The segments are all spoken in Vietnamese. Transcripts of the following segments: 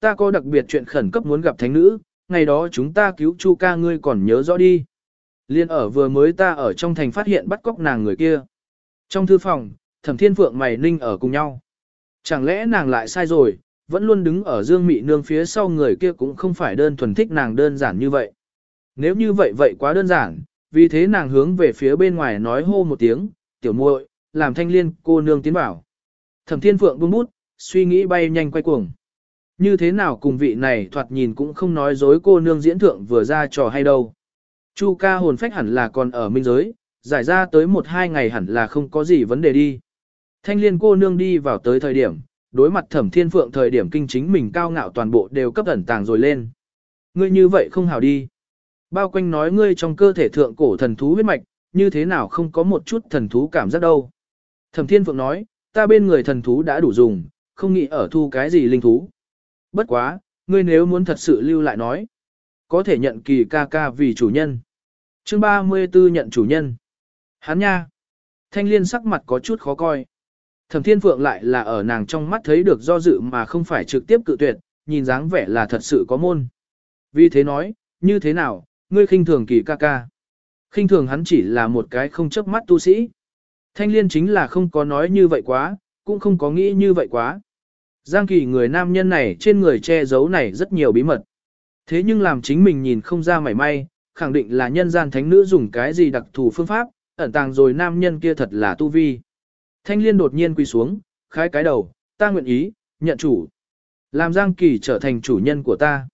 ta có đặc biệt chuyện khẩn cấp muốn gặp thánh nữ, ngày đó chúng ta cứu Chu ca ngươi còn nhớ rõ đi. Liên ở vừa mới ta ở trong thành phát hiện bắt cóc nàng người kia. Trong thư phòng, thẩm thiên phượng mày ninh ở cùng nhau. Chẳng lẽ nàng lại sai rồi, vẫn luôn đứng ở dương mị nương phía sau người kia cũng không phải đơn thuần thích nàng đơn giản như vậy. Nếu như vậy vậy quá đơn giản, vì thế nàng hướng về phía bên ngoài nói hô một tiếng, tiểu muội, làm thanh liên cô nương tiến bảo. Thẩm thiên phượng buông bút, suy nghĩ bay nhanh quay cuồng. Như thế nào cùng vị này thoạt nhìn cũng không nói dối cô nương diễn thượng vừa ra trò hay đâu. Chu ca hồn phách hẳn là còn ở minh giới, giải ra tới một hai ngày hẳn là không có gì vấn đề đi. Thanh liên cô nương đi vào tới thời điểm, đối mặt thẩm thiên phượng thời điểm kinh chính mình cao ngạo toàn bộ đều cấp ẩn tàng rồi lên. Ngươi như vậy không hào đi. Bao quanh nói ngươi trong cơ thể thượng cổ thần thú huyết mạch, như thế nào không có một chút thần thú cảm giác đâu. Thẩm thiên phượng nói, ta bên người thần thú đã đủ dùng, không nghĩ ở thu cái gì linh thú. Bất quá, ngươi nếu muốn thật sự lưu lại nói, có thể nhận kỳ ca ca vì chủ nhân. Chương 34 nhận chủ nhân. Hắn nha. Thanh liên sắc mặt có chút khó coi. Thẩm Thiên Phượng lại là ở nàng trong mắt thấy được do dự mà không phải trực tiếp cự tuyệt, nhìn dáng vẻ là thật sự có môn. Vì thế nói, như thế nào, ngươi khinh thường kỳ ca ca. Khinh thường hắn chỉ là một cái không chấp mắt tu sĩ. Thanh liên chính là không có nói như vậy quá, cũng không có nghĩ như vậy quá. Giang kỳ người nam nhân này trên người che giấu này rất nhiều bí mật. Thế nhưng làm chính mình nhìn không ra mảy may, khẳng định là nhân gian thánh nữ dùng cái gì đặc thù phương pháp, ẩn tàng rồi nam nhân kia thật là tu vi. Thanh liên đột nhiên quỳ xuống, khái cái đầu, ta nguyện ý, nhận chủ. Làm Giang Kỳ trở thành chủ nhân của ta.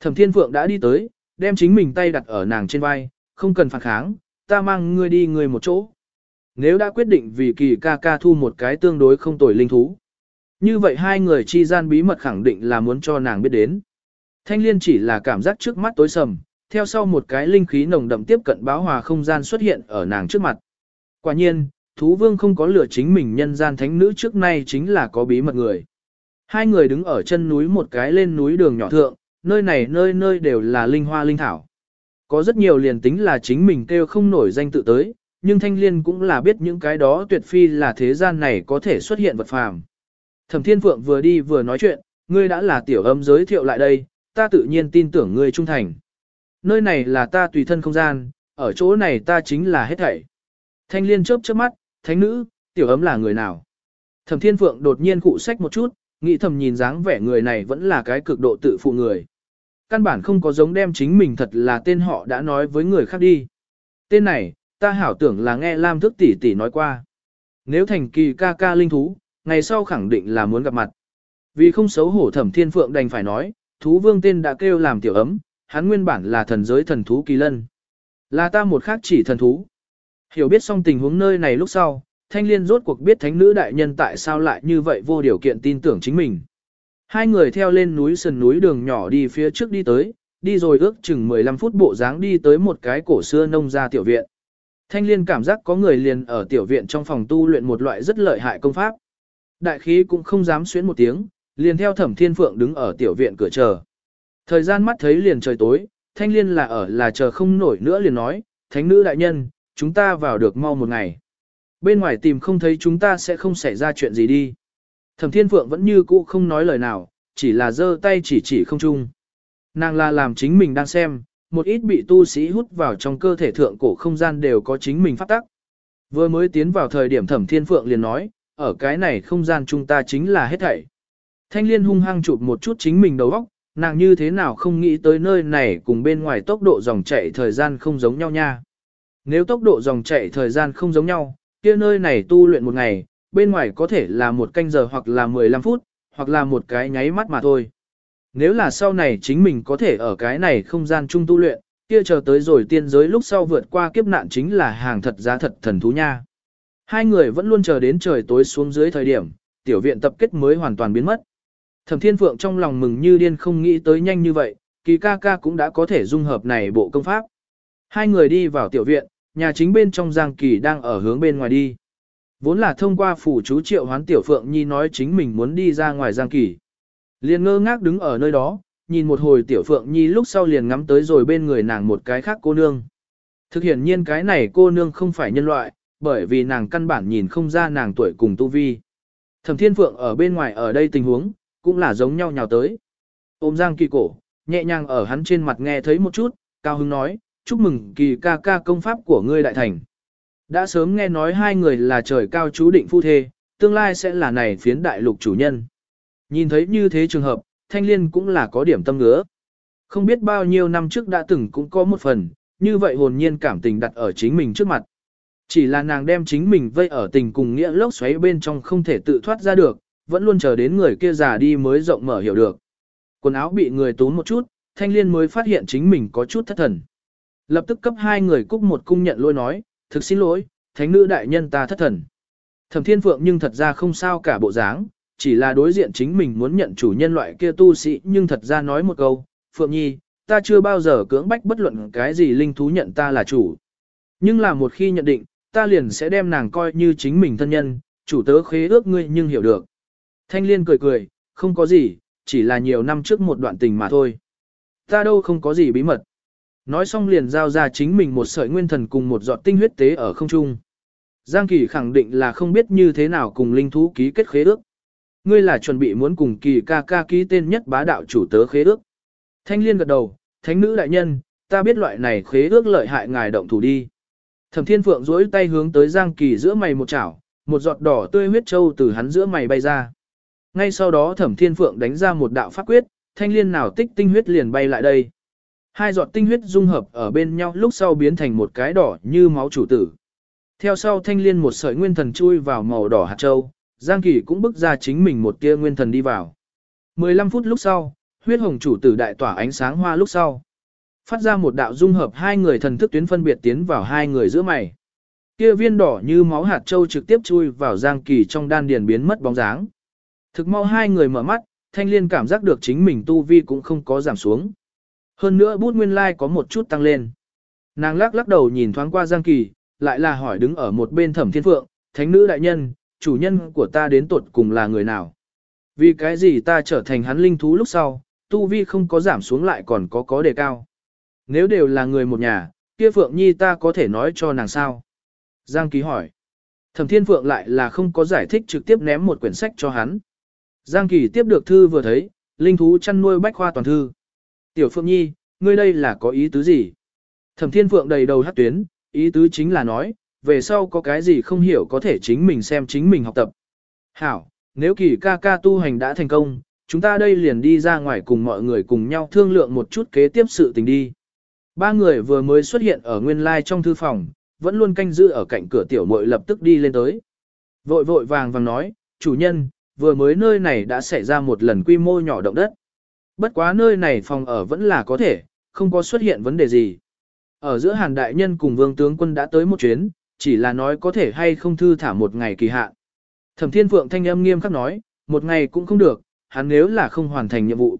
Thẩm Thiên Phượng đã đi tới, đem chính mình tay đặt ở nàng trên vai, không cần phản kháng, ta mang ngươi đi người một chỗ. Nếu đã quyết định vì Kỳ ca ca thu một cái tương đối không tồi linh thú. Như vậy hai người chi gian bí mật khẳng định là muốn cho nàng biết đến. Thanh liên chỉ là cảm giác trước mắt tối sầm, theo sau một cái linh khí nồng đậm tiếp cận báo hòa không gian xuất hiện ở nàng trước mặt. Quả nhiên, thú vương không có lửa chính mình nhân gian thánh nữ trước nay chính là có bí mật người. Hai người đứng ở chân núi một cái lên núi đường nhỏ thượng, nơi này nơi nơi đều là linh hoa linh thảo. Có rất nhiều liền tính là chính mình kêu không nổi danh tự tới, nhưng thanh liên cũng là biết những cái đó tuyệt phi là thế gian này có thể xuất hiện vật phàm. Thẩm Thiên Phượng vừa đi vừa nói chuyện, ngươi đã là tiểu âm giới thiệu lại đây, ta tự nhiên tin tưởng ngươi trung thành. Nơi này là ta tùy thân không gian, ở chỗ này ta chính là hết thảy. Thanh liên chớp chớp mắt, thánh nữ, tiểu ấm là người nào? Thẩm Thiên Phượng đột nhiên cụ sách một chút, nghĩ thầm nhìn dáng vẻ người này vẫn là cái cực độ tự phụ người. Căn bản không có giống đem chính mình thật là tên họ đã nói với người khác đi. Tên này, ta hảo tưởng là nghe Lam Thức tỷ tỷ nói qua. Nếu thành kỳ ca ca linh thú, ngày sau khẳng định là muốn gặp mặt. Vì không xấu hổ Thẩm Thiên Phượng đành phải nói, thú vương tên đã kêu làm tiểu ấm, hắn nguyên bản là thần giới thần thú kỳ lân. Là ta một khác chỉ thần thú. Hiểu biết xong tình huống nơi này lúc sau, thanh liên rốt cuộc biết thánh nữ đại nhân tại sao lại như vậy vô điều kiện tin tưởng chính mình. Hai người theo lên núi sườn núi đường nhỏ đi phía trước đi tới, đi rồi ước chừng 15 phút bộ dáng đi tới một cái cổ xưa nông gia tiểu viện. Thanh liên cảm giác có người liền ở tiểu viện trong phòng tu luyện một loại rất lợi hại công pháp. Đại khí cũng không dám xuyến một tiếng, liền theo thẩm thiên phượng đứng ở tiểu viện cửa chờ. Thời gian mắt thấy liền trời tối, thanh liên là ở là chờ không nổi nữa liền nói, thánh nữ đại nhân, chúng ta vào được mau một ngày. Bên ngoài tìm không thấy chúng ta sẽ không xảy ra chuyện gì đi. Thẩm thiên phượng vẫn như cũ không nói lời nào, chỉ là giơ tay chỉ chỉ không chung. Nàng là làm chính mình đang xem, một ít bị tu sĩ hút vào trong cơ thể thượng cổ không gian đều có chính mình phát tắc. Vừa mới tiến vào thời điểm thẩm thiên phượng liền nói, ở cái này không gian chúng ta chính là hết thảy. Thanh liên hung hăng chụp một chút chính mình đầu óc, nàng như thế nào không nghĩ tới nơi này cùng bên ngoài tốc độ dòng chảy thời gian không giống nhau nha. Nếu tốc độ dòng chảy thời gian không giống nhau, kia nơi này tu luyện một ngày, bên ngoài có thể là một canh giờ hoặc là 15 phút, hoặc là một cái nháy mắt mà thôi. Nếu là sau này chính mình có thể ở cái này không gian chung tu luyện, kia chờ tới rồi tiên giới lúc sau vượt qua kiếp nạn chính là hàng thật giá thật thần thú nha. Hai người vẫn luôn chờ đến trời tối xuống dưới thời điểm, tiểu viện tập kết mới hoàn toàn biến mất. Thẩm Thiên Phượng trong lòng mừng như điên không nghĩ tới nhanh như vậy, kỳ ca ca cũng đã có thể dung hợp này bộ công pháp. Hai người đi vào tiểu viện, nhà chính bên trong Giang Kỳ đang ở hướng bên ngoài đi. Vốn là thông qua phủ chú triệu hoán tiểu Phượng Nhi nói chính mình muốn đi ra ngoài Giang Kỳ. Liền ngơ ngác đứng ở nơi đó, nhìn một hồi tiểu Phượng Nhi lúc sau liền ngắm tới rồi bên người nàng một cái khác cô nương. Thực hiện nhiên cái này cô nương không phải nhân loại, bởi vì nàng căn bản nhìn không ra nàng tuổi cùng tu vi. Thẩm Thiên Phượng ở bên ngoài ở đây tình huống, cũng là giống nhau nhào tới. Ôm Giang Kỳ cổ, nhẹ nhàng ở hắn trên mặt nghe thấy một chút, cao hứng nói, chúc mừng Kỳ ca ca công pháp của ngươi đại thành. Đã sớm nghe nói hai người là trời cao chú định phu thê, tương lai sẽ là này phiến đại lục chủ nhân. Nhìn thấy như thế trường hợp, thanh liên cũng là có điểm tâm ngứa. Không biết bao nhiêu năm trước đã từng cũng có một phần, như vậy hồn nhiên cảm tình đặt ở chính mình trước mặt. Chỉ là nàng đem chính mình vây ở tình cùng nghĩa lốc xoáy bên trong không thể tự thoát ra được, vẫn luôn chờ đến người kia già đi mới rộng mở hiểu được. Quần áo bị người tốn một chút, thanh liên mới phát hiện chính mình có chút thất thần. Lập tức cấp hai người cúc một cung nhận lôi nói, thực xin lỗi, thánh nữ đại nhân ta thất thần. Thẩm thiên phượng nhưng thật ra không sao cả bộ dáng, chỉ là đối diện chính mình muốn nhận chủ nhân loại kia tu sĩ nhưng thật ra nói một câu, Phượng Nhi, ta chưa bao giờ cưỡng bách bất luận cái gì linh thú nhận ta là chủ. Nhưng là một khi nhận định, ta liền sẽ đem nàng coi như chính mình thân nhân, chủ tớ khế ước ngươi nhưng hiểu được. Thanh liên cười cười, không có gì, chỉ là nhiều năm trước một đoạn tình mà thôi. Ta đâu không có gì bí mật. Nói xong liền giao ra chính mình một sợi nguyên thần cùng một giọt tinh huyết tế ở không trung. Giang Kỳ khẳng định là không biết như thế nào cùng linh thú ký kết khế ước. Ngươi là chuẩn bị muốn cùng Kỳ ca ca ký tên nhất bá đạo chủ tớ khế ước. Thanh liên gật đầu, thánh nữ đại nhân, ta biết loại này khế ước lợi hại ngài động thủ đi. Thẩm Thiên Phượng duỗi tay hướng tới Giang Kỳ giữa mày một chảo, một giọt đỏ tươi huyết châu từ hắn giữa mày bay ra. Ngay sau đó Thẩm Thiên Phượng đánh ra một đạo pháp quyết, thanh liên nào tích tinh huyết liền bay lại đây. Hai giọt tinh huyết dung hợp ở bên nhau lúc sau biến thành một cái đỏ như máu chủ tử. Theo sau thanh liên một sợi nguyên thần chui vào màu đỏ hạt châu, Giang Kỳ cũng bức ra chính mình một tia nguyên thần đi vào. 15 phút lúc sau, huyết hồng chủ tử đại tỏa ánh sáng hoa lúc sau. Phát ra một đạo dung hợp hai người thần thức tuyến phân biệt tiến vào hai người giữa mày. Kia viên đỏ như máu hạt châu trực tiếp chui vào Giang Kỳ trong đan điền biến mất bóng dáng. Thực mau hai người mở mắt, thanh liên cảm giác được chính mình tu vi cũng không có giảm xuống. Hơn nữa bút nguyên lai có một chút tăng lên. Nàng lắc lắc đầu nhìn thoáng qua Giang Kỳ, lại là hỏi đứng ở một bên thẩm thiên phượng, thánh nữ đại nhân, chủ nhân của ta đến tuột cùng là người nào? Vì cái gì ta trở thành hắn linh thú lúc sau, tu vi không có giảm xuống lại còn có có đề cao. Nếu đều là người một nhà, kia Phượng Nhi ta có thể nói cho nàng sao? Giang Kỳ hỏi. Thẩm Thiên Phượng lại là không có giải thích trực tiếp ném một quyển sách cho hắn. Giang Kỳ tiếp được thư vừa thấy, linh thú chăn nuôi bách khoa toàn thư. Tiểu Phượng Nhi, ngươi đây là có ý tứ gì? Thẩm Thiên Phượng đầy đầu hát tuyến, ý tứ chính là nói, về sau có cái gì không hiểu có thể chính mình xem chính mình học tập. Hảo, nếu kỳ ca ca tu hành đã thành công, chúng ta đây liền đi ra ngoài cùng mọi người cùng nhau thương lượng một chút kế tiếp sự tình đi. Ba người vừa mới xuất hiện ở nguyên lai trong thư phòng, vẫn luôn canh giữ ở cạnh cửa tiểu muội lập tức đi lên tới. Vội vội vàng vàng nói, chủ nhân, vừa mới nơi này đã xảy ra một lần quy mô nhỏ động đất. Bất quá nơi này phòng ở vẫn là có thể, không có xuất hiện vấn đề gì. Ở giữa hàn đại nhân cùng vương tướng quân đã tới một chuyến, chỉ là nói có thể hay không thư thả một ngày kỳ hạn. Thẩm thiên phượng thanh âm nghiêm khắc nói, một ngày cũng không được, hắn nếu là không hoàn thành nhiệm vụ.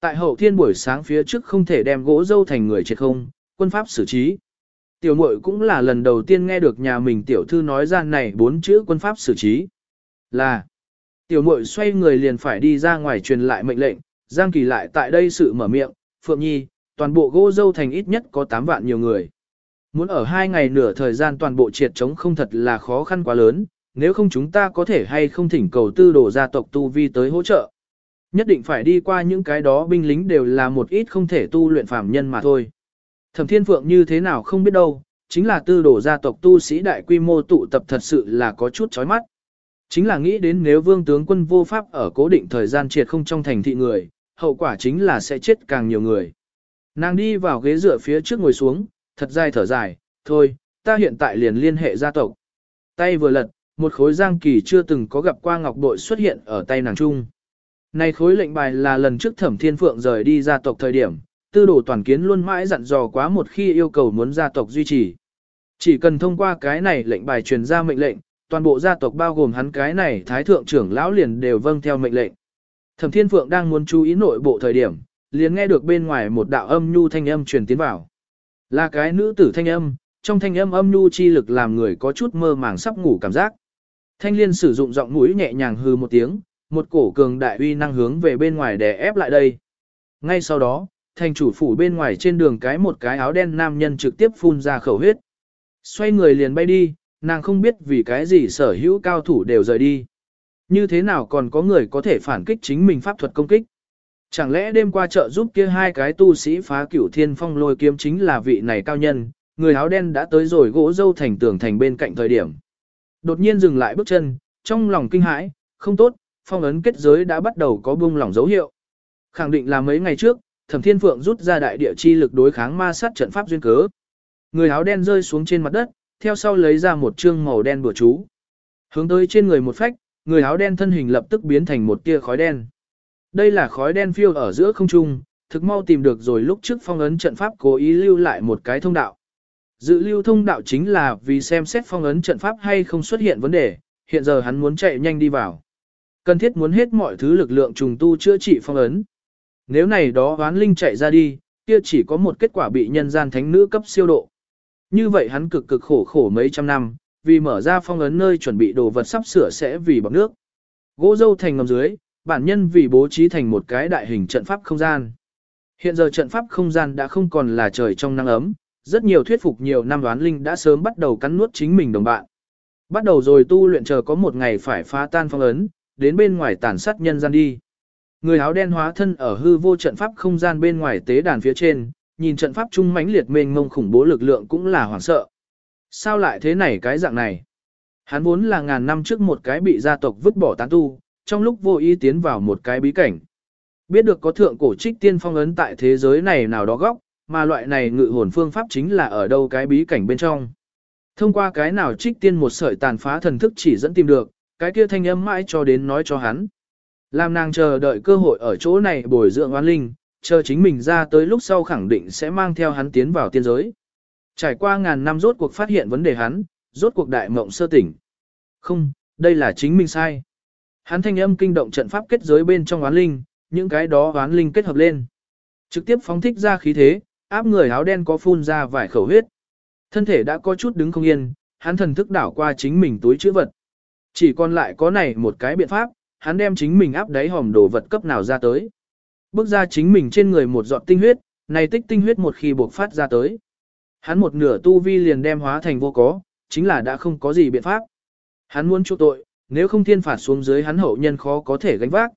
Tại hậu thiên buổi sáng phía trước không thể đem gỗ dâu thành người chết không, quân pháp xử trí. Tiểu muội cũng là lần đầu tiên nghe được nhà mình tiểu thư nói ra này bốn chữ quân pháp xử trí. Là, tiểu muội xoay người liền phải đi ra ngoài truyền lại mệnh lệnh, Giang Kỳ lại tại đây sự mở miệng, Phượng Nhi, toàn bộ gỗ dâu thành ít nhất có 8 vạn nhiều người. Muốn ở hai ngày nửa thời gian toàn bộ triệt chống không thật là khó khăn quá lớn, nếu không chúng ta có thể hay không thỉnh cầu tư đồ gia tộc tu vi tới hỗ trợ. Nhất định phải đi qua những cái đó binh lính đều là một ít không thể tu luyện phàm nhân mà thôi. Thẩm Thiên Phượng như thế nào không biết đâu, chính là tư đồ gia tộc tu sĩ đại quy mô tụ tập thật sự là có chút chói mắt. Chính là nghĩ đến nếu vương tướng quân vô pháp ở cố định thời gian triệt không trong thành thị người, hậu quả chính là sẽ chết càng nhiều người. Nàng đi vào ghế dựa phía trước ngồi xuống, thật dài thở dài, thôi, ta hiện tại liền liên hệ gia tộc. Tay vừa lật, một khối giang kỳ chưa từng có gặp qua ngọc bội xuất hiện ở tay nàng trung. Này khối lệnh bài là lần trước thẩm thiên phượng rời đi gia tộc thời điểm, tư đồ toàn kiến luôn mãi dặn dò quá một khi yêu cầu muốn gia tộc duy trì. Chỉ cần thông qua cái này lệnh bài truyền ra mệnh lệnh, toàn bộ gia tộc bao gồm hắn cái này thái thượng trưởng lão liền đều vâng theo mệnh lệnh. Thẩm Thiên Phượng đang muốn chú ý nội bộ thời điểm, liền nghe được bên ngoài một đạo âm nhu thanh âm truyền tiến vào. Là cái nữ tử thanh âm, trong thanh âm âm nhu chi lực làm người có chút mơ màng sắp ngủ cảm giác. Thanh Liên sử dụng giọng mũi nhẹ nhàng hư một tiếng, một cổ cường đại uy năng hướng về bên ngoài để ép lại đây. Ngay sau đó, thành chủ phủ bên ngoài trên đường cái một cái áo đen nam nhân trực tiếp phun ra khẩu huyết. Xoay người liền bay đi, nàng không biết vì cái gì sở hữu cao thủ đều rời đi. Như thế nào còn có người có thể phản kích chính mình pháp thuật công kích. Chẳng lẽ đêm qua trợ giúp kia hai cái tu sĩ phá cửu thiên phong lôi kiếm chính là vị này cao nhân, người áo đen đã tới rồi gỗ dâu thành tường thành bên cạnh thời điểm. Đột nhiên dừng lại bước chân, trong lòng kinh hãi, không tốt, phong ấn kết giới đã bắt đầu có buông lỏng dấu hiệu. Khẳng định là mấy ngày trước, Thẩm Thiên Phượng rút ra đại địa chi lực đối kháng ma sát trận pháp duyên cớ. Người áo đen rơi xuống trên mặt đất, theo sau lấy ra một chương màu đen bùa chú. Hướng tới trên người một phách, người áo đen thân hình lập tức biến thành một tia khói đen. Đây là khói đen phiêu ở giữa không trung, thực mau tìm được rồi lúc trước phong ấn trận pháp cố ý lưu lại một cái thông đạo. Dự lưu thông đạo chính là vì xem xét phong ấn trận pháp hay không xuất hiện vấn đề, hiện giờ hắn muốn chạy nhanh đi vào. Cần thiết muốn hết mọi thứ lực lượng trùng tu chữa trị phong ấn. Nếu này đó hoán linh chạy ra đi, kia chỉ có một kết quả bị nhân gian thánh nữ cấp siêu độ. Như vậy hắn cực cực khổ khổ mấy trăm năm, vì mở ra phong ấn nơi chuẩn bị đồ vật sắp sửa sẽ vì bọc nước. Gỗ dâu thành ngầm dưới, bản nhân vì bố trí thành một cái đại hình trận pháp không gian. Hiện giờ trận pháp không gian đã không còn là trời trong nắng ấm, rất nhiều thuyết phục nhiều năm đoán linh đã sớm bắt đầu cắn nuốt chính mình đồng bạn. Bắt đầu rồi tu luyện chờ có một ngày phải phá tan phong ấn, đến bên ngoài tàn sát nhân gian đi. Người áo đen hóa thân ở hư vô trận pháp không gian bên ngoài tế đàn phía trên, nhìn trận pháp trung mãnh liệt mênh mông khủng bố lực lượng cũng là hoảng sợ. Sao lại thế này cái dạng này? Hắn vốn là ngàn năm trước một cái bị gia tộc vứt bỏ tán tu, trong lúc vô ý tiến vào một cái bí cảnh. Biết được có thượng cổ trích tiên phong ấn tại thế giới này nào đó góc, mà loại này ngự hồn phương pháp chính là ở đâu cái bí cảnh bên trong. Thông qua cái nào trích tiên một sợi tàn phá thần thức chỉ dẫn tìm được, cái kia thanh âm mãi cho đến nói cho hắn. Làm nàng chờ đợi cơ hội ở chỗ này bồi dưỡng oán linh, chờ chính mình ra tới lúc sau khẳng định sẽ mang theo hắn tiến vào tiên giới. Trải qua ngàn năm rốt cuộc phát hiện vấn đề hắn, rốt cuộc đại mộng sơ tỉnh. Không, đây là chính mình sai. Hắn thanh âm kinh động trận pháp kết giới bên trong oán linh, những cái đó oán linh kết hợp lên. Trực tiếp phóng thích ra khí thế, áp người áo đen có phun ra vài khẩu huyết. Thân thể đã có chút đứng không yên, hắn thần thức đảo qua chính mình túi chữ vật. Chỉ còn lại có này một cái biện pháp, hắn đem chính mình áp đáy hòm đồ vật cấp nào ra tới. Bước ra chính mình trên người một giọt tinh huyết, này tích tinh huyết một khi buộc phát ra tới. Hắn một nửa tu vi liền đem hóa thành vô có, chính là đã không có gì biện pháp. Hắn muốn chu tội, nếu không thiên phạt xuống dưới hắn hậu nhân khó có thể gánh vác.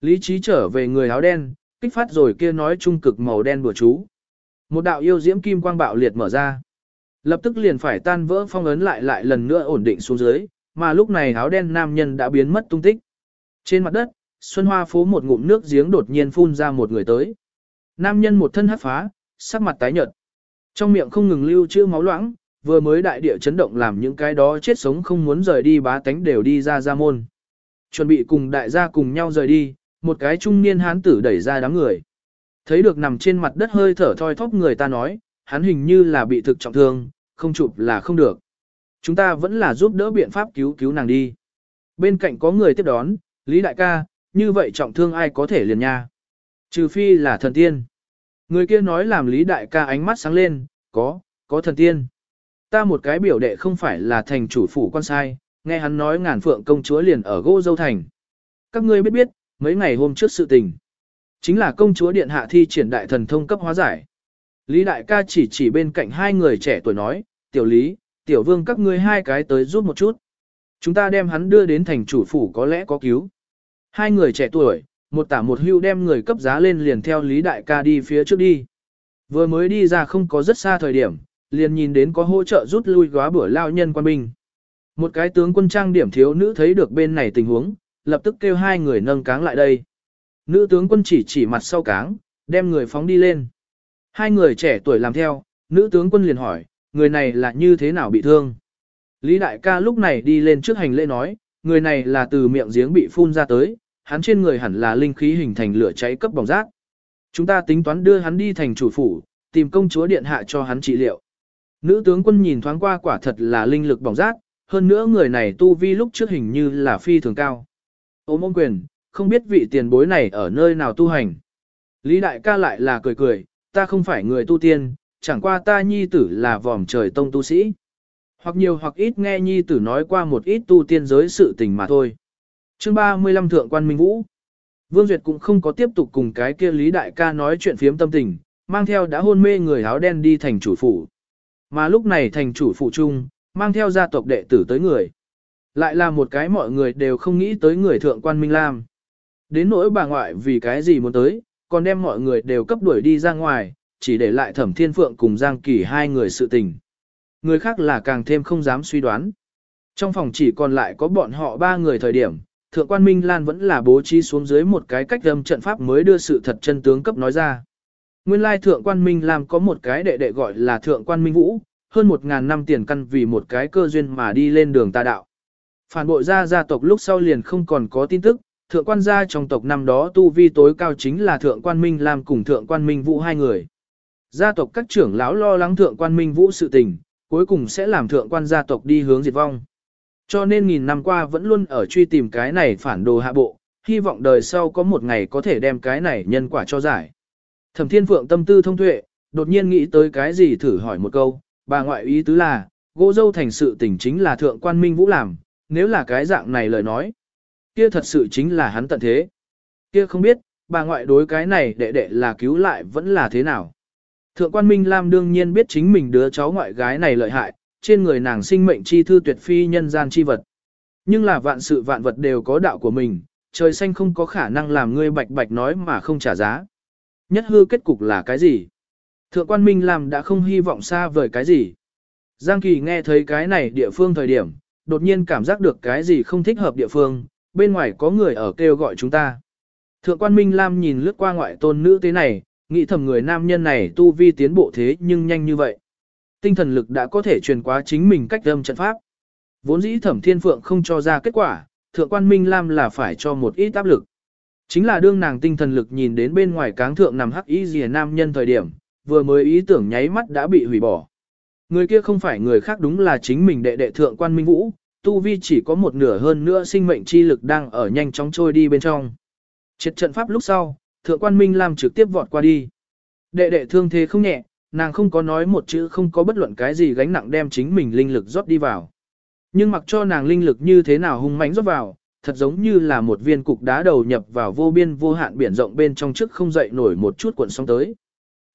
Lý trí trở về người áo đen, kích phát rồi kia nói trung cực màu đen bùa chú. Một đạo yêu diễm kim quang bạo liệt mở ra. Lập tức liền phải tan vỡ phong ấn lại lại lần nữa ổn định xuống dưới, mà lúc này áo đen nam nhân đã biến mất tung tích. Trên mặt đất, Xuân Hoa phố một ngụm nước giếng đột nhiên phun ra một người tới. Nam nhân một thân hắc phá, sắc mặt tái nhợt. Trong miệng không ngừng lưu trữ máu loãng, vừa mới đại địa chấn động làm những cái đó chết sống không muốn rời đi bá tánh đều đi ra ra môn. Chuẩn bị cùng đại gia cùng nhau rời đi, một cái trung niên hán tử đẩy ra đám người. Thấy được nằm trên mặt đất hơi thở thoi thóp người ta nói, hắn hình như là bị thực trọng thương, không chụp là không được. Chúng ta vẫn là giúp đỡ biện pháp cứu cứu nàng đi. Bên cạnh có người tiếp đón, Lý Đại ca, như vậy trọng thương ai có thể liền nha. Trừ phi là thần tiên. Người kia nói làm Lý Đại ca ánh mắt sáng lên, có, có thần tiên. Ta một cái biểu đệ không phải là thành chủ phủ quan sai, nghe hắn nói ngàn phượng công chúa liền ở gỗ dâu thành. Các ngươi biết biết, mấy ngày hôm trước sự tình. Chính là công chúa điện hạ thi triển đại thần thông cấp hóa giải. Lý đại ca chỉ chỉ bên cạnh hai người trẻ tuổi nói, tiểu lý, tiểu vương các ngươi hai cái tới giúp một chút. Chúng ta đem hắn đưa đến thành chủ phủ có lẽ có cứu. Hai người trẻ tuổi, một tả một hưu đem người cấp giá lên liền theo Lý đại ca đi phía trước đi. Vừa mới đi ra không có rất xa thời điểm, liền nhìn đến có hỗ trợ rút lui góa bữa lao nhân quan binh. Một cái tướng quân trang điểm thiếu nữ thấy được bên này tình huống, lập tức kêu hai người nâng cáng lại đây. Nữ tướng quân chỉ chỉ mặt sau cáng, đem người phóng đi lên. Hai người trẻ tuổi làm theo, nữ tướng quân liền hỏi, người này là như thế nào bị thương? Lý đại ca lúc này đi lên trước hành lễ nói, người này là từ miệng giếng bị phun ra tới, hắn trên người hẳn là linh khí hình thành lửa cháy cấp bỏng rác. Chúng ta tính toán đưa hắn đi thành chủ phủ, tìm công chúa điện hạ cho hắn trị liệu. Nữ tướng quân nhìn thoáng qua quả thật là linh lực bỏng rác, hơn nữa người này tu vi lúc trước hình như là phi thường cao. Ôm ôm quyền, không biết vị tiền bối này ở nơi nào tu hành. Lý đại ca lại là cười cười, ta không phải người tu tiên, chẳng qua ta nhi tử là vòm trời tông tu sĩ. Hoặc nhiều hoặc ít nghe nhi tử nói qua một ít tu tiên giới sự tình mà thôi. chương 35 Thượng quan Minh Vũ Vương Duyệt cũng không có tiếp tục cùng cái kia Lý Đại ca nói chuyện phiếm tâm tình, mang theo đã hôn mê người áo đen đi thành chủ phủ. Mà lúc này thành chủ phụ trung, mang theo gia tộc đệ tử tới người. Lại là một cái mọi người đều không nghĩ tới người thượng quan Minh Lam. Đến nỗi bà ngoại vì cái gì muốn tới, còn đem mọi người đều cấp đuổi đi ra ngoài, chỉ để lại thẩm thiên phượng cùng Giang Kỳ hai người sự tình. Người khác là càng thêm không dám suy đoán. Trong phòng chỉ còn lại có bọn họ ba người thời điểm, Thượng quan Minh Lan vẫn là bố trí xuống dưới một cái cách âm trận pháp mới đưa sự thật chân tướng cấp nói ra. Nguyên lai Thượng quan Minh Lam có một cái đệ đệ gọi là Thượng quan Minh Vũ, hơn một ngàn năm tiền căn vì một cái cơ duyên mà đi lên đường tà đạo. Phản bội ra gia tộc lúc sau liền không còn có tin tức, thượng quan gia trong tộc năm đó tu vi tối cao chính là thượng quan Minh Lam cùng thượng quan Minh Vũ hai người. Gia tộc các trưởng lão lo lắng thượng quan Minh Vũ sự tình, cuối cùng sẽ làm thượng quan gia tộc đi hướng diệt vong. Cho nên nghìn năm qua vẫn luôn ở truy tìm cái này phản đồ hạ bộ, hy vọng đời sau có một ngày có thể đem cái này nhân quả cho giải. Thẩm Thiên Phượng tâm tư thông tuệ, đột nhiên nghĩ tới cái gì thử hỏi một câu, bà ngoại ý tứ là, gỗ dâu thành sự tình chính là thượng quan Minh Vũ làm, nếu là cái dạng này lời nói. Kia thật sự chính là hắn tận thế. Kia không biết, bà ngoại đối cái này đệ đệ là cứu lại vẫn là thế nào. Thượng quan Minh Lam đương nhiên biết chính mình đứa cháu ngoại gái này lợi hại, trên người nàng sinh mệnh chi thư tuyệt phi nhân gian chi vật. Nhưng là vạn sự vạn vật đều có đạo của mình, trời xanh không có khả năng làm ngươi bạch bạch nói mà không trả giá. Nhất hư kết cục là cái gì? Thượng quan Minh Lam đã không hy vọng xa vời cái gì. Giang Kỳ nghe thấy cái này địa phương thời điểm, đột nhiên cảm giác được cái gì không thích hợp địa phương, bên ngoài có người ở kêu gọi chúng ta. Thượng quan Minh Lam nhìn lướt qua ngoại tôn nữ thế này, nghĩ thầm người nam nhân này tu vi tiến bộ thế nhưng nhanh như vậy. Tinh thần lực đã có thể truyền qua chính mình cách âm trận pháp. Vốn dĩ thẩm thiên phượng không cho ra kết quả, thượng quan Minh Lam là phải cho một ít áp lực. Chính là đương nàng tinh thần lực nhìn đến bên ngoài cáng thượng nằm hắc y rìa nam nhân thời điểm, vừa mới ý tưởng nháy mắt đã bị hủy bỏ. Người kia không phải người khác đúng là chính mình đệ đệ thượng quan Minh Vũ, tu vi chỉ có một nửa hơn nữa sinh mệnh chi lực đang ở nhanh chóng trôi đi bên trong. Triệt trận pháp lúc sau, thượng quan Minh Lam trực tiếp vọt qua đi. Đệ đệ thương thế không nhẹ, nàng không có nói một chữ không có bất luận cái gì gánh nặng đem chính mình linh lực rót đi vào. Nhưng mặc cho nàng linh lực như thế nào hung mãnh rót vào, thật giống như là một viên cục đá đầu nhập vào vô biên vô hạn biển rộng bên trong trước không dậy nổi một chút cuộn sóng tới.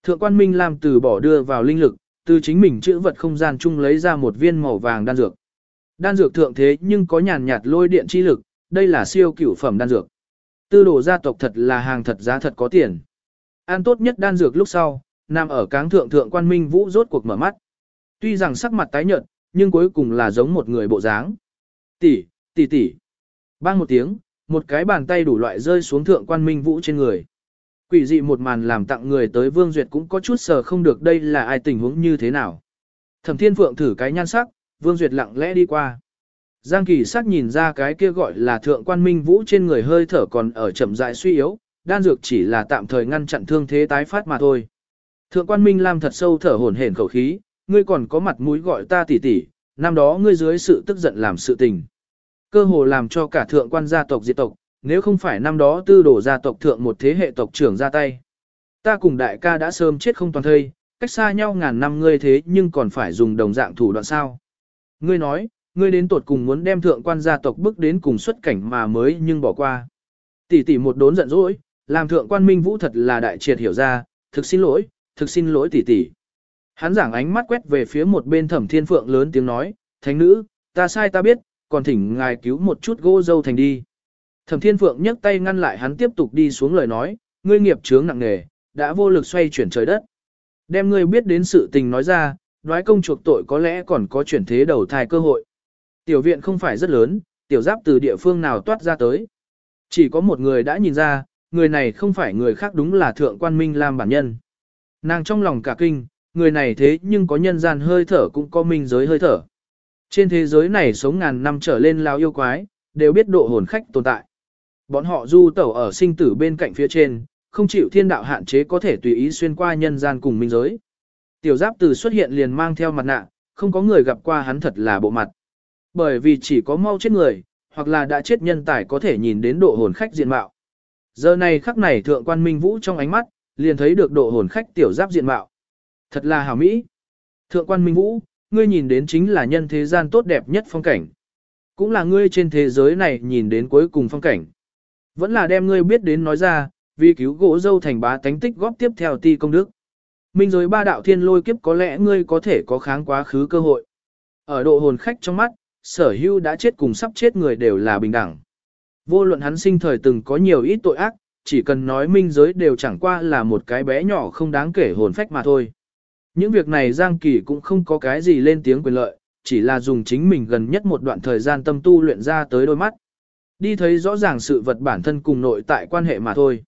Thượng quan Minh Lam từ bỏ đưa vào linh lực, từ chính mình chữ vật không gian chung lấy ra một viên màu vàng đan dược. Đan dược thượng thế nhưng có nhàn nhạt lôi điện chi lực, đây là siêu cửu phẩm đan dược. Tư đồ gia tộc thật là hàng thật giá thật có tiền. An tốt nhất đan dược lúc sau, nằm ở cáng thượng thượng quan minh vũ rốt cuộc mở mắt. Tuy rằng sắc mặt tái nhợt, nhưng cuối cùng là giống một người bộ dáng. Tỷ, tỷ tỷ. Bang một tiếng, một cái bàn tay đủ loại rơi xuống thượng quan minh vũ trên người. Quỷ dị một màn làm tặng người tới Vương Duyệt cũng có chút sờ không được đây là ai tình huống như thế nào. Thẩm Thiên Phượng thử cái nhan sắc, Vương Duyệt lặng lẽ đi qua. Giang Kỳ sắc nhìn ra cái kia gọi là thượng quan minh vũ trên người hơi thở còn ở chậm rãi suy yếu, đan dược chỉ là tạm thời ngăn chặn thương thế tái phát mà thôi. Thượng quan minh lam thật sâu thở hổn hển khẩu khí, ngươi còn có mặt mũi gọi ta tỷ tỷ, năm đó ngươi dưới sự tức giận làm sự tình. Cơ hồ làm cho cả thượng quan gia tộc diệt tộc, nếu không phải năm đó tư đổ gia tộc thượng một thế hệ tộc trưởng ra tay. Ta cùng đại ca đã sớm chết không toàn thây, cách xa nhau ngàn năm ngươi thế nhưng còn phải dùng đồng dạng thủ đoạn sao. Ngươi nói, ngươi đến tột cùng muốn đem thượng quan gia tộc bước đến cùng xuất cảnh mà mới nhưng bỏ qua. Tỷ tỷ một đốn giận dỗi, làm thượng quan minh vũ thật là đại triệt hiểu ra, thực xin lỗi, thực xin lỗi tỷ tỷ. Hắn giảng ánh mắt quét về phía một bên thẩm thiên phượng lớn tiếng nói, thánh nữ, ta sai ta biết, còn thỉnh ngài cứu một chút gỗ dâu thành đi. Thẩm thiên phượng nhấc tay ngăn lại hắn tiếp tục đi xuống lời nói, ngươi nghiệp chướng nặng nề, đã vô lực xoay chuyển trời đất. Đem ngươi biết đến sự tình nói ra, nói công chuộc tội có lẽ còn có chuyển thế đầu thai cơ hội. Tiểu viện không phải rất lớn, tiểu giáp từ địa phương nào toát ra tới. Chỉ có một người đã nhìn ra, người này không phải người khác đúng là thượng quan minh làm bản nhân. Nàng trong lòng cả kinh, người này thế nhưng có nhân gian hơi thở cũng có minh giới hơi thở. Trên thế giới này sống ngàn năm trở lên lao yêu quái, đều biết độ hồn khách tồn tại. Bọn họ du tẩu ở sinh tử bên cạnh phía trên, không chịu thiên đạo hạn chế có thể tùy ý xuyên qua nhân gian cùng minh giới. Tiểu giáp từ xuất hiện liền mang theo mặt nạ, không có người gặp qua hắn thật là bộ mặt. Bởi vì chỉ có mau chết người, hoặc là đã chết nhân tài có thể nhìn đến độ hồn khách diện mạo. Giờ này khắc này thượng quan minh vũ trong ánh mắt, liền thấy được độ hồn khách tiểu giáp diện mạo. Thật là hảo mỹ. Thượng quan minh vũ, ngươi nhìn đến chính là nhân thế gian tốt đẹp nhất phong cảnh. Cũng là ngươi trên thế giới này nhìn đến cuối cùng phong cảnh. Vẫn là đem ngươi biết đến nói ra, vì cứu gỗ dâu thành bá tánh tích góp tiếp theo ti công đức. Minh giới ba đạo thiên lôi kiếp có lẽ ngươi có thể có kháng quá khứ cơ hội. Ở độ hồn khách trong mắt, sở hưu đã chết cùng sắp chết người đều là bình đẳng. Vô luận hắn sinh thời từng có nhiều ít tội ác, chỉ cần nói minh giới đều chẳng qua là một cái bé nhỏ không đáng kể hồn phách mà thôi. Những việc này Giang Kỳ cũng không có cái gì lên tiếng quyền lợi, chỉ là dùng chính mình gần nhất một đoạn thời gian tâm tu luyện ra tới đôi mắt. Đi thấy rõ ràng sự vật bản thân cùng nội tại quan hệ mà thôi.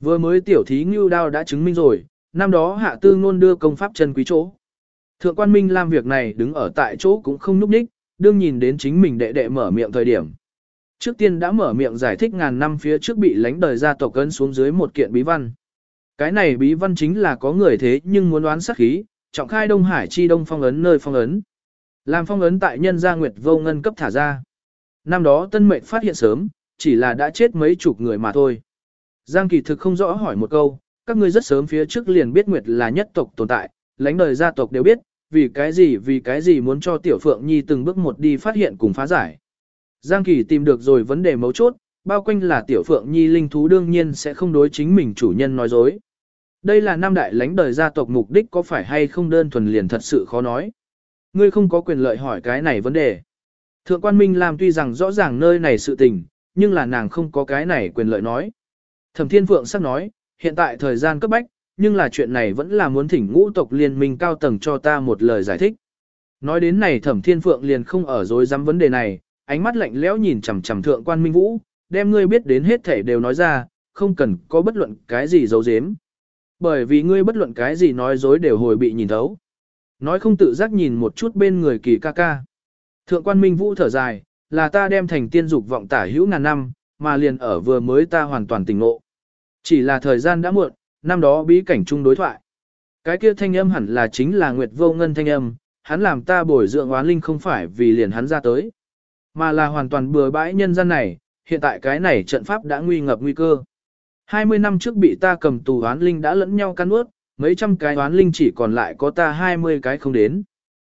Vừa mới tiểu thí ngưu đao đã chứng minh rồi, năm đó hạ tư ngôn đưa công pháp chân quý chỗ. Thượng quan minh làm việc này đứng ở tại chỗ cũng không núp đích, đương nhìn đến chính mình đệ đệ mở miệng thời điểm. Trước tiên đã mở miệng giải thích ngàn năm phía trước bị lánh đời gia tộc cấn xuống dưới một kiện bí văn. Cái này bí văn chính là có người thế nhưng muốn đoán sát khí, trọng khai Đông Hải chi đông phong ấn nơi phong ấn. Làm phong ấn tại nhân gia nguyệt vô ngân cấp thả ra. Năm đó tân mệnh phát hiện sớm, chỉ là đã chết mấy chục người mà thôi. Giang kỳ thực không rõ hỏi một câu, các ngươi rất sớm phía trước liền biết nguyệt là nhất tộc tồn tại, lãnh đời gia tộc đều biết, vì cái gì vì cái gì muốn cho tiểu phượng nhi từng bước một đi phát hiện cùng phá giải. Giang kỳ tìm được rồi vấn đề mấu chốt, bao quanh là tiểu phượng nhi linh thú đương nhiên sẽ không đối chính mình chủ nhân nói dối. Đây là năm đại lãnh đời gia tộc mục đích có phải hay không đơn thuần liền thật sự khó nói. Ngươi không có quyền lợi hỏi cái này vấn đề. Thượng quan Minh làm tuy rằng rõ ràng nơi này sự tình, nhưng là nàng không có cái này quyền lợi nói. Thẩm Thiên Phượng sắc nói, hiện tại thời gian cấp bách, nhưng là chuyện này vẫn là muốn thỉnh ngũ tộc liên minh cao tầng cho ta một lời giải thích. Nói đến này Thẩm Thiên Phượng liền không ở dối dám vấn đề này, ánh mắt lạnh lẽo nhìn chằm chằm thượng quan Minh Vũ, đem ngươi biết đến hết thể đều nói ra, không cần có bất luận cái gì giấu giếm. Bởi vì ngươi bất luận cái gì nói dối đều hồi bị nhìn thấu. Nói không tự giác nhìn một chút bên người kỳ ca ca. Thượng quan Minh Vũ thở dài, là ta đem thành tiên dục vọng tả hữu ngàn năm, mà liền ở vừa mới ta hoàn toàn tỉnh ngộ. Chỉ là thời gian đã muộn, năm đó bí cảnh chung đối thoại. Cái kia thanh âm hẳn là chính là Nguyệt Vô Ngân thanh âm, hắn làm ta bồi dưỡng oán linh không phải vì liền hắn ra tới, mà là hoàn toàn bừa bãi nhân gian này, hiện tại cái này trận pháp đã nguy ngập nguy cơ. 20 năm trước bị ta cầm tù oán linh đã lẫn nhau căn ướt, mấy trăm cái oán linh chỉ còn lại có ta 20 cái không đến.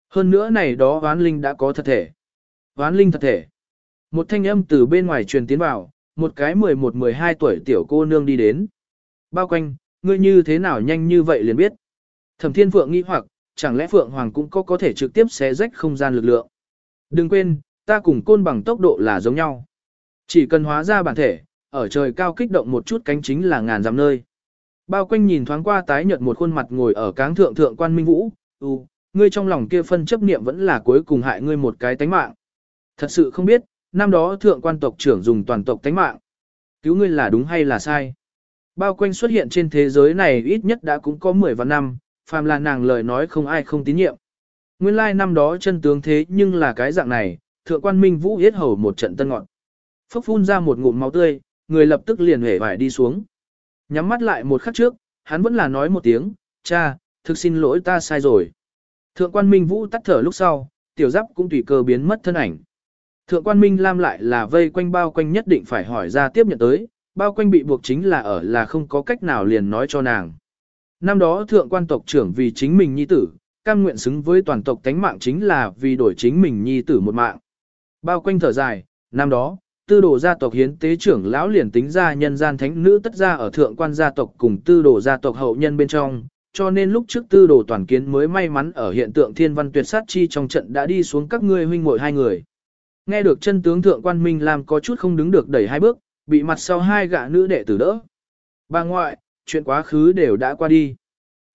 Hơn nữa này đó oán linh đã có thật thể. Oán linh thật thể. Một thanh âm từ bên ngoài truyền tiến vào, một cái 11-12 tuổi tiểu cô nương đi đến. Bao quanh, ngươi như thế nào nhanh như vậy liền biết. Thẩm Thiên Phượng nghĩ hoặc, chẳng lẽ Phượng Hoàng cũng có có thể trực tiếp xé rách không gian lực lượng. Đừng quên, ta cùng côn bằng tốc độ là giống nhau. Chỉ cần hóa ra bản thể, ở trời cao kích động một chút cánh chính là ngàn dặm nơi. Bao quanh nhìn thoáng qua tái nhợt một khuôn mặt ngồi ở cáng thượng thượng quan minh vũ, ừ, ngươi trong lòng kia phân chấp niệm vẫn là cuối cùng hại ngươi một cái tánh mạng. Thật sự không biết, năm đó thượng quan tộc trưởng dùng toàn tộc tánh mạng. Cứu ngươi là đúng hay là sai? Bao quanh xuất hiện trên thế giới này ít nhất đã cũng có 10 vạn năm, phàm là nàng lời nói không ai không tín nhiệm. Nguyên lai năm đó chân tướng thế nhưng là cái dạng này, thượng quan minh vũ yết hầu một trận tân ngọn. Phốc phun ra một ngụm máu tươi, người lập tức liền hể vải đi xuống. Nhắm mắt lại một khắc trước, hắn vẫn là nói một tiếng, cha, thực xin lỗi ta sai rồi. Thượng quan Minh Vũ tắt thở lúc sau, tiểu giáp cũng tùy cơ biến mất thân ảnh. Thượng quan Minh Lam lại là vây quanh bao quanh nhất định phải hỏi ra tiếp nhận tới, bao quanh bị buộc chính là ở là không có cách nào liền nói cho nàng. Năm đó thượng quan tộc trưởng vì chính mình nhi tử, cam nguyện xứng với toàn tộc tánh mạng chính là vì đổi chính mình nhi tử một mạng. Bao quanh thở dài, năm đó, tư đồ gia tộc hiến tế trưởng lão liền tính ra nhân gian thánh nữ tất ra ở thượng quan gia tộc cùng tư đồ gia tộc hậu nhân bên trong, cho nên lúc trước tư đồ toàn kiến mới may mắn ở hiện tượng thiên văn tuyệt sát chi trong trận đã đi xuống các ngươi huynh muội hai người. Nghe được chân tướng thượng quan Minh làm có chút không đứng được đẩy hai bước, bị mặt sau hai gã nữ đệ tử đỡ. Bà ngoại, chuyện quá khứ đều đã qua đi.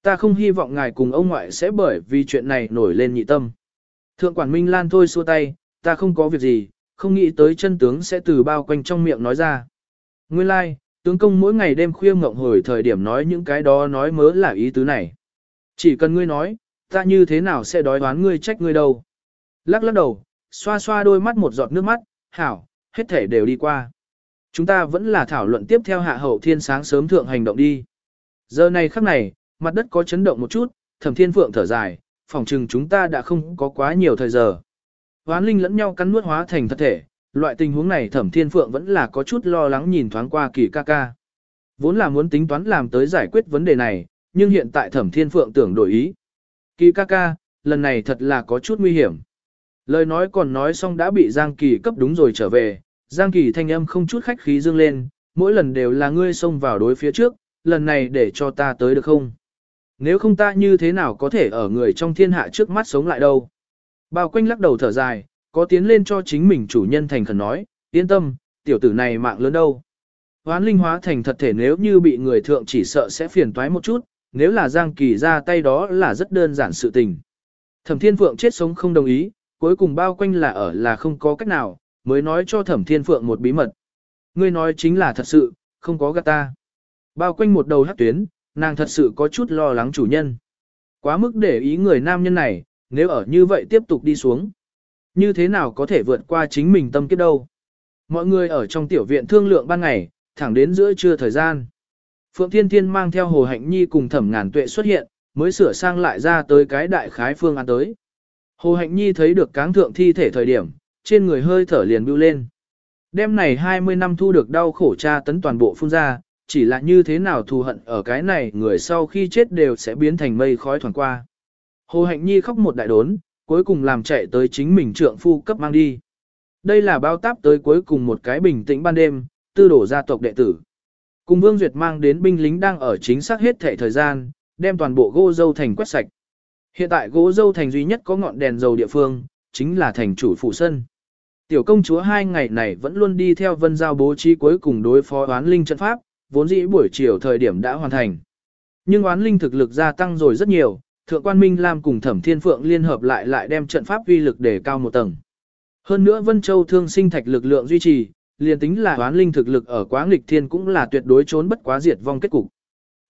Ta không hy vọng ngài cùng ông ngoại sẽ bởi vì chuyện này nổi lên nhị tâm. Thượng quản Minh Lan thôi xua tay, ta không có việc gì, không nghĩ tới chân tướng sẽ từ bao quanh trong miệng nói ra. Nguyên lai, like, tướng công mỗi ngày đêm khuya ngộng hồi thời điểm nói những cái đó nói mớ là ý tứ này. Chỉ cần ngươi nói, ta như thế nào sẽ đói đoán ngươi trách ngươi đâu. Lắc lắc đầu, xoa xoa đôi mắt một giọt nước mắt, hảo, hết thể đều đi qua. Chúng ta vẫn là thảo luận tiếp theo hạ hậu thiên sáng sớm thượng hành động đi. Giờ này khắc này, mặt đất có chấn động một chút, thẩm thiên phượng thở dài, phòng trừng chúng ta đã không có quá nhiều thời giờ. Hoán linh lẫn nhau cắn nuốt hóa thành thật thể, loại tình huống này thẩm thiên phượng vẫn là có chút lo lắng nhìn thoáng qua kỳ ca ca. Vốn là muốn tính toán làm tới giải quyết vấn đề này, nhưng hiện tại thẩm thiên phượng tưởng đổi ý. Kỳ ca ca, lần này thật là có chút nguy hiểm. Lời nói còn nói xong đã bị Giang Kỳ cấp đúng rồi trở về, Giang Kỳ thanh âm không chút khách khí dương lên, mỗi lần đều là ngươi xông vào đối phía trước, lần này để cho ta tới được không? Nếu không ta như thế nào có thể ở người trong thiên hạ trước mắt sống lại đâu? Bao quanh lắc đầu thở dài, có tiến lên cho chính mình chủ nhân thành khẩn nói, yên tâm, tiểu tử này mạng lớn đâu. Hoán linh hóa thành thật thể nếu như bị người thượng chỉ sợ sẽ phiền toái một chút, nếu là Giang Kỳ ra tay đó là rất đơn giản sự tình. Thẩm Thiên Phượng chết sống không đồng ý, cuối cùng bao quanh là ở là không có cách nào, mới nói cho Thẩm Thiên Phượng một bí mật. Ngươi nói chính là thật sự, không có gạt ta. Bao quanh một đầu hát tuyến, nàng thật sự có chút lo lắng chủ nhân. Quá mức để ý người nam nhân này, nếu ở như vậy tiếp tục đi xuống. Như thế nào có thể vượt qua chính mình tâm kiếp đâu. Mọi người ở trong tiểu viện thương lượng ban ngày, thẳng đến giữa trưa thời gian. Phượng Thiên Thiên mang theo Hồ Hạnh Nhi cùng thẩm ngàn tuệ xuất hiện, mới sửa sang lại ra tới cái đại khái phương án tới. Hồ Hạnh Nhi thấy được cáng thượng thi thể thời điểm, trên người hơi thở liền bưu lên. Đêm này 20 năm thu được đau khổ tra tấn toàn bộ phun ra, chỉ là như thế nào thù hận ở cái này người sau khi chết đều sẽ biến thành mây khói thoảng qua. Hồ Hạnh Nhi khóc một đại đốn, cuối cùng làm chạy tới chính mình trượng phu cấp mang đi. Đây là bao táp tới cuối cùng một cái bình tĩnh ban đêm, tư đổ gia tộc đệ tử. Cùng Vương Duyệt mang đến binh lính đang ở chính xác hết thể thời gian, đem toàn bộ gỗ dâu thành quét sạch. Hiện tại gỗ dâu thành duy nhất có ngọn đèn dầu địa phương, chính là thành chủ phủ sân. Tiểu công chúa hai ngày này vẫn luôn đi theo vân giao bố trí cuối cùng đối phó oán linh trận pháp, vốn dĩ buổi chiều thời điểm đã hoàn thành. Nhưng oán linh thực lực gia tăng rồi rất nhiều, thượng quan minh lam cùng thẩm thiên phượng liên hợp lại lại đem trận pháp uy lực để cao một tầng. Hơn nữa Vân Châu thương sinh thạch lực lượng duy trì, liền tính là oán linh thực lực ở quá nghịch thiên cũng là tuyệt đối trốn bất quá diệt vong kết cục.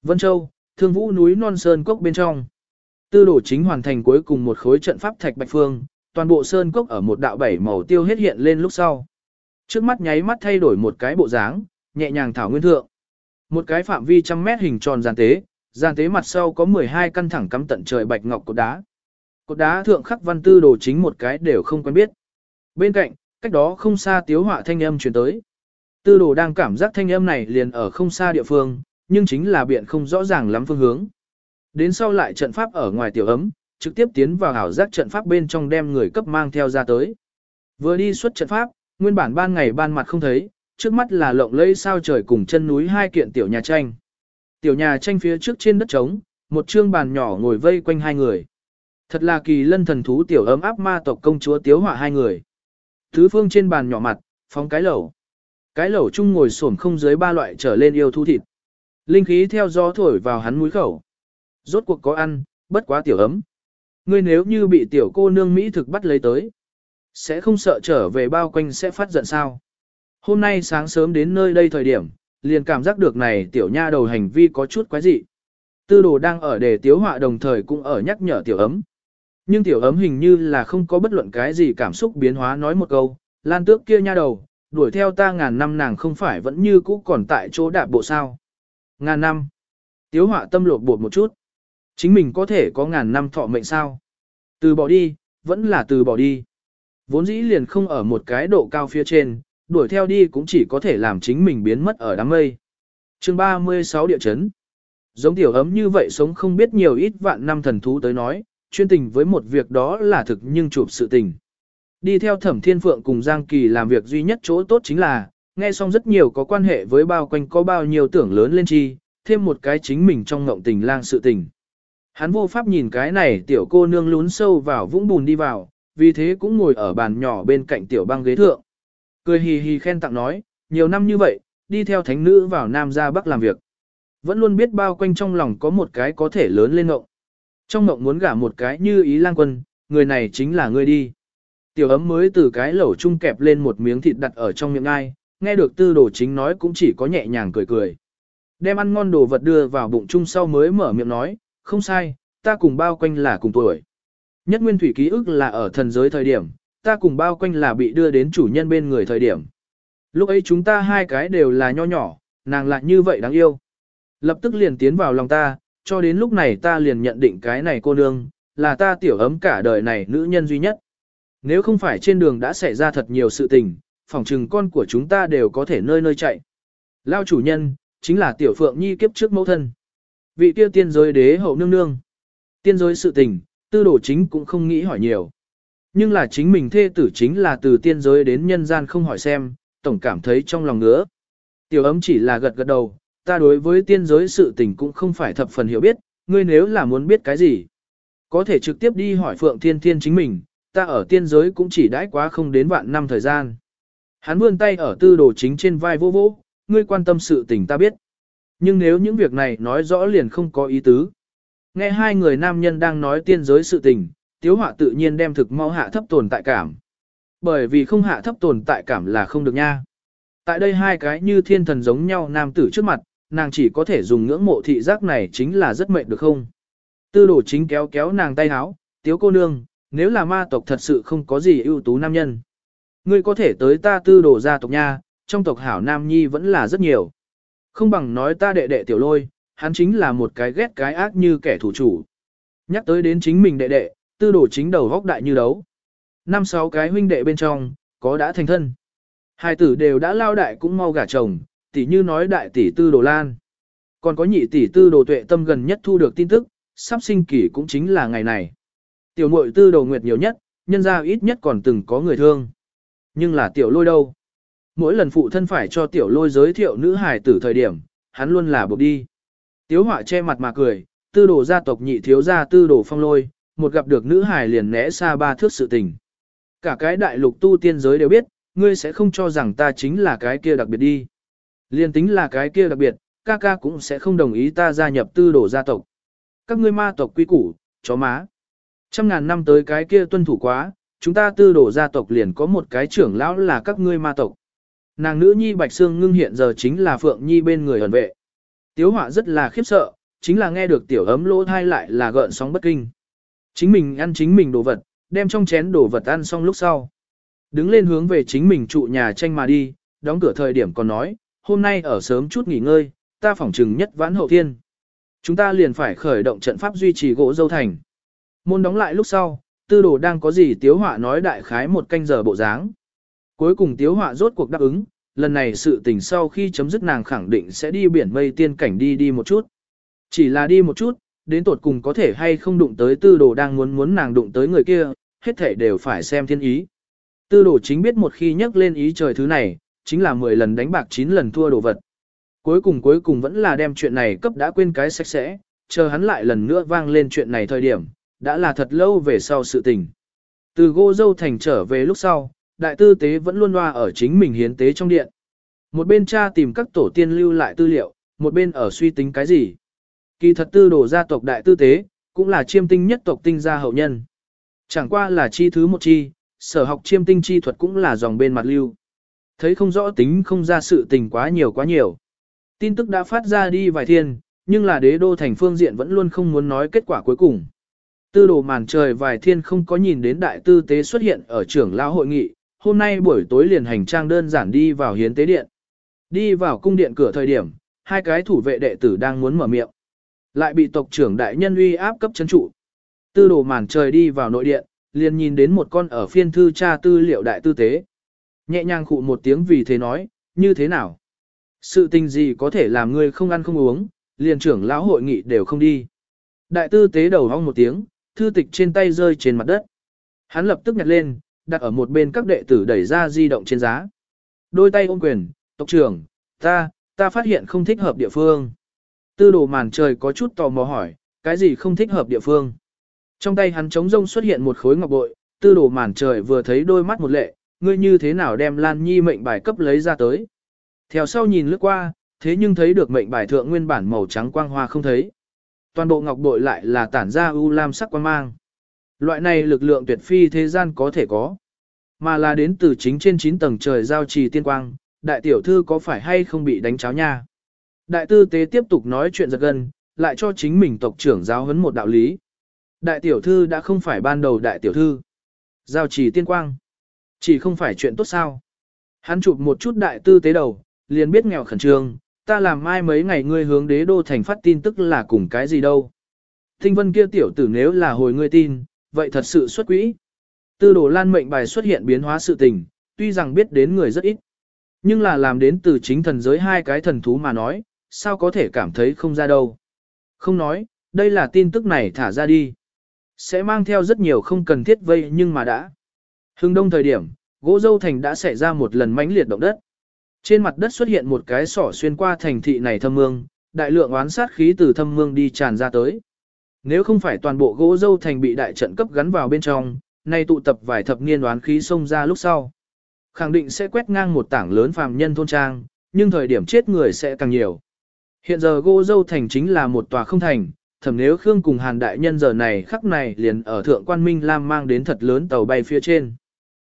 Vân Châu, thương vũ núi non sơn cốc bên trong. Tư đổ chính hoàn thành cuối cùng một khối trận pháp thạch bạch phương, toàn bộ sơn cốc ở một đạo bảy màu tiêu hết hiện lên lúc sau. Trước mắt nháy mắt thay đổi một cái bộ dáng, nhẹ nhàng thảo nguyên thượng. Một cái phạm vi trăm mét hình tròn giàn tế, giàn tế mặt sau có 12 căn thẳng cắm tận trời bạch ngọc cột đá. Cột đá thượng khắc văn tư đồ chính một cái đều không quen biết. Bên cạnh, cách đó không xa tiếu họa thanh âm truyền tới. Tư đồ đang cảm giác thanh âm này liền ở không xa địa phương, nhưng chính là biện không rõ ràng lắm phương hướng. Đến sau lại trận pháp ở ngoài tiểu ấm, trực tiếp tiến vào ảo giác trận pháp bên trong đem người cấp mang theo ra tới. Vừa đi xuất trận pháp, nguyên bản ban ngày ban mặt không thấy, trước mắt là lộng lẫy sao trời cùng chân núi hai kiện tiểu nhà tranh. Tiểu nhà tranh phía trước trên đất trống, một trương bàn nhỏ ngồi vây quanh hai người. Thật là kỳ lân thần thú tiểu ấm áp ma tộc công chúa tiếu họa hai người. Thứ phương trên bàn nhỏ mặt, phóng cái lẩu. Cái lẩu chung ngồi xổm không dưới ba loại trở lên yêu thu thịt. Linh khí theo gió thổi vào hắn mũi khẩu. Rốt cuộc có ăn, bất quá tiểu ấm. Ngươi nếu như bị tiểu cô nương Mỹ thực bắt lấy tới, sẽ không sợ trở về bao quanh sẽ phát giận sao. Hôm nay sáng sớm đến nơi đây thời điểm, liền cảm giác được này tiểu nha đầu hành vi có chút quái dị. Tư đồ đang ở để tiếu họa đồng thời cũng ở nhắc nhở tiểu ấm. Nhưng tiểu ấm hình như là không có bất luận cái gì cảm xúc biến hóa nói một câu, lan tước kia nha đầu, đuổi theo ta ngàn năm nàng không phải vẫn như cũ còn tại chỗ đạp bộ sao. Ngàn năm. Tiếu họa tâm lột bột một chút. Chính mình có thể có ngàn năm thọ mệnh sao. Từ bỏ đi, vẫn là từ bỏ đi. Vốn dĩ liền không ở một cái độ cao phía trên, đuổi theo đi cũng chỉ có thể làm chính mình biến mất ở đám mây. chương 36 địa chấn. Giống tiểu ấm như vậy sống không biết nhiều ít vạn năm thần thú tới nói, chuyên tình với một việc đó là thực nhưng chụp sự tình. Đi theo thẩm thiên phượng cùng Giang Kỳ làm việc duy nhất chỗ tốt chính là, nghe xong rất nhiều có quan hệ với bao quanh có bao nhiêu tưởng lớn lên chi, thêm một cái chính mình trong ngộng tình lang sự tình. Hắn vô pháp nhìn cái này tiểu cô nương lún sâu vào vũng bùn đi vào, vì thế cũng ngồi ở bàn nhỏ bên cạnh tiểu băng ghế thượng. Cười hì hì khen tặng nói, nhiều năm như vậy, đi theo thánh nữ vào Nam ra Bắc làm việc. Vẫn luôn biết bao quanh trong lòng có một cái có thể lớn lên ngộng. Trong ngộng muốn gả một cái như ý lang quân, người này chính là ngươi đi. Tiểu ấm mới từ cái lẩu chung kẹp lên một miếng thịt đặt ở trong miệng ai, nghe được tư đồ chính nói cũng chỉ có nhẹ nhàng cười cười. Đem ăn ngon đồ vật đưa vào bụng chung sau mới mở miệng nói, không sai, ta cùng bao quanh là cùng tuổi. Nhất nguyên thủy ký ức là ở thần giới thời điểm, ta cùng bao quanh là bị đưa đến chủ nhân bên người thời điểm. Lúc ấy chúng ta hai cái đều là nho nhỏ, nàng lại như vậy đáng yêu. Lập tức liền tiến vào lòng ta, cho đến lúc này ta liền nhận định cái này cô nương, là ta tiểu ấm cả đời này nữ nhân duy nhất. Nếu không phải trên đường đã xảy ra thật nhiều sự tình, phỏng chừng con của chúng ta đều có thể nơi nơi chạy. Lao chủ nhân, chính là tiểu phượng nhi kiếp trước mẫu thân. Vị tiêu tiên giới đế hậu nương nương. Tiên giới sự tình, tư đồ chính cũng không nghĩ hỏi nhiều. Nhưng là chính mình thê tử chính là từ tiên giới đến nhân gian không hỏi xem, tổng cảm thấy trong lòng ngứa. Tiểu ấm chỉ là gật gật đầu, ta đối với tiên giới sự tình cũng không phải thập phần hiểu biết, ngươi nếu là muốn biết cái gì. Có thể trực tiếp đi hỏi Phượng Thiên Thiên chính mình, ta ở tiên giới cũng chỉ đãi quá không đến vạn năm thời gian. Hắn vươn tay ở tư đồ chính trên vai vô vô, ngươi quan tâm sự tình ta biết. Nhưng nếu những việc này nói rõ liền không có ý tứ. Nghe hai người nam nhân đang nói tiên giới sự tình, tiếu họa tự nhiên đem thực mau hạ thấp tồn tại cảm. Bởi vì không hạ thấp tồn tại cảm là không được nha. Tại đây hai cái như thiên thần giống nhau nam tử trước mặt, nàng chỉ có thể dùng ngưỡng mộ thị giác này chính là rất mệnh được không? Tư đồ chính kéo kéo nàng tay háo, tiếu cô nương, nếu là ma tộc thật sự không có gì ưu tú nam nhân. Ngươi có thể tới ta tư đồ gia tộc nha, trong tộc hảo nam nhi vẫn là rất nhiều. Không bằng nói ta đệ đệ tiểu lôi, hắn chính là một cái ghét cái ác như kẻ thủ chủ. Nhắc tới đến chính mình đệ đệ, tư đồ chính đầu góc đại như đấu. Năm sáu cái huynh đệ bên trong, có đã thành thân. Hai tử đều đã lao đại cũng mau gả chồng, tỷ như nói đại tỷ tư đồ lan. Còn có nhị tỷ tư đồ tuệ tâm gần nhất thu được tin tức, sắp sinh kỷ cũng chính là ngày này. Tiểu muội tư đồ nguyệt nhiều nhất, nhân ra ít nhất còn từng có người thương. Nhưng là tiểu lôi đâu? Mỗi lần phụ thân phải cho tiểu lôi giới thiệu nữ hài tử thời điểm, hắn luôn là buộc đi. Tiếu họa che mặt mà cười, tư đồ gia tộc nhị thiếu gia tư đồ phong lôi, một gặp được nữ hài liền né xa ba thước sự tình. Cả cái đại lục tu tiên giới đều biết, ngươi sẽ không cho rằng ta chính là cái kia đặc biệt đi. Liên tính là cái kia đặc biệt, ca ca cũng sẽ không đồng ý ta gia nhập tư đồ gia tộc. Các ngươi ma tộc quy củ, chó má. Trăm ngàn năm tới cái kia tuân thủ quá, chúng ta tư đồ gia tộc liền có một cái trưởng lão là các ngươi ma tộc. Nàng nữ nhi Bạch Sương ngưng hiện giờ chính là Phượng Nhi bên người ẩn vệ. Tiếu họa rất là khiếp sợ, chính là nghe được tiểu ấm lỗ thai lại là gợn sóng bất kinh. Chính mình ăn chính mình đồ vật, đem trong chén đồ vật ăn xong lúc sau. Đứng lên hướng về chính mình trụ nhà tranh mà đi, đóng cửa thời điểm còn nói, hôm nay ở sớm chút nghỉ ngơi, ta phỏng chừng nhất vãn hậu thiên. Chúng ta liền phải khởi động trận pháp duy trì gỗ dâu thành. Môn đóng lại lúc sau, tư đồ đang có gì tiếu họa nói đại khái một canh giờ bộ dáng. Cuối cùng tiếu họa rốt cuộc đáp ứng, lần này sự tình sau khi chấm dứt nàng khẳng định sẽ đi biển mây tiên cảnh đi đi một chút. Chỉ là đi một chút, đến tột cùng có thể hay không đụng tới tư đồ đang muốn muốn nàng đụng tới người kia, hết thể đều phải xem thiên ý. Tư đồ chính biết một khi nhắc lên ý trời thứ này, chính là 10 lần đánh bạc 9 lần thua đồ vật. Cuối cùng cuối cùng vẫn là đem chuyện này cấp đã quên cái sạch sẽ, chờ hắn lại lần nữa vang lên chuyện này thời điểm, đã là thật lâu về sau sự tình. Từ gô dâu thành trở về lúc sau, đại tư tế vẫn luôn loa ở chính mình hiến tế trong điện. Một bên cha tìm các tổ tiên lưu lại tư liệu, một bên ở suy tính cái gì. Kỳ thật tư đồ gia tộc đại tư tế, cũng là chiêm tinh nhất tộc tinh gia hậu nhân. Chẳng qua là chi thứ một chi, sở học chiêm tinh chi thuật cũng là dòng bên mặt lưu. Thấy không rõ tính không ra sự tình quá nhiều quá nhiều. Tin tức đã phát ra đi vài thiên, nhưng là đế đô thành phương diện vẫn luôn không muốn nói kết quả cuối cùng. Tư đồ màn trời vài thiên không có nhìn đến đại tư tế xuất hiện ở trưởng lão hội nghị, hôm nay buổi tối liền hành trang đơn giản đi vào hiến tế điện. Đi vào cung điện cửa thời điểm, hai cái thủ vệ đệ tử đang muốn mở miệng. Lại bị tộc trưởng đại nhân uy áp cấp chấn trụ. Tư đồ màn trời đi vào nội điện, liền nhìn đến một con ở phiên thư tra tư liệu đại tư tế. Nhẹ nhàng khụ một tiếng vì thế nói, như thế nào? Sự tình gì có thể làm ngươi không ăn không uống, liền trưởng lão hội nghị đều không đi. Đại tư tế đầu hong một tiếng, thư tịch trên tay rơi trên mặt đất. Hắn lập tức nhặt lên, đặt ở một bên các đệ tử đẩy ra di động trên giá. Đôi tay ôm quyền, tộc trưởng, ta, ta phát hiện không thích hợp địa phương. Tư đồ màn trời có chút tò mò hỏi, cái gì không thích hợp địa phương. Trong tay hắn trống rông xuất hiện một khối ngọc bội, tư đồ màn trời vừa thấy đôi mắt một lệ, ngươi như thế nào đem Lan Nhi mệnh bài cấp lấy ra tới. Theo sau nhìn lướt qua, thế nhưng thấy được mệnh bài thượng nguyên bản màu trắng quang hoa không thấy. Toàn bộ ngọc bội lại là tản ra u lam sắc quang mang. Loại này lực lượng tuyệt phi thế gian có thể có. Mà là đến từ chính trên 9 tầng trời giao trì tiên quang, đại tiểu thư có phải hay không bị đánh cháo nha. Đại tư tế tiếp tục nói chuyện giật gần, lại cho chính mình tộc trưởng giáo huấn một đạo lý. Đại tiểu thư đã không phải ban đầu đại tiểu thư. Giao trì tiên quang. Chỉ không phải chuyện tốt sao. Hắn chụp một chút đại tư tế đầu, liền biết nghèo khẩn trương, ta làm mai mấy ngày ngươi hướng đế đô thành phát tin tức là cùng cái gì đâu. thinh vân kia tiểu tử nếu là hồi ngươi tin, vậy thật sự xuất quỹ. Tư đồ lan mệnh bài xuất hiện biến hóa sự tình, tuy rằng biết đến người rất ít. Nhưng là làm đến từ chính thần giới hai cái thần thú mà nói, sao có thể cảm thấy không ra đâu. Không nói, đây là tin tức này thả ra đi. Sẽ mang theo rất nhiều không cần thiết vây nhưng mà đã. Hưng đông thời điểm, gỗ dâu thành đã xảy ra một lần mãnh liệt động đất. Trên mặt đất xuất hiện một cái sỏ xuyên qua thành thị này thâm mương, đại lượng oán sát khí từ thâm mương đi tràn ra tới. Nếu không phải toàn bộ gỗ dâu thành bị đại trận cấp gắn vào bên trong, nay tụ tập vài thập niên đoán khí xông ra lúc sau. Khẳng định sẽ quét ngang một tảng lớn phàm nhân thôn trang, nhưng thời điểm chết người sẽ càng nhiều. Hiện giờ Gô Dâu Thành chính là một tòa không thành, thầm nếu Khương cùng Hàn Đại Nhân giờ này khắc này liền ở Thượng Quan Minh Lam mang đến thật lớn tàu bay phía trên.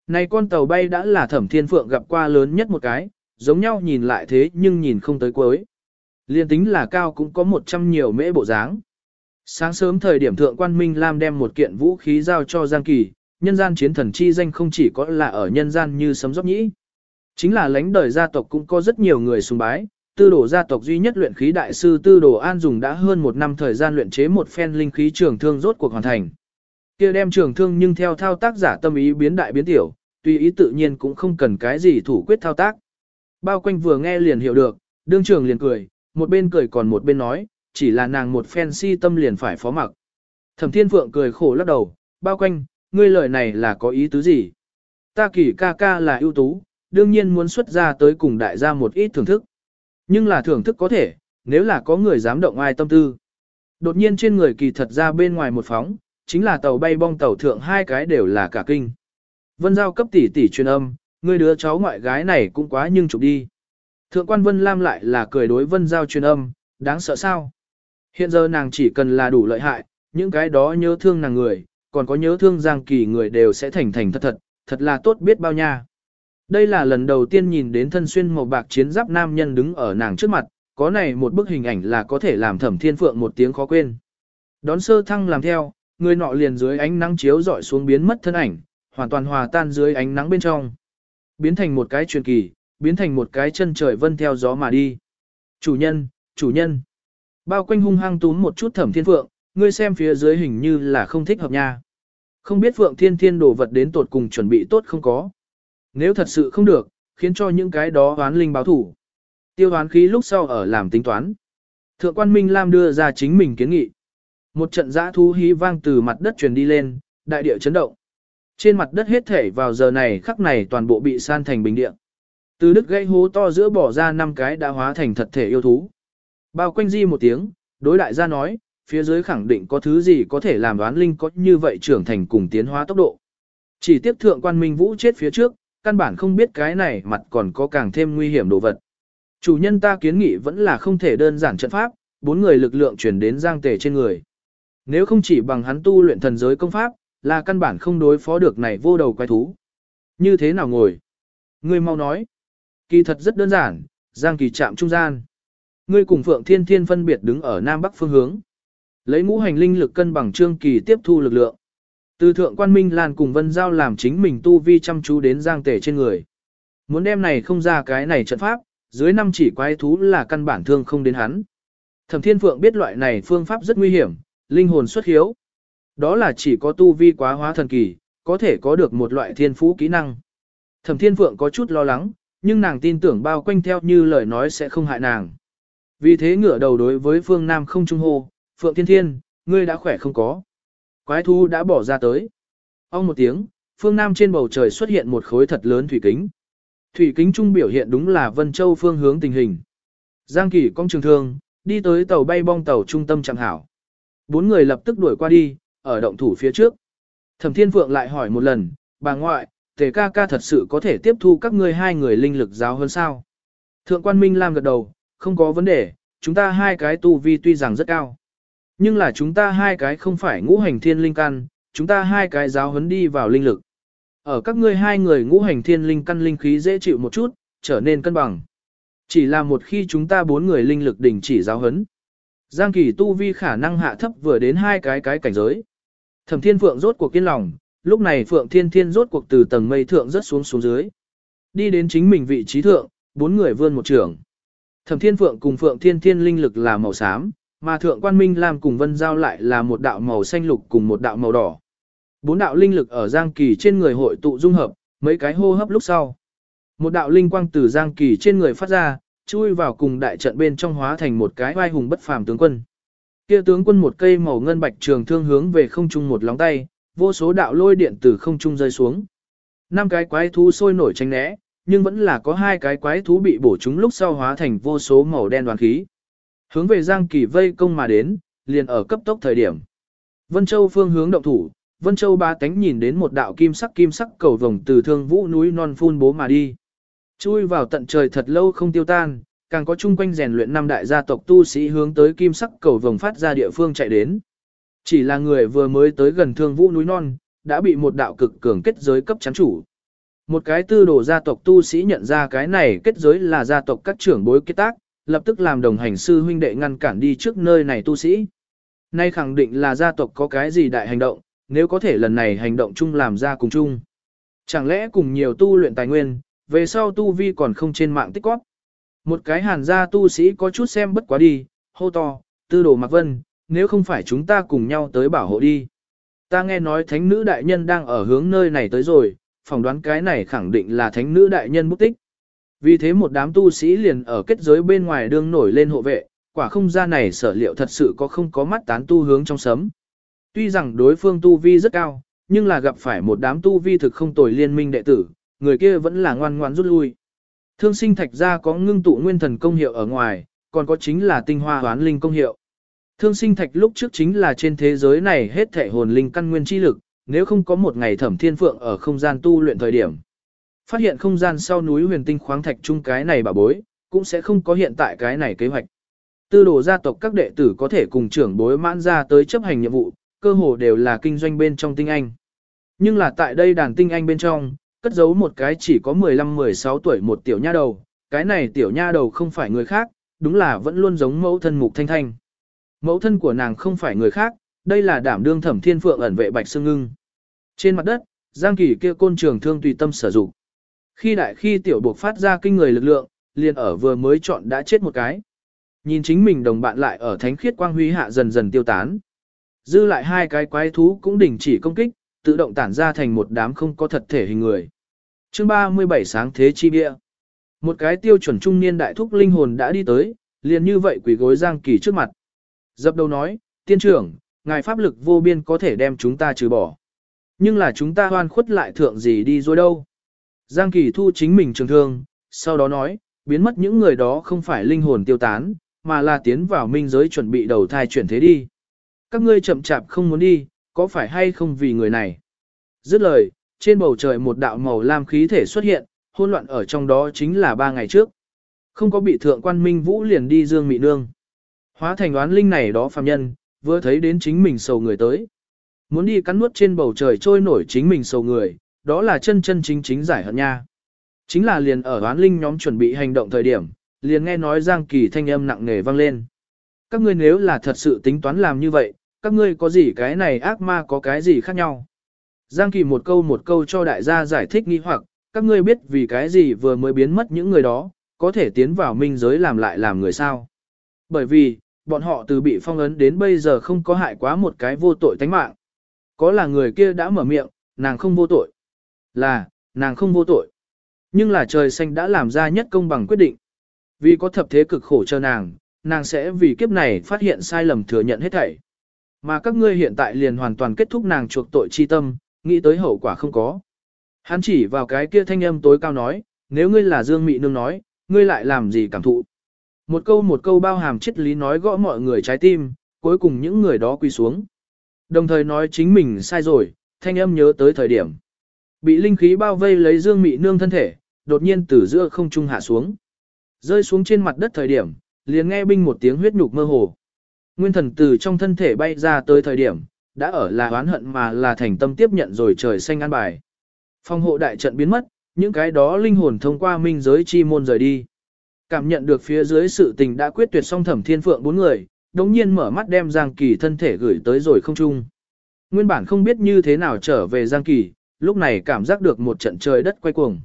Này con tàu bay đã là thẩm thiên phượng gặp qua lớn nhất một cái, giống nhau nhìn lại thế nhưng nhìn không tới cuối. Liên tính là cao cũng có một trăm nhiều mễ bộ dáng. Sáng sớm thời điểm Thượng Quan Minh Lam đem một kiện vũ khí giao cho Giang Kỳ, nhân gian chiến thần chi danh không chỉ có là ở nhân gian như sấm dốc nhĩ. Chính là lãnh đời gia tộc cũng có rất nhiều người sùng bái, tư đồ gia tộc duy nhất luyện khí đại sư tư đồ an dùng đã hơn một năm thời gian luyện chế một phen linh khí trường thương rốt cuộc hoàn thành. kia đem trường thương nhưng theo thao tác giả tâm ý biến đại biến tiểu, tùy ý tự nhiên cũng không cần cái gì thủ quyết thao tác. Bao quanh vừa nghe liền hiểu được, đương trường liền cười, một bên cười còn một bên nói, chỉ là nàng một phen si tâm liền phải phó mặc. Thẩm thiên phượng cười khổ lắc đầu, bao quanh, ngươi lời này là có ý tứ gì? Ta kỳ ca ca là ưu tú, đương nhiên muốn xuất ra tới cùng đại gia một ít thưởng thức. Nhưng là thưởng thức có thể, nếu là có người dám động ai tâm tư. Đột nhiên trên người kỳ thật ra bên ngoài một phóng, chính là tàu bay bong tàu thượng hai cái đều là cả kinh. Vân Giao cấp tỷ tỷ truyền âm, người đứa cháu ngoại gái này cũng quá nhưng chụp đi. Thượng quan Vân Lam lại là cười đối Vân Giao truyền âm, đáng sợ sao? Hiện giờ nàng chỉ cần là đủ lợi hại, những cái đó nhớ thương nàng người, còn có nhớ thương Giang Kỳ người đều sẽ thành thành thật thật, thật là tốt biết bao nha. Đây là lần đầu tiên nhìn đến thân xuyên màu bạc chiến giáp nam nhân đứng ở nàng trước mặt, có này một bức hình ảnh là có thể làm thẩm thiên phượng một tiếng khó quên. Đón sơ thăng làm theo, người nọ liền dưới ánh nắng chiếu dọi xuống biến mất thân ảnh, hoàn toàn hòa tan dưới ánh nắng bên trong. Biến thành một cái truyền kỳ, biến thành một cái chân trời vân theo gió mà đi. Chủ nhân, chủ nhân. Bao quanh hung hăng túm một chút thẩm thiên phượng, ngươi xem phía dưới hình như là không thích hợp nha. Không biết phượng thiên thiên đồ vật đến tột cùng chuẩn bị tốt không có. Nếu thật sự không được, khiến cho những cái đó oán linh báo thủ. Tiêu oán khí lúc sau ở làm tính toán. Thượng quan Minh Lam đưa ra chính mình kiến nghị. Một trận giã thú hí vang từ mặt đất truyền đi lên, đại địa chấn động. Trên mặt đất hết thể vào giờ này khắc này toàn bộ bị san thành bình địa. Từ đức gây hố to giữa bỏ ra năm cái đã hóa thành thật thể yêu thú. Bao quanh di một tiếng, đối đại gia nói, phía dưới khẳng định có thứ gì có thể làm đoán linh có như vậy trưởng thành cùng tiến hóa tốc độ. Chỉ tiếp thượng quan minh vũ chết phía trước, căn bản không biết cái này mặt còn có càng thêm nguy hiểm đồ vật. Chủ nhân ta kiến nghị vẫn là không thể đơn giản trận pháp, bốn người lực lượng chuyển đến giang tề trên người. Nếu không chỉ bằng hắn tu luyện thần giới công pháp, là căn bản không đối phó được này vô đầu quái thú. Như thế nào ngồi? Ngươi mau nói. Kỳ thật rất đơn giản, giang kỳ chạm trung gian. Ngươi cùng Phượng Thiên Thiên phân biệt đứng ở Nam Bắc phương hướng. Lấy ngũ hành linh lực cân bằng trương kỳ tiếp thu lực lượng. Từ thượng quan minh lan cùng vân giao làm chính mình tu vi chăm chú đến giang tể trên người. Muốn đem này không ra cái này trận pháp, dưới năm chỉ quái thú là căn bản thương không đến hắn. Thẩm thiên phượng biết loại này phương pháp rất nguy hiểm, linh hồn xuất hiếu. Đó là chỉ có tu vi quá hóa thần kỳ, có thể có được một loại thiên phú kỹ năng. Thẩm thiên phượng có chút lo lắng, nhưng nàng tin tưởng bao quanh theo như lời nói sẽ không hại nàng. Vì thế ngửa đầu đối với phương Nam không trung hô, Phượng Thiên Thiên, ngươi đã khỏe không có. Quái thú đã bỏ ra tới. Ông một tiếng, phương Nam trên bầu trời xuất hiện một khối thật lớn thủy kính. Thủy kính trung biểu hiện đúng là Vân Châu phương hướng tình hình. Giang Kỳ công trường thương, đi tới tàu bay bong tàu trung tâm chẳng hảo. Bốn người lập tức đuổi qua đi, ở động thủ phía trước. Thẩm Thiên Phượng lại hỏi một lần, bà ngoại, tề ca ca thật sự có thể tiếp thu các ngươi hai người linh lực giáo hơn sao? Thượng quan Minh Lam gật đầu, không có vấn đề, chúng ta hai cái tu vi tuy rằng rất cao. Nhưng là chúng ta hai cái không phải ngũ hành thiên linh căn, chúng ta hai cái giáo huấn đi vào linh lực. Ở các ngươi hai người ngũ hành thiên linh căn linh khí dễ chịu một chút, trở nên cân bằng. Chỉ là một khi chúng ta bốn người linh lực đình chỉ giáo huấn. Giang kỳ tu vi khả năng hạ thấp vừa đến hai cái cái cảnh giới. Thẩm thiên phượng rốt cuộc kiên lòng, lúc này phượng thiên thiên rốt cuộc từ tầng mây thượng rất xuống xuống dưới. Đi đến chính mình vị trí thượng, bốn người vươn một trường. Thẩm thiên phượng cùng phượng thiên thiên linh lực là màu xám, mà thượng quan minh lam cùng vân giao lại là một đạo màu xanh lục cùng một đạo màu đỏ. Bốn đạo linh lực ở Giang Kỳ trên người hội tụ dung hợp, mấy cái hô hấp lúc sau. Một đạo linh quang từ Giang Kỳ trên người phát ra, chui vào cùng đại trận bên trong hóa thành một cái vai hùng bất phàm tướng quân. Kia tướng quân một cây màu ngân bạch trường thương hướng về không trung một lóng tay, vô số đạo lôi điện từ không trung rơi xuống. Năm cái quái thú sôi nổi tránh né, nhưng vẫn là có hai cái quái thú bị bổ trúng lúc sau hóa thành vô số màu đen đoàn khí. Hướng về Giang Kỳ vây công mà đến, liền ở cấp tốc thời điểm. Vân Châu phương hướng động thủ, Vân Châu ba tánh nhìn đến một đạo kim sắc kim sắc cầu vồng từ thương vũ núi non phun bố mà đi. Chui vào tận trời thật lâu không tiêu tan, càng có chung quanh rèn luyện năm đại gia tộc tu sĩ hướng tới kim sắc cầu vồng phát ra địa phương chạy đến. Chỉ là người vừa mới tới gần thương vũ núi non, đã bị một đạo cực cường kết giới cấp chắn chủ. Một cái tư đồ gia tộc tu sĩ nhận ra cái này kết giới là gia tộc các trưởng bối kết tác, lập tức làm đồng hành sư huynh đệ ngăn cản đi trước nơi này tu sĩ. Nay khẳng định là gia tộc có cái gì đại hành động, nếu có thể lần này hành động chung làm ra cùng chung. Chẳng lẽ cùng nhiều tu luyện tài nguyên, về sau tu vi còn không trên mạng tích góp. Một cái hàn gia tu sĩ có chút xem bất quá đi, hô to, tư đồ Mạc Vân, nếu không phải chúng ta cùng nhau tới bảo hộ đi. Ta nghe nói thánh nữ đại nhân đang ở hướng nơi này tới rồi, phỏng đoán cái này khẳng định là thánh nữ đại nhân mục tích. Vì thế một đám tu sĩ liền ở kết giới bên ngoài đương nổi lên hộ vệ, quả không ra này sở liệu thật sự có không có mắt tán tu hướng trong sấm. Tuy rằng đối phương tu vi rất cao, nhưng là gặp phải một đám tu vi thực không tồi liên minh đệ tử, người kia vẫn là ngoan ngoan rút lui. Thương sinh thạch ra có ngưng tụ nguyên thần công hiệu ở ngoài, còn có chính là tinh hoa hoán linh công hiệu. Thương sinh thạch lúc trước chính là trên thế giới này hết thể hồn linh căn nguyên chi lực, nếu không có một ngày thẩm thiên phượng ở không gian tu luyện thời điểm. Phát hiện không gian sau núi huyền tinh khoáng thạch chung cái này bà bối, cũng sẽ không có hiện tại cái này kế hoạch. Tư đồ gia tộc các đệ tử có thể cùng trưởng bối mãn ra tới chấp hành nhiệm vụ, cơ hồ đều là kinh doanh bên trong tinh anh. Nhưng là tại đây đàn tinh anh bên trong, cất giấu một cái chỉ có 15-16 tuổi một tiểu nha đầu, cái này tiểu nha đầu không phải người khác, đúng là vẫn luôn giống mẫu thân mục thanh thanh. Mẫu thân của nàng không phải người khác, đây là đảm đương thẩm thiên phượng ẩn vệ bạch xương ngưng. Trên mặt đất, Giang Kỳ kia côn trường thương tùy tâm sử dụng. Khi đại khi tiểu buộc phát ra kinh người lực lượng, liền ở vừa mới chọn đã chết một cái. Nhìn chính mình đồng bạn lại ở thánh khiết quang huy hạ dần dần tiêu tán. Dư lại hai cái quái thú cũng đình chỉ công kích, tự động tản ra thành một đám không có thật thể hình người. Chương 37 sáng thế chi bia. Một cái tiêu chuẩn trung niên đại thúc linh hồn đã đi tới, liền như vậy quỷ gối Giang Kỳ trước mặt. Dập đầu nói, tiên trưởng, ngài pháp lực vô biên có thể đem chúng ta trừ bỏ. Nhưng là chúng ta hoan khuất lại thượng gì đi rồi đâu. Giang Kỳ thu chính mình trường thương, sau đó nói, biến mất những người đó không phải linh hồn tiêu tán, mà là tiến vào minh giới chuẩn bị đầu thai chuyển thế đi. Các ngươi chậm chạp không muốn đi, có phải hay không vì người này? Dứt lời, trên bầu trời một đạo màu lam khí thể xuất hiện, hỗn loạn ở trong đó chính là ba ngày trước. Không có bị thượng quan minh vũ liền đi dương mị nương. Hóa thành đoán linh này đó phàm nhân, vừa thấy đến chính mình sầu người tới. Muốn đi cắn nuốt trên bầu trời trôi nổi chính mình sầu người, đó là chân chân chính chính giải hận nha. Chính là liền ở đoán linh nhóm chuẩn bị hành động thời điểm, liền nghe nói Giang Kỳ thanh âm nặng nề vang lên. Các ngươi nếu là thật sự tính toán làm như vậy, các ngươi có gì cái này ác ma có cái gì khác nhau. Giang Kỳ một câu một câu cho đại gia giải thích nghi hoặc, các ngươi biết vì cái gì vừa mới biến mất những người đó, có thể tiến vào minh giới làm lại làm người sao. Bởi vì, bọn họ từ bị phong ấn đến bây giờ không có hại quá một cái vô tội tánh mạng. Có là người kia đã mở miệng, nàng không vô tội. Là, nàng không vô tội. Nhưng là trời xanh đã làm ra nhất công bằng quyết định. Vì có thập thế cực khổ cho nàng, nàng sẽ vì kiếp này phát hiện sai lầm thừa nhận hết thảy. Mà các ngươi hiện tại liền hoàn toàn kết thúc nàng chuộc tội chi tâm, nghĩ tới hậu quả không có. Hắn chỉ vào cái kia thanh âm tối cao nói, nếu ngươi là Dương Mị Nương nói, ngươi lại làm gì cảm thụ. Một câu một câu bao hàm triết lý nói gõ mọi người trái tim, cuối cùng những người đó quỳ xuống. Đồng thời nói chính mình sai rồi, thanh âm nhớ tới thời điểm. Bị linh khí bao vây lấy Dương Mị Nương thân thể, đột nhiên từ giữa không trung hạ xuống. Rơi xuống trên mặt đất thời điểm, liền nghe binh một tiếng huyết nhục mơ hồ. Nguyên thần từ trong thân thể bay ra tới thời điểm, đã ở là oán hận mà là thành tâm tiếp nhận rồi trời xanh an bài. Phong hộ đại trận biến mất, những cái đó linh hồn thông qua minh giới chi môn rời đi. Cảm nhận được phía dưới sự tình đã quyết tuyệt song thẩm thiên phượng bốn người, đống nhiên mở mắt đem Giang Kỳ thân thể gửi tới rồi không trung Nguyên bản không biết như thế nào trở về Giang Kỳ, lúc này cảm giác được một trận trời đất quay cuồng.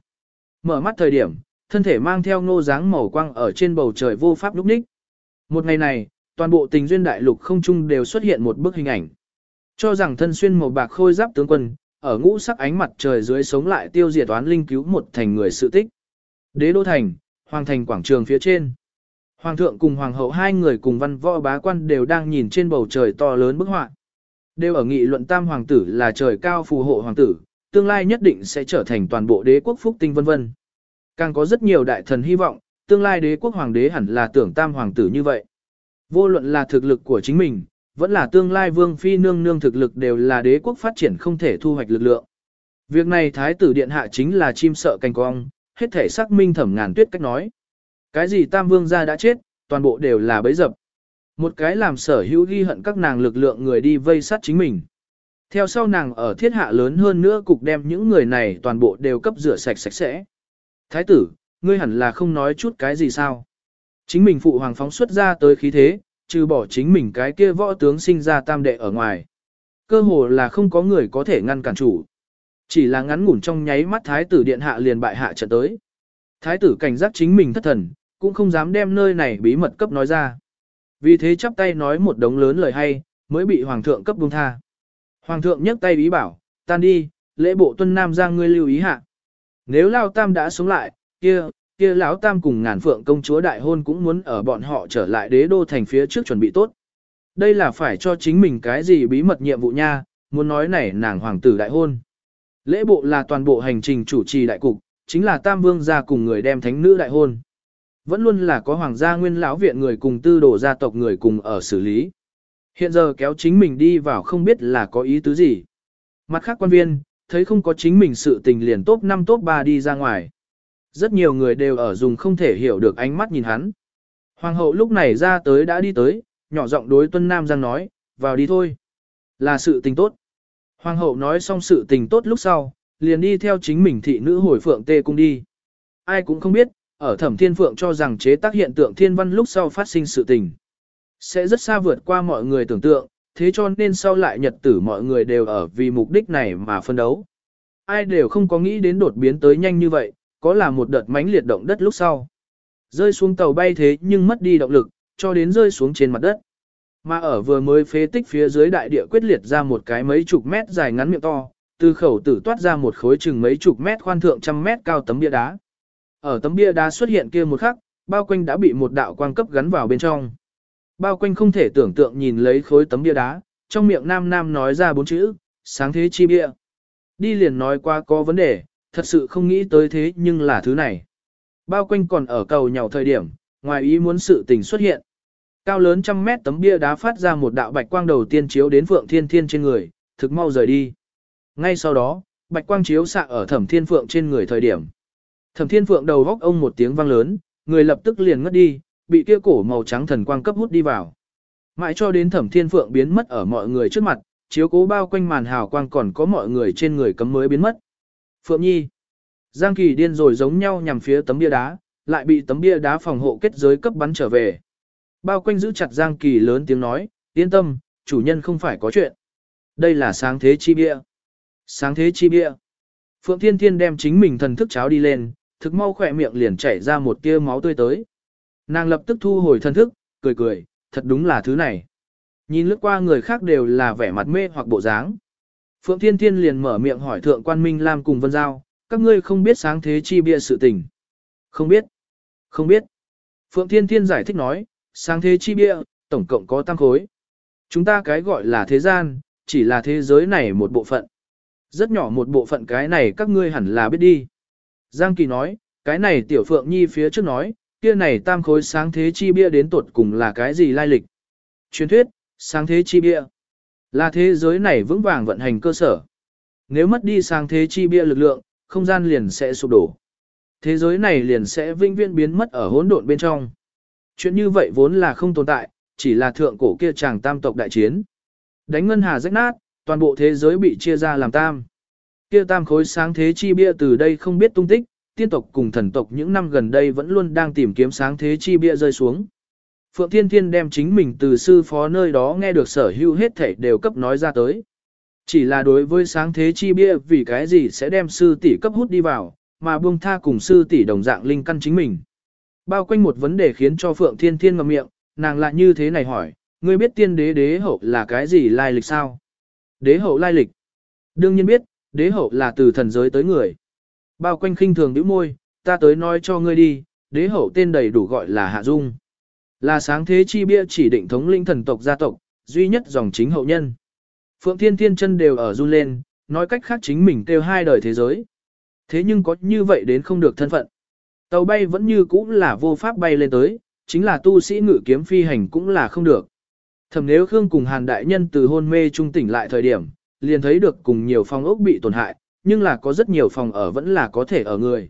Mở mắt thời điểm, thân thể mang theo ngô dáng màu quang ở trên bầu trời vô pháp lúc ních. Một ngày này, toàn bộ tình duyên đại lục không trung đều xuất hiện một bức hình ảnh. Cho rằng thân xuyên màu bạc khôi giáp tướng quân, ở ngũ sắc ánh mặt trời dưới sống lại tiêu diệt toán linh cứu một thành người sự tích. Đế đô thành, hoàng thành quảng trường phía trên. Hoàng thượng cùng hoàng hậu hai người cùng văn võ bá quan đều đang nhìn trên bầu trời to lớn bức họa. Đều ở nghị luận tam hoàng tử là trời cao phù hộ hoàng tử, tương lai nhất định sẽ trở thành toàn bộ đế quốc phúc tinh vân vân. Càng có rất nhiều đại thần hy vọng, tương lai đế quốc hoàng đế hẳn là tưởng tam hoàng tử như vậy. Vô luận là thực lực của chính mình, vẫn là tương lai vương phi nương nương thực lực đều là đế quốc phát triển không thể thu hoạch lực lượng. Việc này thái tử điện hạ chính là chim sợ canh cong, hết thể xác minh thẩm ngàn tuyết cách nói. Cái gì tam vương gia đã chết, toàn bộ đều là bấy dập. Một cái làm sở hữu ghi hận các nàng lực lượng người đi vây sát chính mình. Theo sau nàng ở thiết hạ lớn hơn nữa cục đem những người này toàn bộ đều cấp rửa sạch sạch sẽ. Thái tử, ngươi hẳn là không nói chút cái gì sao. Chính mình phụ hoàng phóng xuất ra tới khí thế, trừ bỏ chính mình cái kia võ tướng sinh ra tam đệ ở ngoài. Cơ hồ là không có người có thể ngăn cản chủ. Chỉ là ngắn ngủn trong nháy mắt thái tử điện hạ liền bại hạ trận tới. Thái tử cảnh giác chính mình thất thần, cũng không dám đem nơi này bí mật cấp nói ra. Vì thế chắp tay nói một đống lớn lời hay, mới bị hoàng thượng cấp buông tha. Hoàng thượng nhấc tay ý bảo, tan đi, lễ bộ tuân nam giang ngươi lưu ý hạ. Nếu Lao Tam đã sống lại, kia, kia lão Tam cùng ngàn phượng công chúa đại hôn cũng muốn ở bọn họ trở lại đế đô thành phía trước chuẩn bị tốt. Đây là phải cho chính mình cái gì bí mật nhiệm vụ nha, muốn nói này nàng hoàng tử đại hôn. Lễ bộ là toàn bộ hành trình chủ trì đại cục, chính là Tam Vương gia cùng người đem thánh nữ đại hôn. Vẫn luôn là có hoàng gia nguyên lão viện người cùng tư đồ gia tộc người cùng ở xử lý. Hiện giờ kéo chính mình đi vào không biết là có ý tứ gì. Mặt khác quan viên, thấy không có chính mình sự tình liền top 5 top 3 đi ra ngoài. Rất nhiều người đều ở dùng không thể hiểu được ánh mắt nhìn hắn. Hoàng hậu lúc này ra tới đã đi tới, nhỏ giọng đối Tuân Nam Giang nói, vào đi thôi. Là sự tình tốt. Hoàng hậu nói xong sự tình tốt lúc sau, liền đi theo chính mình thị nữ hồi phượng tê cung đi. Ai cũng không biết, ở thẩm thiên phượng cho rằng chế tác hiện tượng thiên văn lúc sau phát sinh sự tình. Sẽ rất xa vượt qua mọi người tưởng tượng, thế cho nên sau lại nhật tử mọi người đều ở vì mục đích này mà phân đấu. Ai đều không có nghĩ đến đột biến tới nhanh như vậy, có là một đợt mãnh liệt động đất lúc sau. Rơi xuống tàu bay thế nhưng mất đi động lực, cho đến rơi xuống trên mặt đất. Mà ở vừa mới phế tích phía dưới đại địa quyết liệt ra một cái mấy chục mét dài ngắn miệng to, từ khẩu tử toát ra một khối chừng mấy chục mét khoan thượng trăm mét cao tấm bia đá. Ở tấm bia đá xuất hiện kia một khắc, bao quanh đã bị một đạo quang cấp gắn vào bên trong. Bao quanh không thể tưởng tượng nhìn lấy khối tấm bia đá, trong miệng nam nam nói ra bốn chữ, sáng thế chi bia. Đi liền nói qua có vấn đề, thật sự không nghĩ tới thế nhưng là thứ này. Bao quanh còn ở cầu nhàu thời điểm, ngoài ý muốn sự tình xuất hiện. Cao lớn trăm mét tấm bia đá phát ra một đạo bạch quang đầu tiên chiếu đến Phượng Thiên Thiên trên người, thực mau rời đi. Ngay sau đó, bạch quang chiếu xạ ở Thẩm Thiên Phượng trên người thời điểm. Thẩm Thiên Phượng đầu góc ông một tiếng vang lớn, người lập tức liền ngất đi, bị kia cổ màu trắng thần quang cấp hút đi vào. Mãi cho đến Thẩm Thiên Phượng biến mất ở mọi người trước mặt, chiếu cố bao quanh màn hào quang còn có mọi người trên người cấm mới biến mất. Phượng Nhi. Giang Kỳ điên rồi giống nhau nhằm phía tấm bia đá, lại bị tấm bia đá phòng hộ kết giới cấp bắn trở về. Bao quanh giữ chặt Giang Kỳ lớn tiếng nói, yên tâm, chủ nhân không phải có chuyện. Đây là sáng thế chi bia. Sáng thế chi bia. Phượng Thiên Thiên đem chính mình thần thức cháo đi lên, thực mau khỏe miệng liền chảy ra một tia máu tươi tới. Nàng lập tức thu hồi thân thức, cười cười, thật đúng là thứ này. Nhìn lướt qua người khác đều là vẻ mặt mê hoặc bộ dáng. Phượng Thiên Thiên liền mở miệng hỏi Thượng Quan Minh Lam cùng Vân Giao, các ngươi không biết sáng thế chi bia sự tình. Không biết. Không biết. Phượng Thiên Thiên giải thích nói, sáng thế chi bia, tổng cộng có tăng khối. Chúng ta cái gọi là thế gian, chỉ là thế giới này một bộ phận. Rất nhỏ một bộ phận cái này các ngươi hẳn là biết đi. Giang Kỳ nói, cái này tiểu Phượng Nhi phía trước nói, kia này tam khối sáng thế chi bia đến tuột cùng là cái gì lai lịch. Truyền thuyết, sáng thế chi bia, là thế giới này vững vàng vận hành cơ sở. Nếu mất đi sáng thế chi bia lực lượng, không gian liền sẽ sụp đổ. Thế giới này liền sẽ vinh viễn biến mất ở hỗn độn bên trong. Chuyện như vậy vốn là không tồn tại, chỉ là thượng cổ kia chàng tam tộc đại chiến. Đánh ngân hà rách nát, toàn bộ thế giới bị chia ra làm tam. Kia tam khối sáng thế chi bia từ đây không biết tung tích, tiên tộc cùng thần tộc những năm gần đây vẫn luôn đang tìm kiếm sáng thế chi bia rơi xuống. Phượng Thiên Thiên đem chính mình từ sư phó nơi đó nghe được sở hữu hết thảy đều cấp nói ra tới. Chỉ là đối với sáng thế chi bia vì cái gì sẽ đem sư tỷ cấp hút đi vào, mà buông tha cùng sư tỷ đồng dạng linh căn chính mình. Bao quanh một vấn đề khiến cho Phượng Thiên Thiên ngậm miệng, nàng lại như thế này hỏi, ngươi biết tiên đế đế hậu là cái gì lai lịch sao? Đế hậu lai lịch. Đương nhiên biết, đế hậu là từ thần giới tới người. Bao quanh khinh thường nhíu môi, ta tới nói cho ngươi đi, đế hậu tên đầy đủ gọi là Hạ Dung. Là sáng thế chi bia chỉ định thống lĩnh thần tộc gia tộc, duy nhất dòng chính hậu nhân. Phượng Thiên Thiên chân đều ở run lên, nói cách khác chính mình kêu hai đời thế giới. Thế nhưng có như vậy đến không được thân phận. Tàu bay vẫn như cũ là vô pháp bay lên tới, chính là tu sĩ ngự kiếm phi hành cũng là không được. Thầm nếu Khương cùng Hàn Đại Nhân từ hôn mê trung tỉnh lại thời điểm, liền thấy được cùng nhiều phong ốc bị tổn hại, nhưng là có rất nhiều phòng ở vẫn là có thể ở người.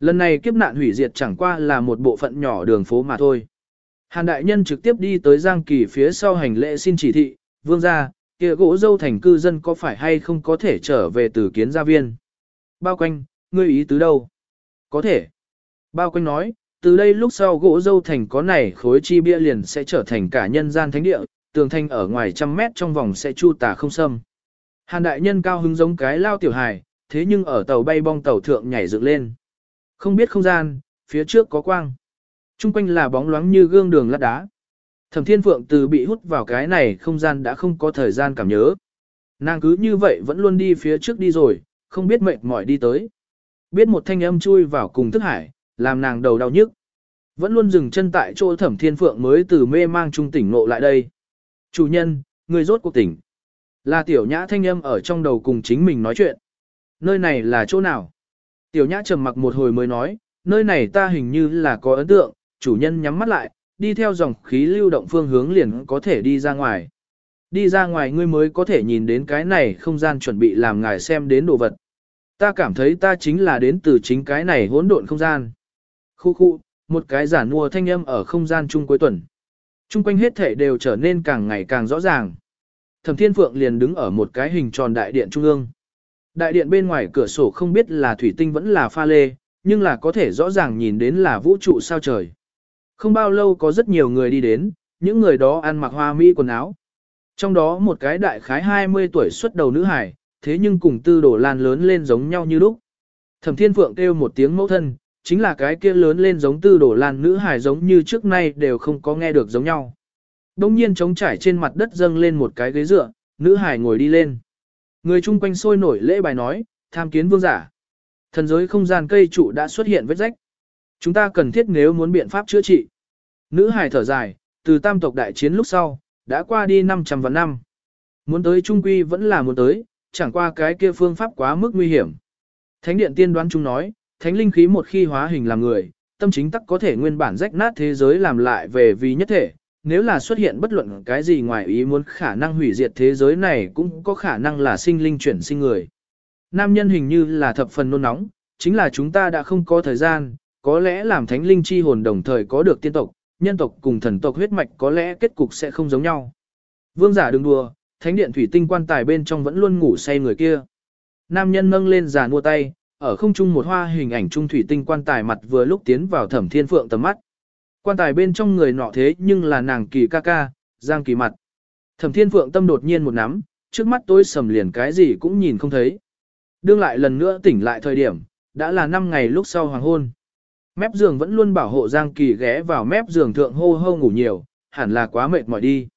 Lần này kiếp nạn hủy diệt chẳng qua là một bộ phận nhỏ đường phố mà thôi. Hàn Đại Nhân trực tiếp đi tới Giang Kỳ phía sau hành lễ xin chỉ thị, vương gia, kia gỗ dâu thành cư dân có phải hay không có thể trở về từ kiến gia viên. Bao quanh, ngươi ý tứ đâu? Có thể. Bao quanh nói, từ đây lúc sau gỗ dâu thành có này khối chi bia liền sẽ trở thành cả nhân gian thánh địa, tường thanh ở ngoài trăm mét trong vòng sẽ chu tà không xâm. Hàn đại nhân cao hứng giống cái lao tiểu hài, thế nhưng ở tàu bay bong tàu thượng nhảy dựng lên. Không biết không gian, phía trước có quang. Trung quanh là bóng loáng như gương đường lát đá. Thẩm Thiên Phượng từ bị hút vào cái này không gian đã không có thời gian cảm nhớ. Nàng cứ như vậy vẫn luôn đi phía trước đi rồi, không biết mệt mỏi đi tới. Biết một thanh âm chui vào cùng thức hải, làm nàng đầu đau nhức. Vẫn luôn dừng chân tại chỗ Thẩm Thiên Phượng mới từ mê mang trung tỉnh ngộ lại đây. Chủ nhân, người rốt cuộc tỉnh. Là tiểu nhã thanh âm ở trong đầu cùng chính mình nói chuyện. Nơi này là chỗ nào? Tiểu nhã trầm mặc một hồi mới nói, nơi này ta hình như là có ấn tượng, chủ nhân nhắm mắt lại, đi theo dòng khí lưu động phương hướng liền có thể đi ra ngoài. Đi ra ngoài ngươi mới có thể nhìn đến cái này không gian chuẩn bị làm ngài xem đến đồ vật. Ta cảm thấy ta chính là đến từ chính cái này hỗn độn không gian. Khu khu, một cái giả mua thanh âm ở không gian chung cuối tuần. Trung quanh hết thể đều trở nên càng ngày càng rõ ràng. Thẩm Thiên Phượng liền đứng ở một cái hình tròn đại điện trung ương. Đại điện bên ngoài cửa sổ không biết là thủy tinh vẫn là pha lê, nhưng là có thể rõ ràng nhìn đến là vũ trụ sao trời. Không bao lâu có rất nhiều người đi đến, những người đó ăn mặc hoa mỹ quần áo. Trong đó một cái đại khái 20 tuổi xuất đầu nữ hải, thế nhưng cùng tư đổ lan lớn lên giống nhau như lúc. Thẩm Thiên Phượng kêu một tiếng mẫu thân, chính là cái kia lớn lên giống tư đổ lan nữ hải giống như trước nay đều không có nghe được giống nhau. Đông nhiên trống trải trên mặt đất dâng lên một cái ghế dựa, nữ hải ngồi đi lên. Người chung quanh sôi nổi lễ bài nói, tham kiến vương giả. Thần giới không gian cây trụ đã xuất hiện vết rách. Chúng ta cần thiết nếu muốn biện pháp chữa trị. Nữ hải thở dài, từ tam tộc đại chiến lúc sau, đã qua đi 500 vạn năm. Muốn tới trung quy vẫn là muốn tới, chẳng qua cái kia phương pháp quá mức nguy hiểm. Thánh điện tiên đoán chúng nói, thánh linh khí một khi hóa hình làm người, tâm chính tắc có thể nguyên bản rách nát thế giới làm lại về vì nhất thể. Nếu là xuất hiện bất luận cái gì ngoài ý muốn khả năng hủy diệt thế giới này cũng có khả năng là sinh linh chuyển sinh người. Nam nhân hình như là thập phần nôn nóng, chính là chúng ta đã không có thời gian, có lẽ làm thánh linh chi hồn đồng thời có được tiên tộc, nhân tộc cùng thần tộc huyết mạch có lẽ kết cục sẽ không giống nhau. Vương giả đừng đùa, thánh điện thủy tinh quan tài bên trong vẫn luôn ngủ say người kia. Nam nhân nâng lên giả mua tay, ở không trung một hoa hình ảnh trung thủy tinh quan tài mặt vừa lúc tiến vào thẩm thiên phượng tầm mắt. Quan tài bên trong người nọ thế nhưng là nàng kỳ ca ca, giang kỳ mặt. Thẩm thiên phượng tâm đột nhiên một nắm, trước mắt tôi sầm liền cái gì cũng nhìn không thấy. Đương lại lần nữa tỉnh lại thời điểm, đã là 5 ngày lúc sau hoàng hôn. Mép giường vẫn luôn bảo hộ Giang Kỳ ghé vào mép giường thượng hô hô ngủ nhiều, hẳn là quá mệt mỏi đi.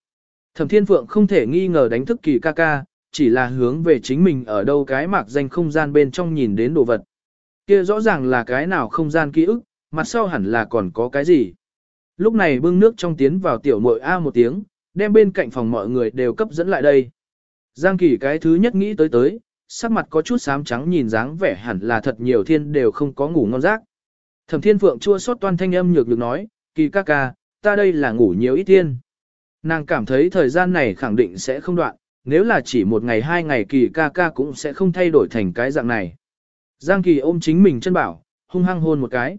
Thẩm Thiên Phượng không thể nghi ngờ đánh thức Kỳ ca ca, chỉ là hướng về chính mình ở đâu cái mạc danh không gian bên trong nhìn đến đồ vật. Kia rõ ràng là cái nào không gian ký ức, mặt sau hẳn là còn có cái gì. Lúc này bưng nước trong tiến vào tiểu muội A một tiếng, đem bên cạnh phòng mọi người đều cấp dẫn lại đây. Giang Kỳ cái thứ nhất nghĩ tới tới, sắc mặt có chút xám trắng nhìn dáng vẻ hẳn là thật nhiều thiên đều không có ngủ ngon giấc. Thẩm Thiên Phượng chua xót toan thanh âm nhược được nói, kỳ ca ca, ta đây là ngủ nhiều ít thiên. Nàng cảm thấy thời gian này khẳng định sẽ không đoạn, nếu là chỉ một ngày hai ngày kỳ ca ca cũng sẽ không thay đổi thành cái dạng này. Giang kỳ ôm chính mình chân bảo, hung hăng hôn một cái.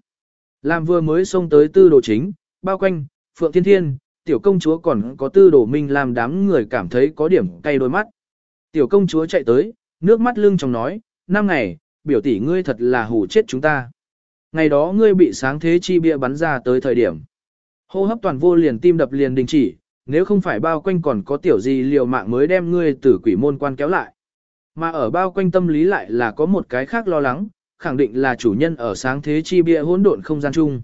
Làm vừa mới xông tới tư đồ chính, bao quanh, Phượng Thiên Thiên, tiểu công chúa còn có tư đồ minh làm đám người cảm thấy có điểm cay đôi mắt. Tiểu công chúa chạy tới, nước mắt lưng trong nói, năm ngày, biểu tỷ ngươi thật là hù chết chúng ta ngày đó ngươi bị sáng thế chi bia bắn ra tới thời điểm. Hô hấp toàn vô liền tim đập liền đình chỉ, nếu không phải bao quanh còn có tiểu gì liều mạng mới đem ngươi từ quỷ môn quan kéo lại. Mà ở bao quanh tâm lý lại là có một cái khác lo lắng, khẳng định là chủ nhân ở sáng thế chi bia hỗn độn không gian chung.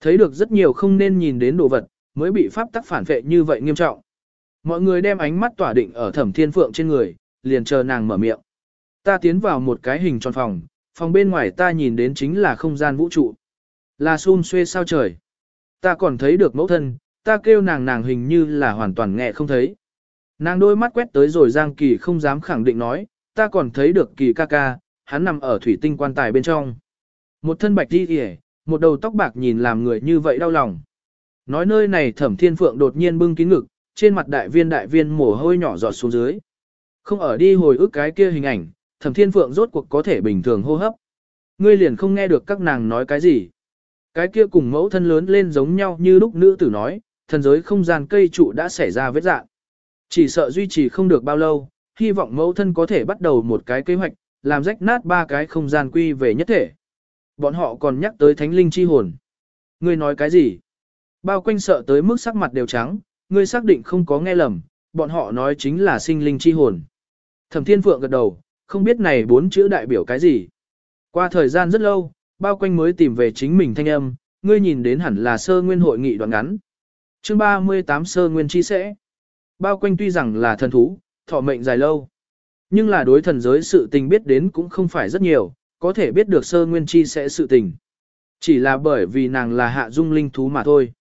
Thấy được rất nhiều không nên nhìn đến đồ vật, mới bị pháp tắc phản vệ như vậy nghiêm trọng. Mọi người đem ánh mắt tỏa định ở thẩm thiên phượng trên người, liền chờ nàng mở miệng. Ta tiến vào một cái hình tròn phòng, phòng bên ngoài ta nhìn đến chính là không gian vũ trụ. Là xun xuê sao trời. Ta còn thấy được mẫu thân, ta kêu nàng nàng hình như là hoàn toàn nghe không thấy. Nàng đôi mắt quét tới rồi Giang Kỳ không dám khẳng định nói, ta còn thấy được Kỳ ca ca, hắn nằm ở thủy tinh quan tài bên trong. Một thân bạch đi kìa, một đầu tóc bạc nhìn làm người như vậy đau lòng. Nói nơi này thẩm thiên phượng đột nhiên bưng kín ngực, trên mặt đại viên đại viên mồ hôi nhỏ giọt xuống dưới. Không ở đi hồi ức cái kia hình ảnh, thẩm thiên phượng rốt cuộc có thể bình thường hô hấp. Ngươi liền không nghe được các nàng nói cái gì. Cái kia cùng mẫu thân lớn lên giống nhau như lúc nữ tử nói, thần giới không gian cây trụ đã xảy ra vết dạng. Chỉ sợ duy trì không được bao lâu, hy vọng mẫu thân có thể bắt đầu một cái kế hoạch, làm rách nát ba cái không gian quy về nhất thể. Bọn họ còn nhắc tới thánh linh chi hồn. Ngươi nói cái gì? Bao quanh sợ tới mức sắc mặt đều trắng, ngươi xác định không có nghe lầm, bọn họ nói chính là sinh linh chi hồn. Thẩm Thiên Phượng gật đầu, không biết này bốn chữ đại biểu cái gì. Qua thời gian rất lâu, bao quanh mới tìm về chính mình thanh âm, ngươi nhìn đến hẳn là sơ nguyên hội nghị đoạn ngắn. Chương 38 sơ nguyên chi sẽ. Bao quanh tuy rằng là thần thú, thọ mệnh dài lâu. Nhưng là đối thần giới sự tình biết đến cũng không phải rất nhiều, có thể biết được sơ nguyên chi sẽ sự tình. Chỉ là bởi vì nàng là hạ dung linh thú mà thôi.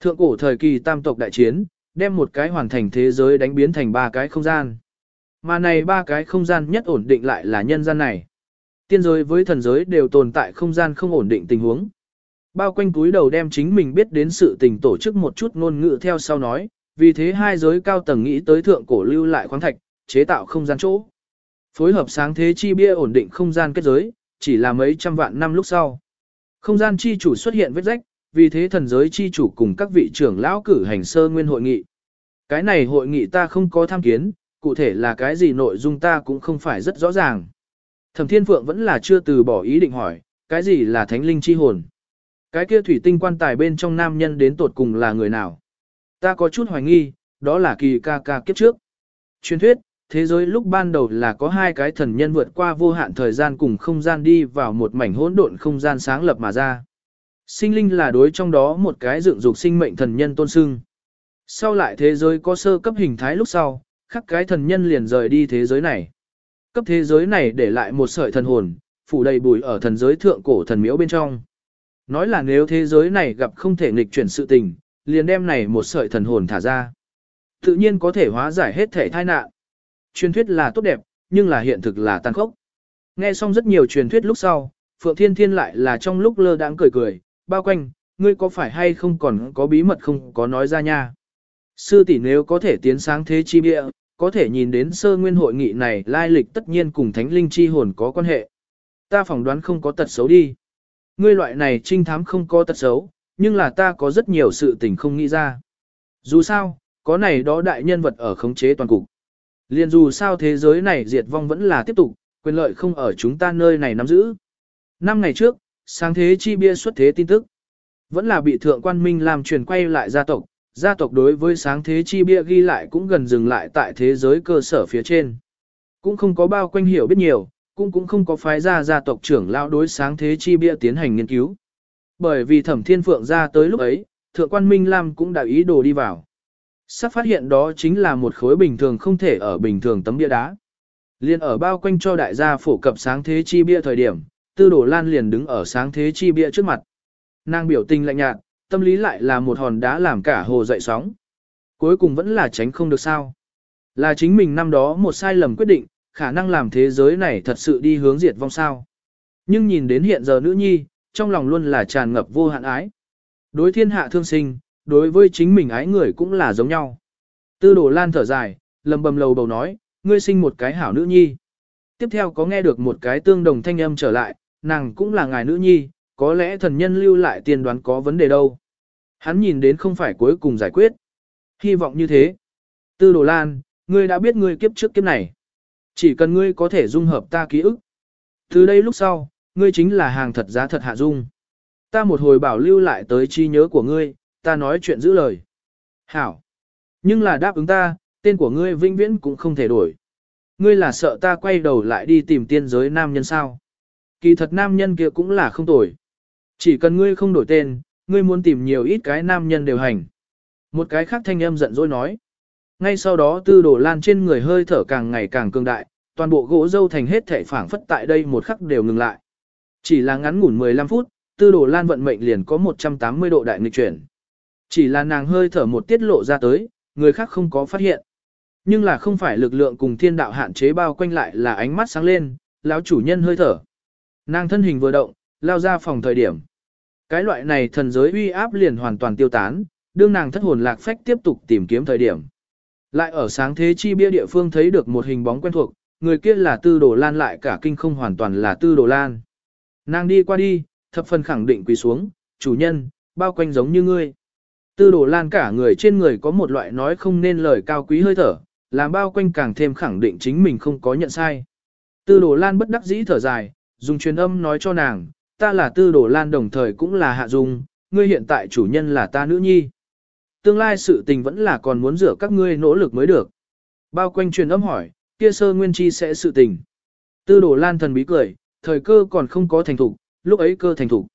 Thượng cổ thời kỳ tam tộc đại chiến, đem một cái hoàn thành thế giới đánh biến thành ba cái không gian. Mà này ba cái không gian nhất ổn định lại là nhân gian này. Tiên giới với thần giới đều tồn tại không gian không ổn định tình huống. Bao quanh túi đầu đem chính mình biết đến sự tình tổ chức một chút ngôn ngữ theo sau nói, vì thế hai giới cao tầng nghĩ tới thượng cổ lưu lại khoáng thạch, chế tạo không gian chỗ. Phối hợp sáng thế chi bia ổn định không gian kết giới, chỉ là mấy trăm vạn năm lúc sau. Không gian chi chủ xuất hiện vết rách, vì thế thần giới chi chủ cùng các vị trưởng lão cử hành sơ nguyên hội nghị. Cái này hội nghị ta không có tham kiến, cụ thể là cái gì nội dung ta cũng không phải rất rõ ràng. Thẩm Thiên Phượng vẫn là chưa từ bỏ ý định hỏi, cái gì là thánh linh chi hồn? Cái kia thủy tinh quan tài bên trong nam nhân đến tột cùng là người nào? Ta có chút hoài nghi, đó là kỳ ca ca kiếp trước. Truyền thuyết, thế giới lúc ban đầu là có hai cái thần nhân vượt qua vô hạn thời gian cùng không gian đi vào một mảnh hỗn độn không gian sáng lập mà ra. Sinh linh là đối trong đó một cái dựng dục sinh mệnh thần nhân tôn sưng. Sau lại thế giới có sơ cấp hình thái lúc sau, khắc cái thần nhân liền rời đi thế giới này. Cấp thế giới này để lại một sợi thần hồn, phủ đầy bụi ở thần giới thượng cổ thần miếu bên trong. Nói là nếu thế giới này gặp không thể nghịch chuyển sự tình, liền đem này một sợi thần hồn thả ra. Tự nhiên có thể hóa giải hết thể tai nạn. Truyền thuyết là tốt đẹp, nhưng là hiện thực là tàn khốc. Nghe xong rất nhiều truyền thuyết lúc sau, Phượng Thiên Thiên lại là trong lúc lơ đãng cười cười, bao quanh, ngươi có phải hay không còn có bí mật không có nói ra nha. Sư tỷ nếu có thể tiến sáng thế chi bịa, có thể nhìn đến sơ nguyên hội nghị này lai lịch tất nhiên cùng thánh linh chi hồn có quan hệ. Ta phỏng đoán không có tật xấu đi. Ngươi loại này trinh thám không có tật xấu, nhưng là ta có rất nhiều sự tình không nghĩ ra. Dù sao, có này đó đại nhân vật ở khống chế toàn cục. Liên dù sao thế giới này diệt vong vẫn là tiếp tục, quyền lợi không ở chúng ta nơi này nắm giữ. Năm ngày trước, sáng thế chi bia xuất thế tin tức. Vẫn là bị thượng quan minh làm truyền quay lại gia tộc, gia tộc đối với sáng thế chi bia ghi lại cũng gần dừng lại tại thế giới cơ sở phía trên. Cũng không có bao quanh hiểu biết nhiều, cũng cũng không có phái ra gia tộc trưởng lão đối sáng thế chi bia tiến hành nghiên cứu. Bởi vì thẩm thiên phượng ra tới lúc ấy, thượng quan Minh Lam cũng đã ý đồ đi vào. Sắp phát hiện đó chính là một khối bình thường không thể ở bình thường tấm bia đá. Liên ở bao quanh cho đại gia phổ cập sáng thế chi bia thời điểm, tư đổ lan liền đứng ở sáng thế chi bia trước mặt. Nàng biểu tình lạnh nhạt, tâm lý lại là một hòn đá làm cả hồ dậy sóng. Cuối cùng vẫn là tránh không được sao. Là chính mình năm đó một sai lầm quyết định, khả năng làm thế giới này thật sự đi hướng diệt vong sao. Nhưng nhìn đến hiện giờ nữ nhi, trong lòng luôn là tràn ngập vô hạn ái. Đối thiên hạ thương sinh, đối với chính mình ái người cũng là giống nhau. Tư đồ lan thở dài, lầm bầm lầu bầu nói, ngươi sinh một cái hảo nữ nhi. Tiếp theo có nghe được một cái tương đồng thanh âm trở lại, nàng cũng là ngài nữ nhi, có lẽ thần nhân lưu lại tiền đoán có vấn đề đâu. Hắn nhìn đến không phải cuối cùng giải quyết. Hy vọng như thế. Tư đồ lan, ngươi đã biết ngươi kiếp trước kiếp này. Chỉ cần ngươi có thể dung hợp ta ký ức. Từ đây lúc sau, ngươi chính là hàng thật giá thật hạ dung. Ta một hồi bảo lưu lại tới chi nhớ của ngươi, ta nói chuyện giữ lời. Hảo. Nhưng là đáp ứng ta, tên của ngươi vinh viễn cũng không thể đổi. Ngươi là sợ ta quay đầu lại đi tìm tiên giới nam nhân sao. Kỳ thật nam nhân kia cũng là không tồi. Chỉ cần ngươi không đổi tên, ngươi muốn tìm nhiều ít cái nam nhân đều hành. Một cái khác thanh âm giận dỗi nói. Ngay sau đó tư đổ lan trên người hơi thở càng ngày càng cường đại, toàn bộ gỗ dâu thành hết thể phảng phất tại đây một khắc đều ngừng lại. Chỉ là ngắn ngủn 15 phút, tư đồ lan vận mệnh liền có 180 độ đại nghịch chuyển. Chỉ là nàng hơi thở một tiết lộ ra tới, người khác không có phát hiện. Nhưng là không phải lực lượng cùng thiên đạo hạn chế bao quanh lại là ánh mắt sáng lên, lão chủ nhân hơi thở. Nàng thân hình vừa động, lao ra phòng thời điểm. Cái loại này thần giới uy áp liền hoàn toàn tiêu tán, đương nàng thất hồn lạc phách tiếp tục tìm kiếm thời điểm. Lại ở sáng thế chi bia địa phương thấy được một hình bóng quen thuộc, người kia là tư đồ lan lại cả kinh không hoàn toàn là tư đồ lan. Nàng đi qua đi, thập phần khẳng định quỳ xuống, chủ nhân, bao quanh giống như ngươi. Tư đồ lan cả người trên người có một loại nói không nên lời cao quý hơi thở, làm bao quanh càng thêm khẳng định chính mình không có nhận sai. Tư đồ lan bất đắc dĩ thở dài, dùng truyền âm nói cho nàng, ta là tư đồ lan đồng thời cũng là hạ dung, ngươi hiện tại chủ nhân là ta nữ nhi. Tương lai sự tình vẫn là còn muốn rửa các ngươi nỗ lực mới được. Bao quanh truyền âm hỏi, kia sơ nguyên chi sẽ sự tình. Tư đồ lan thần bí cười, thời cơ còn không có thành thục, lúc ấy cơ thành thục.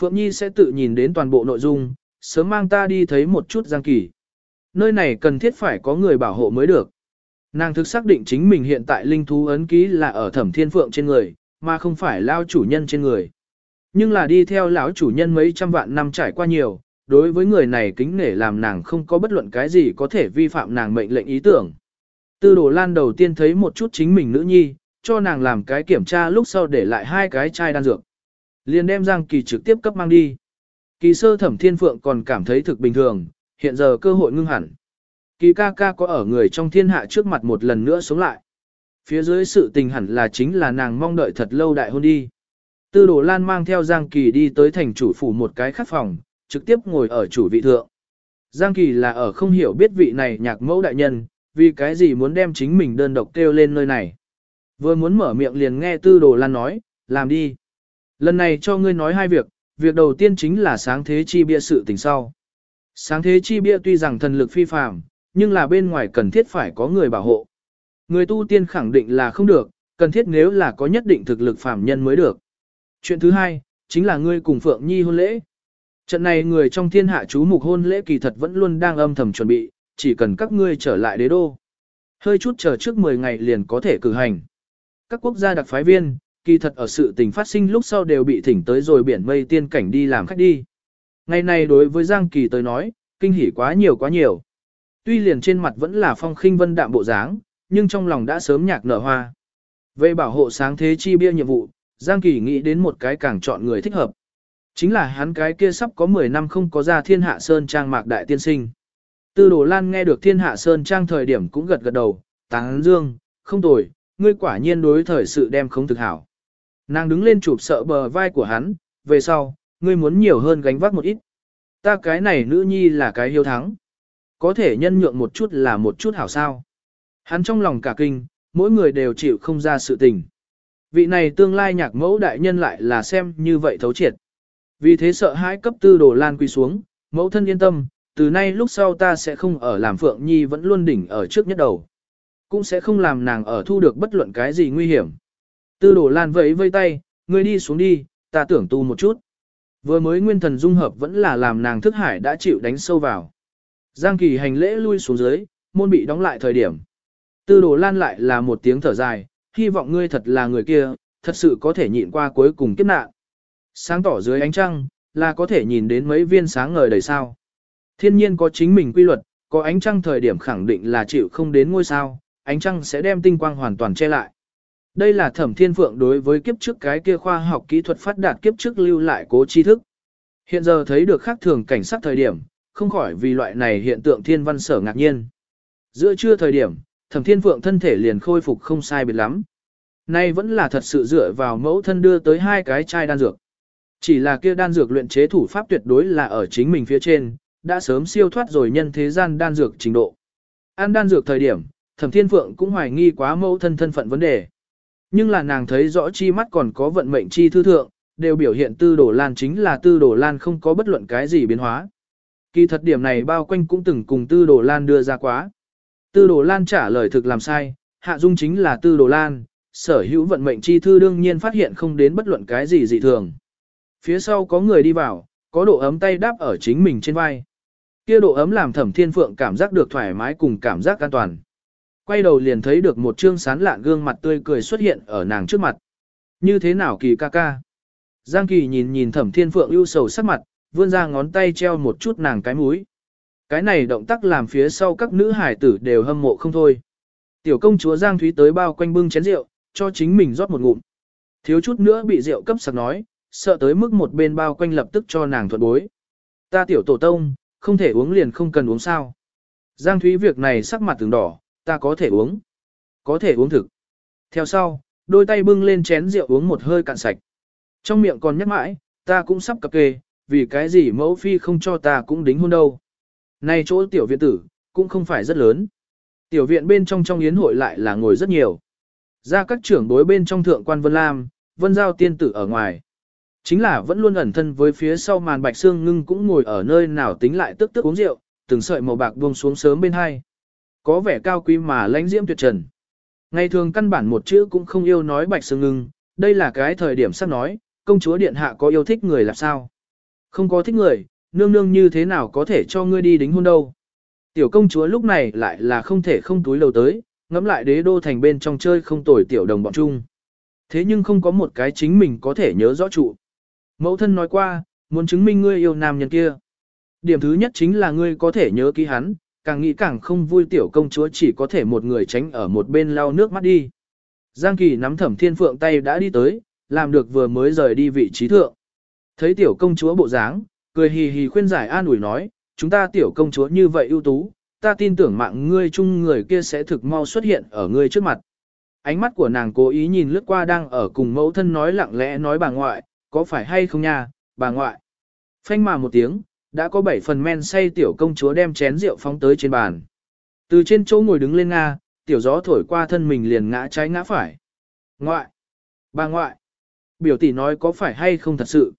Phượng Nhi sẽ tự nhìn đến toàn bộ nội dung, sớm mang ta đi thấy một chút giang kỳ. Nơi này cần thiết phải có người bảo hộ mới được. Nàng thực xác định chính mình hiện tại linh thú ấn ký là ở thẩm thiên phượng trên người, mà không phải lao chủ nhân trên người. Nhưng là đi theo lão chủ nhân mấy trăm vạn năm trải qua nhiều, đối với người này kính nể làm nàng không có bất luận cái gì có thể vi phạm nàng mệnh lệnh ý tưởng. Tư đồ lan đầu tiên thấy một chút chính mình nữ nhi, cho nàng làm cái kiểm tra lúc sau để lại hai cái chai đan dược. Liền đem Giang Kỳ trực tiếp cấp mang đi. Kỳ sơ thẩm thiên phượng còn cảm thấy thực bình thường, hiện giờ cơ hội ngưng hẳn. Kỳ ca ca có ở người trong thiên hạ trước mặt một lần nữa sống lại. Phía dưới sự tình hẳn là chính là nàng mong đợi thật lâu đại hôn đi. Tư đồ lan mang theo Giang Kỳ đi tới thành chủ phủ một cái khắc phòng, trực tiếp ngồi ở chủ vị thượng. Giang Kỳ là ở không hiểu biết vị này nhạc mẫu đại nhân, vì cái gì muốn đem chính mình đơn độc kêu lên nơi này. Vừa muốn mở miệng liền nghe tư đồ lan nói, làm đi. Lần này cho ngươi nói hai việc, việc đầu tiên chính là sáng thế chi bia sự tình sau. Sáng thế chi bia tuy rằng thần lực phi phàm, nhưng là bên ngoài cần thiết phải có người bảo hộ. Người tu tiên khẳng định là không được, cần thiết nếu là có nhất định thực lực phàm nhân mới được. Chuyện thứ hai, chính là ngươi cùng Phượng Nhi hôn lễ. Trận này người trong thiên hạ chú mục hôn lễ kỳ thật vẫn luôn đang âm thầm chuẩn bị, chỉ cần các ngươi trở lại đế đô. Hơi chút chờ trước 10 ngày liền có thể cử hành. Các quốc gia đặc phái viên, kỳ thật ở sự tình phát sinh lúc sau đều bị thỉnh tới rồi biển mây tiên cảnh đi làm khách đi. Ngày này đối với Giang Kỳ tới nói, kinh hỉ quá nhiều quá nhiều. Tuy liền trên mặt vẫn là phong khinh vân đạm bộ dáng, nhưng trong lòng đã sớm nhạc nở hoa. Về bảo hộ sáng thế chi bia nhiệm vụ, Giang Kỳ nghĩ đến một cái càng chọn người thích hợp. Chính là hắn cái kia sắp có 10 năm không có ra thiên hạ sơn trang mạc đại tiên sinh. Tư đồ lan nghe được thiên hạ sơn trang thời điểm cũng gật gật đầu, táng dương, không tồi, ngươi quả nhiên đối thời sự đem không thực hảo. Nàng đứng lên chụp sợ bờ vai của hắn, về sau, ngươi muốn nhiều hơn gánh vác một ít. Ta cái này nữ nhi là cái hiếu thắng. Có thể nhân nhượng một chút là một chút hảo sao. Hắn trong lòng cả kinh, mỗi người đều chịu không ra sự tình. Vị này tương lai nhạc mẫu đại nhân lại là xem như vậy thấu triệt. Vì thế sợ hãi cấp tư đồ lan quy xuống, mẫu thân yên tâm, từ nay lúc sau ta sẽ không ở làm phượng nhi vẫn luôn đỉnh ở trước nhất đầu. Cũng sẽ không làm nàng ở thu được bất luận cái gì nguy hiểm. Tư đồ lan vẫy vây tay, ngươi đi xuống đi, ta tưởng tu một chút. Vừa mới nguyên thần dung hợp vẫn là làm nàng thức hải đã chịu đánh sâu vào. Giang kỳ hành lễ lui xuống dưới, môn bị đóng lại thời điểm. Tư đồ lan lại là một tiếng thở dài, hy vọng ngươi thật là người kia, thật sự có thể nhịn qua cuối cùng kiếp nạn. Sáng tỏ dưới ánh trăng, là có thể nhìn đến mấy viên sáng ngời đầy sao. Thiên nhiên có chính mình quy luật, có ánh trăng thời điểm khẳng định là chịu không đến ngôi sao, ánh trăng sẽ đem tinh quang hoàn toàn che lại. Đây là thẩm thiên phượng đối với kiếp trước cái kia khoa học kỹ thuật phát đạt kiếp trước lưu lại cố tri thức. Hiện giờ thấy được khác thường cảnh sát thời điểm, không khỏi vì loại này hiện tượng thiên văn sở ngạc nhiên. Giữa trưa thời điểm, thẩm thiên phượng thân thể liền khôi phục không sai biệt lắm. Nay vẫn là thật sự dựa vào mẫu thân đưa tới hai cái chai đan dược. Chỉ là kia đan dược luyện chế thủ pháp tuyệt đối là ở chính mình phía trên, đã sớm siêu thoát rồi nhân thế gian đan dược trình độ. Ăn đan dược thời điểm, thẩm thiên phượng cũng hoài nghi quá mẫu thân thân phận vấn đề. Nhưng là nàng thấy rõ chi mắt còn có vận mệnh chi thư thượng, đều biểu hiện tư đồ lan chính là tư đồ lan không có bất luận cái gì biến hóa. Kỳ thật điểm này bao quanh cũng từng cùng tư đồ lan đưa ra quá. Tư đồ lan trả lời thực làm sai, hạ dung chính là tư đồ lan, sở hữu vận mệnh chi thư đương nhiên phát hiện không đến bất luận cái gì dị thường. Phía sau có người đi vào, có độ ấm tay đáp ở chính mình trên vai. Kia độ ấm làm thẩm thiên phượng cảm giác được thoải mái cùng cảm giác an toàn. Quay đầu liền thấy được một trương sán lạn gương mặt tươi cười xuất hiện ở nàng trước mặt. Như thế nào kỳ ca ca? Giang kỳ nhìn nhìn thẩm thiên phượng ưu sầu sắc mặt, vươn ra ngón tay treo một chút nàng cái múi. Cái này động tác làm phía sau các nữ hải tử đều hâm mộ không thôi. Tiểu công chúa Giang Thúy tới bao quanh bưng chén rượu, cho chính mình rót một ngụm. Thiếu chút nữa bị rượu cấp sặc nói, sợ tới mức một bên bao quanh lập tức cho nàng thuận bối. Ta tiểu tổ tông, không thể uống liền không cần uống sao. Giang Thúy việc này sắc mặt từng đỏ, ta có thể uống. Có thể uống thực. Theo sau, đôi tay bưng lên chén rượu uống một hơi cạn sạch. Trong miệng còn nhắc mãi, ta cũng sắp cập kê, vì cái gì mẫu phi không cho ta cũng đính hôn đâu. Này chỗ tiểu viện tử, cũng không phải rất lớn. Tiểu viện bên trong trong yến hội lại là ngồi rất nhiều. Ra các trưởng đối bên trong thượng quan Vân Lam, Vân Giao tiên tử ở ngoài. Chính là vẫn luôn ẩn thân với phía sau màn bạch xương ngưng cũng ngồi ở nơi nào tính lại tức tức uống rượu, từng sợi màu bạc buông xuống sớm bên hai. Có vẻ cao quý mà lãnh diễm tuyệt trần. Ngày thường căn bản một chữ cũng không yêu nói bạch sương ngưng, đây là cái thời điểm sắp nói, công chúa điện hạ có yêu thích người là sao? Không có thích người, nương nương như thế nào có thể cho ngươi đi đính hôn đâu? Tiểu công chúa lúc này lại là không thể không túi lầu tới, ngắm lại đế đô thành bên trong chơi không tồi tiểu đồng bọn chung. Thế nhưng không có một cái chính mình có thể nhớ rõ trụ. Mẫu thân nói qua, muốn chứng minh ngươi yêu nam nhân kia. Điểm thứ nhất chính là ngươi có thể nhớ ký hắn, càng nghĩ càng không vui tiểu công chúa chỉ có thể một người tránh ở một bên lau nước mắt đi. Giang Kỳ nắm thẩm thiên phượng tay đã đi tới, làm được vừa mới rời đi vị trí thượng. Thấy tiểu công chúa bộ dáng, cười hì hì khuyên giải an ủi nói, chúng ta tiểu công chúa như vậy ưu tú, ta tin tưởng mạng ngươi chung người kia sẽ thực mau xuất hiện ở ngươi trước mặt. Ánh mắt của nàng cố ý nhìn lướt qua đang ở cùng mẫu thân nói lặng lẽ nói bà ngoại, có phải hay không nha, bà ngoại. Phanh mà một tiếng, đã có bảy phần men say tiểu công chúa đem chén rượu phóng tới trên bàn. Từ trên chỗ ngồi đứng lên Nga, tiểu gió thổi qua thân mình liền ngã trái ngã phải. Ngoại! Bà ngoại! Biểu tỷ nói có phải hay không thật sự.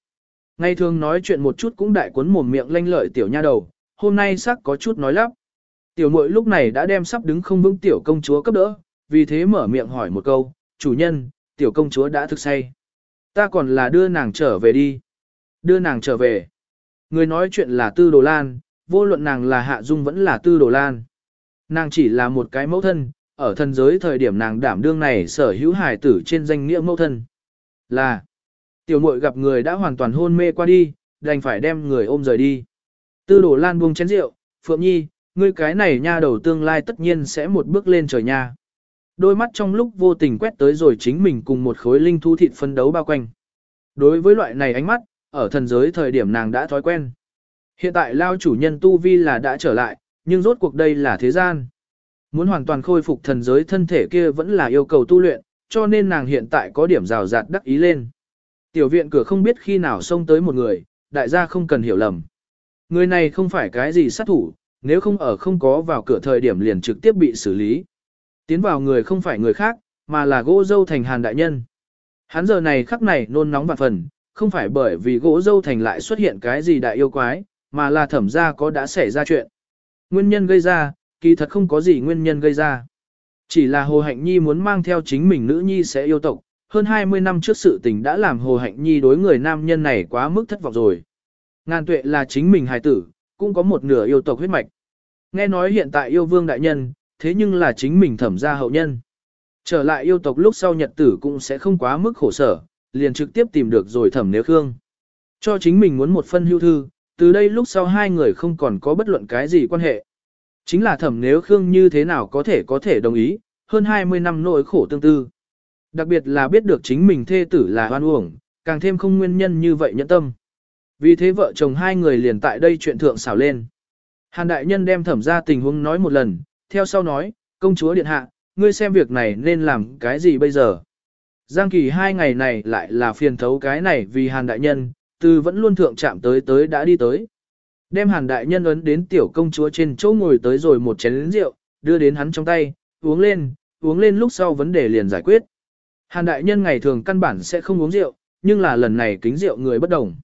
Ngày thường nói chuyện một chút cũng đại cuốn mồm miệng lanh lợi tiểu nha đầu, hôm nay sắc có chút nói lắp. Tiểu muội lúc này đã đem sắp đứng không vững tiểu công chúa cấp đỡ, vì thế mở miệng hỏi một câu, chủ nhân, tiểu công chúa đã thực say. Ta còn là đưa nàng trở về đi. Đưa nàng trở về. Người nói chuyện là tư đồ lan, vô luận nàng là hạ dung vẫn là tư đồ lan. Nàng chỉ là một cái mẫu thân, ở thần giới thời điểm nàng đảm đương này sở hữu hài tử trên danh nghĩa mẫu thân. Là, tiểu muội gặp người đã hoàn toàn hôn mê qua đi, đành phải đem người ôm rời đi. Tư đồ lan buông chén rượu, Phượng Nhi, ngươi cái này nha đầu tương lai tất nhiên sẽ một bước lên trời nha. Đôi mắt trong lúc vô tình quét tới rồi chính mình cùng một khối linh thu thịt phân đấu bao quanh. Đối với loại này ánh mắt, ở thần giới thời điểm nàng đã thói quen. Hiện tại lao chủ nhân Tu Vi là đã trở lại, nhưng rốt cuộc đây là thế gian. Muốn hoàn toàn khôi phục thần giới thân thể kia vẫn là yêu cầu tu luyện, cho nên nàng hiện tại có điểm rào rạt đắc ý lên. Tiểu viện cửa không biết khi nào xông tới một người, đại gia không cần hiểu lầm. Người này không phải cái gì sát thủ, nếu không ở không có vào cửa thời điểm liền trực tiếp bị xử lý. Tiến vào người không phải người khác, mà là gỗ dâu thành hàn đại nhân. Hắn giờ này khắc này nôn nóng vạn phần, không phải bởi vì gỗ dâu thành lại xuất hiện cái gì đại yêu quái, mà là thẩm ra có đã xảy ra chuyện. Nguyên nhân gây ra, kỳ thật không có gì nguyên nhân gây ra. Chỉ là Hồ Hạnh Nhi muốn mang theo chính mình nữ nhi sẽ yêu tộc, hơn 20 năm trước sự tình đã làm Hồ Hạnh Nhi đối người nam nhân này quá mức thất vọng rồi. Ngàn tuệ là chính mình hài tử, cũng có một nửa yêu tộc huyết mạch. Nghe nói hiện tại yêu vương đại nhân, thế nhưng là chính mình thẩm ra hậu nhân. Trở lại yêu tộc lúc sau nhật tử cũng sẽ không quá mức khổ sở, liền trực tiếp tìm được rồi thẩm nếu khương. Cho chính mình muốn một phân hưu thư, từ đây lúc sau hai người không còn có bất luận cái gì quan hệ. Chính là thẩm nếu khương như thế nào có thể có thể đồng ý, hơn 20 năm nỗi khổ tương tư. Đặc biệt là biết được chính mình thê tử là hoan uổng, càng thêm không nguyên nhân như vậy nhẫn tâm. Vì thế vợ chồng hai người liền tại đây chuyện thượng xảo lên. Hàn đại nhân đem thẩm ra tình huống nói một lần, theo sau nói, công chúa điện hạ, ngươi xem việc này nên làm cái gì bây giờ. Giang kỳ hai ngày này lại là phiền thấu cái này vì hàn đại nhân, từ vẫn luôn thượng chạm tới tới đã đi tới. Đem hàn đại nhân ấn đến tiểu công chúa trên chỗ ngồi tới rồi một chén rượu, đưa đến hắn trong tay, uống lên, uống lên lúc sau vấn đề liền giải quyết. Hàn đại nhân ngày thường căn bản sẽ không uống rượu, nhưng là lần này kính rượu người bất đồng.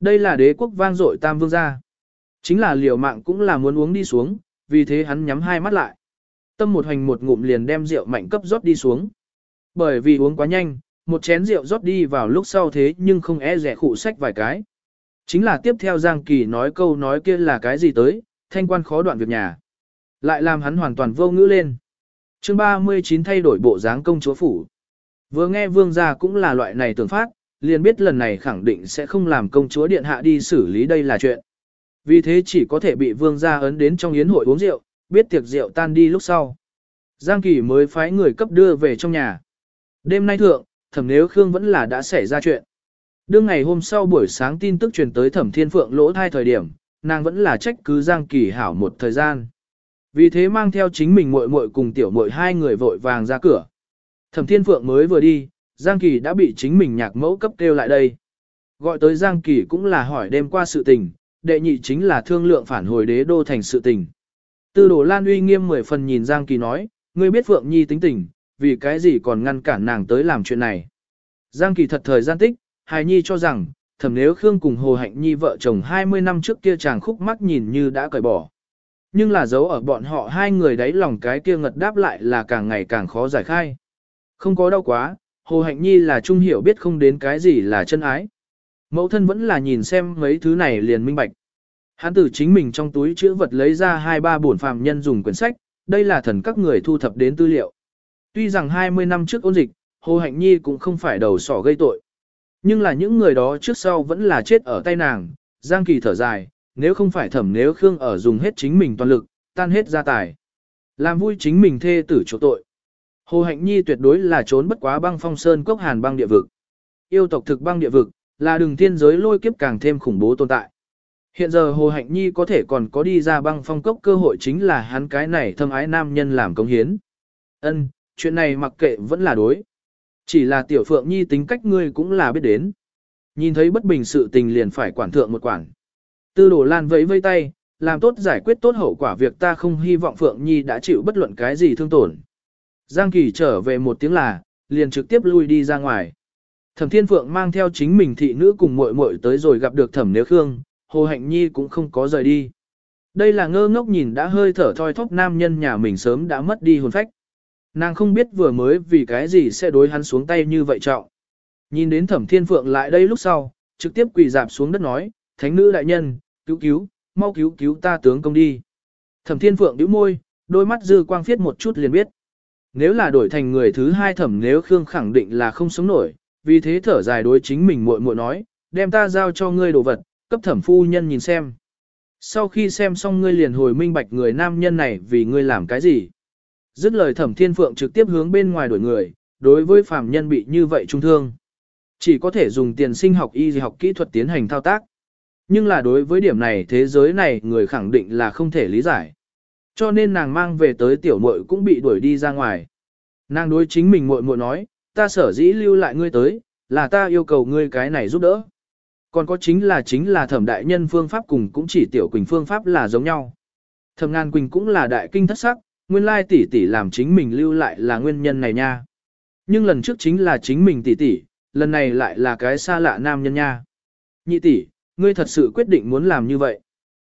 Đây là đế quốc vang dội tam vương gia. Chính là liều mạng cũng là muốn uống đi xuống, vì thế hắn nhắm hai mắt lại. Tâm một hành một ngụm liền đem rượu mạnh cấp rót đi xuống. Bởi vì uống quá nhanh, một chén rượu rót đi vào lúc sau thế nhưng không e rẻ khụ sách vài cái. Chính là tiếp theo Giang Kỳ nói câu nói kia là cái gì tới, thanh quan khó đoạn việc nhà. Lại làm hắn hoàn toàn vô ngữ lên. chương 39 thay đổi bộ dáng công chúa phủ. Vừa nghe vương gia cũng là loại này tưởng phát, liền biết lần này khẳng định sẽ không làm công chúa điện hạ đi xử lý đây là chuyện. Vì thế chỉ có thể bị vương gia ấn đến trong yến hội uống rượu, biết tiệc rượu tan đi lúc sau. Giang Kỳ mới phái người cấp đưa về trong nhà. Đêm nay thượng, thẩm nếu Khương vẫn là đã xảy ra chuyện. Đương ngày hôm sau buổi sáng tin tức truyền tới thẩm thiên phượng lỗ thai thời điểm, nàng vẫn là trách cứ Giang Kỳ hảo một thời gian. Vì thế mang theo chính mình muội muội cùng tiểu muội hai người vội vàng ra cửa. Thẩm Thiên Phượng mới vừa đi, Giang Kỳ đã bị chính mình nhạc mẫu cấp kêu lại đây. Gọi tới Giang Kỳ cũng là hỏi đêm qua sự tình, đệ nhị chính là thương lượng phản hồi đế đô thành sự tình. Tư đồ Lan uy nghiêm mười phần nhìn Giang Kỳ nói, ngươi biết Phượng Nhi tính tình, vì cái gì còn ngăn cản nàng tới làm chuyện này. Giang Kỳ thật thời gian tích, Hài Nhi cho rằng, thầm nếu Khương cùng Hồ Hạnh Nhi vợ chồng 20 năm trước kia chàng khúc mắt nhìn như đã cởi bỏ. Nhưng là dấu ở bọn họ hai người đấy lòng cái kia ngật đáp lại là càng ngày càng khó giải khai. Không có đau quá, Hồ Hạnh Nhi là trung hiểu biết không đến cái gì là chân ái. Mẫu thân vẫn là nhìn xem mấy thứ này liền minh bạch. Hắn từ chính mình trong túi chữ vật lấy ra hai ba bổn phàm nhân dùng quyển sách, đây là thần các người thu thập đến tư liệu. Tuy rằng 20 năm trước ôn dịch, Hồ Hạnh Nhi cũng không phải đầu sỏ gây tội. Nhưng là những người đó trước sau vẫn là chết ở tay nàng, Giang Kỳ thở dài, nếu không phải thẩm nếu Khương ở dùng hết chính mình toàn lực, tan hết gia tài. Làm vui chính mình thê tử chỗ tội. Hồ Hạnh Nhi tuyệt đối là trốn bất quá băng phong sơn cốc hàn băng địa vực. Yêu tộc thực băng địa vực, là đường thiên giới lôi kiếp càng thêm khủng bố tồn tại. Hiện giờ Hồ Hạnh Nhi có thể còn có đi ra băng phong cốc cơ hội chính là hắn cái này thâm ái nam nhân làm công hiến. Ân, chuyện này mặc kệ vẫn là đối. Chỉ là tiểu phượng nhi tính cách ngươi cũng là biết đến. Nhìn thấy bất bình sự tình liền phải quản thượng một quản. Tư đồ lan vẫy vây tay, làm tốt giải quyết tốt hậu quả việc ta không hy vọng phượng nhi đã chịu bất luận cái gì thương tổn. Giang kỳ trở về một tiếng là, liền trực tiếp lui đi ra ngoài. Thẩm Thiên Phượng mang theo chính mình thị nữ cùng muội muội tới rồi gặp được Thẩm Nếu Khương, Hồ Hạnh Nhi cũng không có rời đi. Đây là ngơ ngốc nhìn đã hơi thở thoi thóp nam nhân nhà mình sớm đã mất đi hồn phách. Nàng không biết vừa mới vì cái gì sẽ đối hắn xuống tay như vậy trọng. Nhìn đến Thẩm Thiên Phượng lại đây lúc sau, trực tiếp quỳ dạp xuống đất nói, Thánh nữ đại nhân, cứu cứu, mau cứu cứu ta tướng công đi. Thẩm Thiên Phượng nhíu môi, đôi mắt dư quang phiết một chút liền biết. Nếu là đổi thành người thứ hai thẩm nếu Khương khẳng định là không sống nổi, vì thế thở dài đối chính mình muội muội nói, đem ta giao cho ngươi đồ vật, cấp thẩm phu nhân nhìn xem. Sau khi xem xong ngươi liền hồi minh bạch người nam nhân này vì ngươi làm cái gì. Dứt lời thẩm thiên phượng trực tiếp hướng bên ngoài đuổi người, đối với phàm nhân bị như vậy trung thương. Chỉ có thể dùng tiền sinh học y học kỹ thuật tiến hành thao tác. Nhưng là đối với điểm này thế giới này người khẳng định là không thể lý giải. Cho nên nàng mang về tới tiểu muội cũng bị đuổi đi ra ngoài. Nàng đối chính mình muội muội nói, ta sở dĩ lưu lại ngươi tới, là ta yêu cầu ngươi cái này giúp đỡ. Còn có chính là chính là thẩm đại nhân phương pháp cùng cũng chỉ tiểu quỳnh phương pháp là giống nhau. Thẩm ngàn quỳnh cũng là đại kinh thất sắc, nguyên lai tỷ tỷ làm chính mình lưu lại là nguyên nhân này nha. Nhưng lần trước chính là chính mình tỷ tỷ, lần này lại là cái xa lạ nam nhân nha. Nhị tỷ, ngươi thật sự quyết định muốn làm như vậy.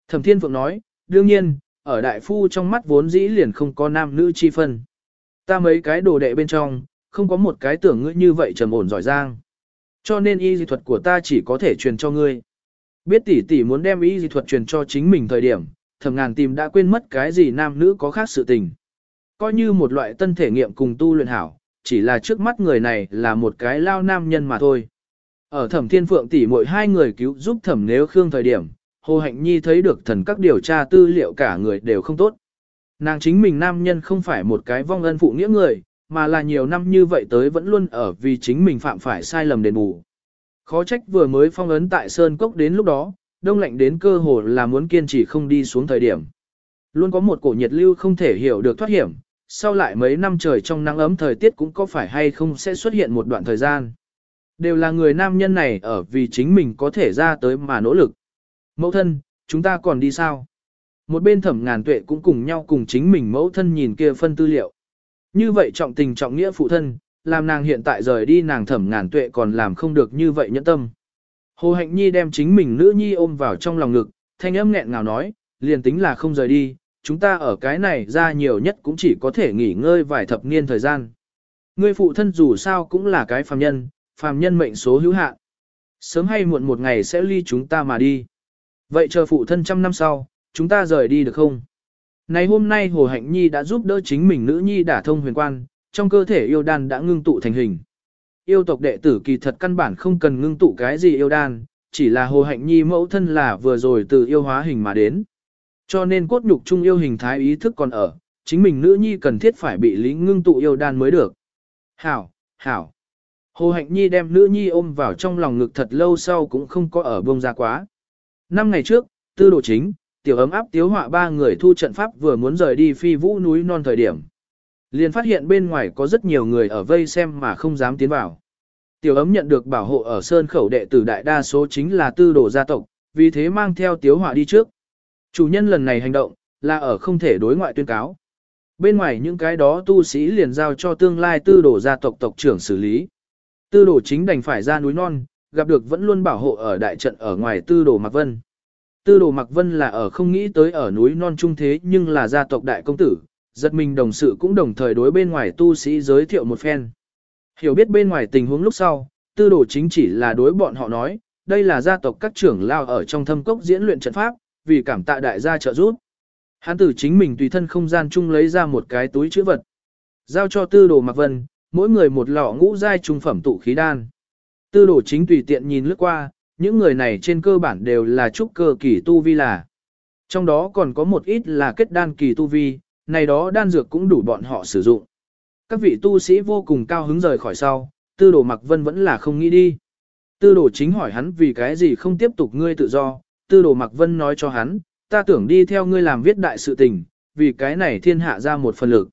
Thẩm Thiên Phượng nói, đương nhiên, ở đại phu trong mắt vốn dĩ liền không có nam nữ chi phân. Ta mấy cái đồ đệ bên trong, không có một cái tưởng ngươi như vậy trầm ổn giỏi giang. Cho nên y dị thuật của ta chỉ có thể truyền cho ngươi. Biết tỷ tỷ muốn đem y dị thuật truyền cho chính mình thời điểm, thầm ngàn tìm đã quên mất cái gì nam nữ có khác sự tình. Coi như một loại tân thể nghiệm cùng tu luyện hảo, chỉ là trước mắt người này là một cái lao nam nhân mà thôi. Ở thẩm thiên phượng tỷ mỗi hai người cứu giúp thẩm nếu khương thời điểm, Hồ Hạnh Nhi thấy được thần các điều tra tư liệu cả người đều không tốt. Nàng chính mình nam nhân không phải một cái vong ân phụ nghĩa người, mà là nhiều năm như vậy tới vẫn luôn ở vì chính mình phạm phải sai lầm đền bù. Khó trách vừa mới phong ấn tại Sơn Cốc đến lúc đó, đông lạnh đến cơ hồ là muốn kiên trì không đi xuống thời điểm. Luôn có một cổ nhiệt lưu không thể hiểu được thoát hiểm, sau lại mấy năm trời trong nắng ấm thời tiết cũng có phải hay không sẽ xuất hiện một đoạn thời gian. Đều là người nam nhân này ở vì chính mình có thể ra tới mà nỗ lực. Mẫu thân, chúng ta còn đi sao? Một bên thẩm ngàn tuệ cũng cùng nhau cùng chính mình mẫu thân nhìn kia phân tư liệu. Như vậy trọng tình trọng nghĩa phụ thân, làm nàng hiện tại rời đi nàng thẩm ngàn tuệ còn làm không được như vậy nhẫn tâm. Hồ Hạnh Nhi đem chính mình nữ nhi ôm vào trong lòng ngực, thanh âm nghẹn ngào nói, liền tính là không rời đi, chúng ta ở cái này ra nhiều nhất cũng chỉ có thể nghỉ ngơi vài thập niên thời gian. Ngươi phụ thân dù sao cũng là cái phàm nhân, phàm nhân mệnh số hữu hạn. Sớm hay muộn một ngày sẽ ly chúng ta mà đi. Vậy chờ phụ thân trăm năm sau, chúng ta rời đi được không? Này hôm nay Hồ Hạnh Nhi đã giúp đỡ chính mình nữ nhi đả thông huyền quan, trong cơ thể yêu đan đã ngưng tụ thành hình. Yêu tộc đệ tử kỳ thật căn bản không cần ngưng tụ cái gì yêu đan, chỉ là Hồ Hạnh Nhi mẫu thân là vừa rồi từ yêu hóa hình mà đến. Cho nên cốt nhục trung yêu hình thái ý thức còn ở, chính mình nữ nhi cần thiết phải bị lý ngưng tụ yêu đan mới được. Hảo, hảo. Hồ Hạnh Nhi đem nữ nhi ôm vào trong lòng ngực thật lâu sau cũng không có ở bông ra quá. Năm ngày trước, tư đồ chính, tiểu ấm áp tiếu họa ba người thu trận pháp vừa muốn rời đi phi vũ núi non thời điểm. Liền phát hiện bên ngoài có rất nhiều người ở vây xem mà không dám tiến vào. Tiểu ấm nhận được bảo hộ ở sơn khẩu đệ tử đại đa số chính là tư đồ gia tộc, vì thế mang theo tiếu họa đi trước. Chủ nhân lần này hành động, là ở không thể đối ngoại tuyên cáo. Bên ngoài những cái đó tu sĩ liền giao cho tương lai tư đồ gia tộc tộc trưởng xử lý. Tư đồ chính đành phải ra núi non, gặp được vẫn luôn bảo hộ ở đại trận ở ngoài tư đồ Mạc Vân. Tư đồ Mạc Vân là ở không nghĩ tới ở núi non trung thế nhưng là gia tộc đại công tử, giật mình đồng sự cũng đồng thời đối bên ngoài tu sĩ giới thiệu một phen. Hiểu biết bên ngoài tình huống lúc sau, tư đồ chính chỉ là đối bọn họ nói, đây là gia tộc các trưởng lao ở trong thâm cốc diễn luyện trận pháp, vì cảm tạ đại gia trợ giúp. Hắn tử chính mình tùy thân không gian chung lấy ra một cái túi chữ vật. Giao cho tư đồ mặc Vân, mỗi người một lọ ngũ giai trung phẩm tụ khí đan. Tư đồ chính tùy tiện nhìn lướt qua, những người này trên cơ bản đều là trúc cơ kỳ tu vi là. Trong đó còn có một ít là kết đan kỳ tu vi, này đó đan dược cũng đủ bọn họ sử dụng. Các vị tu sĩ vô cùng cao hứng rời khỏi sau, tư đồ Mạc Vân vẫn là không nghĩ đi. Tư đồ chính hỏi hắn vì cái gì không tiếp tục ngươi tự do, tư đồ Mạc Vân nói cho hắn, ta tưởng đi theo ngươi làm viết đại sự tình, vì cái này thiên hạ ra một phần lực.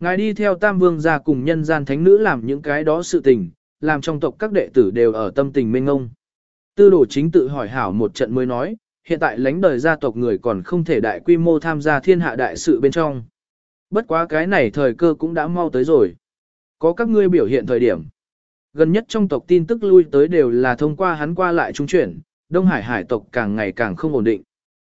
Ngài đi theo Tam Vương ra cùng nhân gian thánh nữ làm những cái đó sự tình, làm trong tộc các đệ tử đều ở tâm tình mênh ngông. Tư đồ chính tự hỏi hảo một trận mới nói, hiện tại lãnh đời gia tộc người còn không thể đại quy mô tham gia thiên hạ đại sự bên trong. Bất quá cái này thời cơ cũng đã mau tới rồi. Có các ngươi biểu hiện thời điểm. Gần nhất trong tộc tin tức lui tới đều là thông qua hắn qua lại trung chuyển, Đông Hải hải tộc càng ngày càng không ổn định.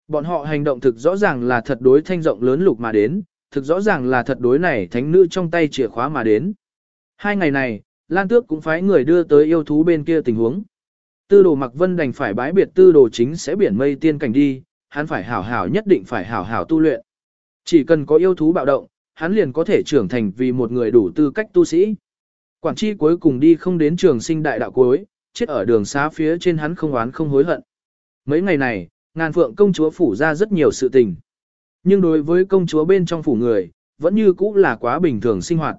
Bọn họ hành động thực rõ ràng là thật đối thanh rộng lớn lục mà đến, thực rõ ràng là thật đối này thánh nữ trong tay chìa khóa mà đến. Hai ngày này, Lan Tước cũng phái người đưa tới yêu thú bên kia tình huống. Tư đồ Mặc Vân đành phải bái biệt tư đồ chính sẽ biển mây tiên cảnh đi, hắn phải hảo hảo nhất định phải hảo hảo tu luyện. Chỉ cần có yêu thú bạo động, hắn liền có thể trưởng thành vì một người đủ tư cách tu sĩ. Quản chi cuối cùng đi không đến trường sinh đại đạo cuối, chết ở đường xá phía trên hắn không oán không hối hận. Mấy ngày này, ngàn phượng công chúa phủ ra rất nhiều sự tình. Nhưng đối với công chúa bên trong phủ người, vẫn như cũ là quá bình thường sinh hoạt.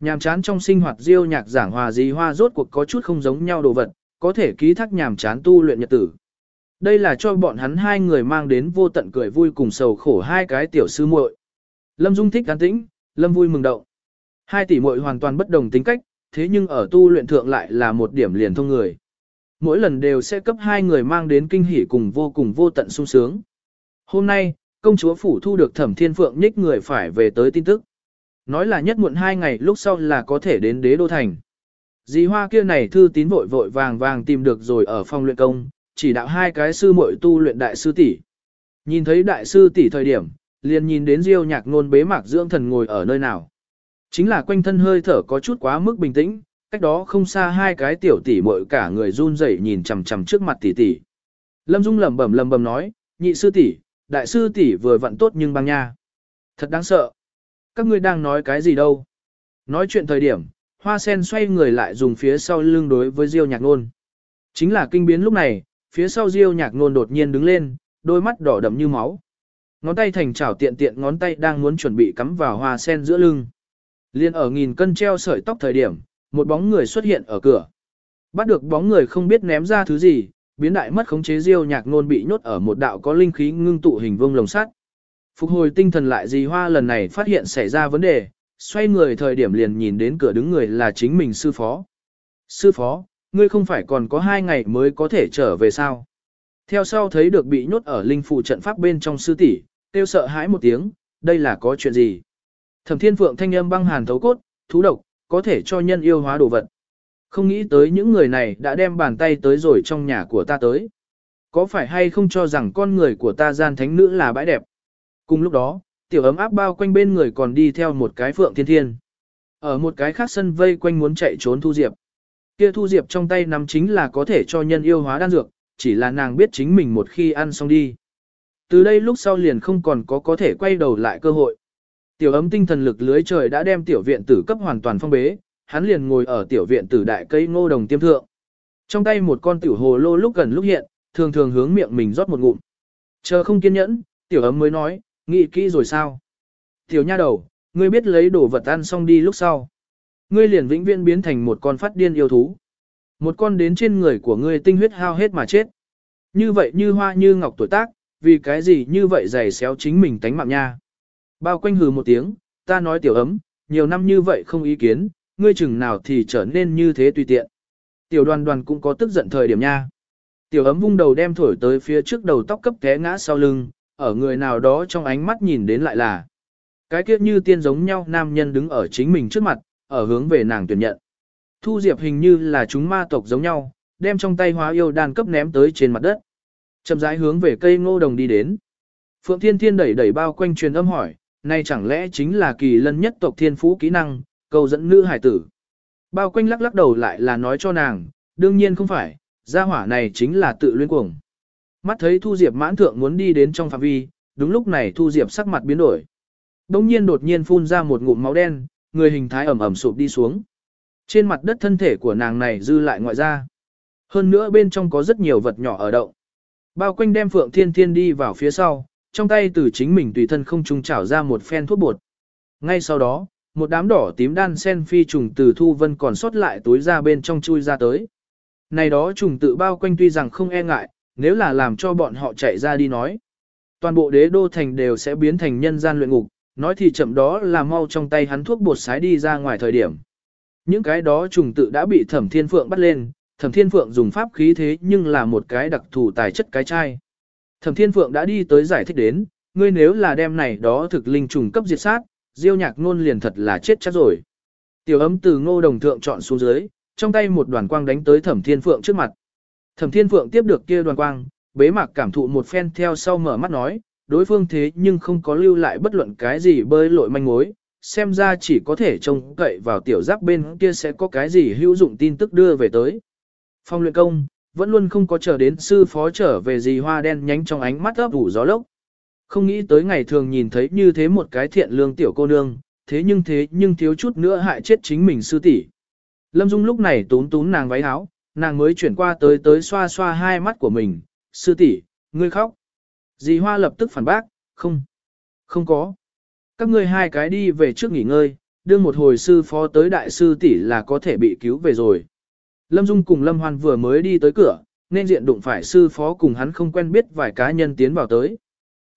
Nhàm chán trong sinh hoạt diêu nhạc giảng hòa gì hoa rốt cuộc có chút không giống nhau đồ vật, có thể ký thác nhàm chán tu luyện nhật tử. Đây là cho bọn hắn hai người mang đến vô tận cười vui cùng sầu khổ hai cái tiểu sư muội. Lâm Dung thích an tĩnh, Lâm vui mừng động. Hai tỷ muội hoàn toàn bất đồng tính cách, thế nhưng ở tu luyện thượng lại là một điểm liền thông người. Mỗi lần đều sẽ cấp hai người mang đến kinh hỉ cùng vô cùng vô tận sung sướng. Hôm nay, công chúa phủ thu được thẩm thiên phượng nhích người phải về tới tin tức. Nói là nhất muộn hai ngày lúc sau là có thể đến đế đô thành. Dì hoa kia này thư tín vội vội vàng vàng tìm được rồi ở phòng luyện công, chỉ đạo hai cái sư muội tu luyện đại sư tỷ. Nhìn thấy đại sư tỷ thời điểm, liền nhìn đến Diêu Nhạc Nôn bế mạc dưỡng thần ngồi ở nơi nào. Chính là quanh thân hơi thở có chút quá mức bình tĩnh, cách đó không xa hai cái tiểu tỷ muội cả người run rẩy nhìn chằm chằm trước mặt tỷ tỷ. Lâm Dung lẩm bẩm lẩm bẩm nói, nhị sư tỷ, đại sư tỷ vừa vặn tốt nhưng băng nha. Thật đáng sợ. Các ngươi đang nói cái gì đâu? Nói chuyện thời điểm, Hoa sen xoay người lại dùng phía sau lưng đối với Diêu nhạc nôn. Chính là kinh biến lúc này, phía sau Diêu nhạc nôn đột nhiên đứng lên, đôi mắt đỏ đậm như máu. Ngón tay thành chảo tiện tiện ngón tay đang muốn chuẩn bị cắm vào hoa sen giữa lưng. Liên ở nghìn cân treo sợi tóc thời điểm, một bóng người xuất hiện ở cửa. Bắt được bóng người không biết ném ra thứ gì, biến đại mất khống chế Diêu nhạc nôn bị nhốt ở một đạo có linh khí ngưng tụ hình vương lồng sắt. Phục hồi tinh thần lại gì hoa lần này phát hiện xảy ra vấn đề, xoay người thời điểm liền nhìn đến cửa đứng người là chính mình sư phó. Sư phó, ngươi không phải còn có hai ngày mới có thể trở về sao? Theo sau thấy được bị nhốt ở linh phù trận pháp bên trong sư tỷ, tiêu sợ hãi một tiếng, đây là có chuyện gì? Thẩm Thiên Phượng thanh âm băng hàn thấu cốt, thú độc, có thể cho nhân yêu hóa đồ vật. Không nghĩ tới những người này đã đem bàn tay tới rồi trong nhà của ta tới. Có phải hay không cho rằng con người của ta gian thánh nữ là bãi đẹp? Cùng lúc đó, tiểu ấm áp bao quanh bên người còn đi theo một cái phượng thiên thiên. Ở một cái khác sân vây quanh muốn chạy trốn Thu Diệp. Kia Thu Diệp trong tay nắm chính là có thể cho nhân yêu hóa đan dược, chỉ là nàng biết chính mình một khi ăn xong đi. Từ đây lúc sau liền không còn có có thể quay đầu lại cơ hội. Tiểu ấm tinh thần lực lưới trời đã đem tiểu viện tử cấp hoàn toàn phong bế, hắn liền ngồi ở tiểu viện tử đại cây ngô đồng tiêm thượng. Trong tay một con tiểu hồ lô lúc gần lúc hiện, thường thường hướng miệng mình rót một ngụm. Chờ không kiên nhẫn, tiểu ấm mới nói, Nghĩ kỹ rồi sao? Tiểu nha đầu, ngươi biết lấy đồ vật ăn xong đi lúc sau. Ngươi liền vĩnh viễn biến thành một con phát điên yêu thú. Một con đến trên người của ngươi tinh huyết hao hết mà chết. Như vậy như hoa như ngọc tuổi tác, vì cái gì như vậy giày xéo chính mình tánh mạng nha. Bao quanh hừ một tiếng, ta nói tiểu ấm, nhiều năm như vậy không ý kiến, ngươi chừng nào thì trở nên như thế tùy tiện. Tiểu đoàn đoàn cũng có tức giận thời điểm nha. Tiểu ấm vung đầu đem thổi tới phía trước đầu tóc cấp té ngã sau lưng, ở người nào đó trong ánh mắt nhìn đến lại là. Cái kiếp như tiên giống nhau nam nhân đứng ở chính mình trước mặt, ở hướng về nàng tuyển nhận. Thu Diệp hình như là chúng ma tộc giống nhau, đem trong tay hóa yêu đan cấp ném tới trên mặt đất. Chậm rãi hướng về cây ngô đồng đi đến. Phượng Thiên Thiên đẩy đẩy bao quanh truyền âm hỏi, nay chẳng lẽ chính là kỳ lân nhất tộc thiên phú kỹ năng, cầu dẫn nữ hải tử. Bao quanh lắc lắc đầu lại là nói cho nàng, đương nhiên không phải, gia hỏa này chính là tự luyên cuồng. Mắt thấy Thu Diệp mãn thượng muốn đi đến trong phạm vi, đúng lúc này Thu Diệp sắc mặt biến đổi. Đông nhiên đột nhiên phun ra một ngụm máu đen, người hình thái ẩm ẩm sụp đi xuống. Trên mặt đất thân thể của nàng này dư lại ngoại ra. Hơn nữa bên trong có rất nhiều vật nhỏ ở động. Bao quanh đem Phượng Thiên Thiên đi vào phía sau, trong tay từ chính mình tùy thân không trung chảo ra một phen thuốc bột. Ngay sau đó, một đám đỏ tím đan sen phi trùng từ thu vân còn sót lại túi ra bên trong chui ra tới. Này đó trùng tự bao quanh tuy rằng không e ngại, nếu là làm cho bọn họ chạy ra đi nói. Toàn bộ đế đô thành đều sẽ biến thành nhân gian luyện ngục, nói thì chậm đó là mau trong tay hắn thuốc bột sái đi ra ngoài thời điểm. Những cái đó trùng tự đã bị thẩm thiên phượng bắt lên, thẩm thiên phượng dùng pháp khí thế nhưng là một cái đặc thù tài chất cái chai. Thẩm thiên phượng đã đi tới giải thích đến, ngươi nếu là đem này đó thực linh trùng cấp diệt sát, diêu nhạc nôn liền thật là chết chắc rồi. Tiểu ấm từ ngô đồng thượng chọn xuống dưới, trong tay một đoàn quang đánh tới thẩm thiên phượng trước mặt. Thẩm thiên phượng tiếp được kia đoàn quang, bế mạc cảm thụ một phen theo sau mở mắt nói, đối phương thế nhưng không có lưu lại bất luận cái gì bơi lội manh mối, xem ra chỉ có thể trông cậy vào tiểu giáp bên kia sẽ có cái gì hữu dụng tin tức đưa về tới. Phong luyện công, vẫn luôn không có chờ đến sư phó trở về gì hoa đen nhánh trong ánh mắt ấp ủ gió lốc. Không nghĩ tới ngày thường nhìn thấy như thế một cái thiện lương tiểu cô nương, thế nhưng thế nhưng thiếu chút nữa hại chết chính mình sư tỷ. Lâm Dung lúc này tún tún nàng váy áo, nàng mới chuyển qua tới tới xoa xoa hai mắt của mình, sư tỷ, ngươi khóc. Dì Hoa lập tức phản bác, không, không có. Các ngươi hai cái đi về trước nghỉ ngơi, đưa một hồi sư phó tới đại sư tỷ là có thể bị cứu về rồi. Lâm Dung cùng Lâm Hoan vừa mới đi tới cửa, nên diện đụng phải sư phó cùng hắn không quen biết vài cá nhân tiến vào tới.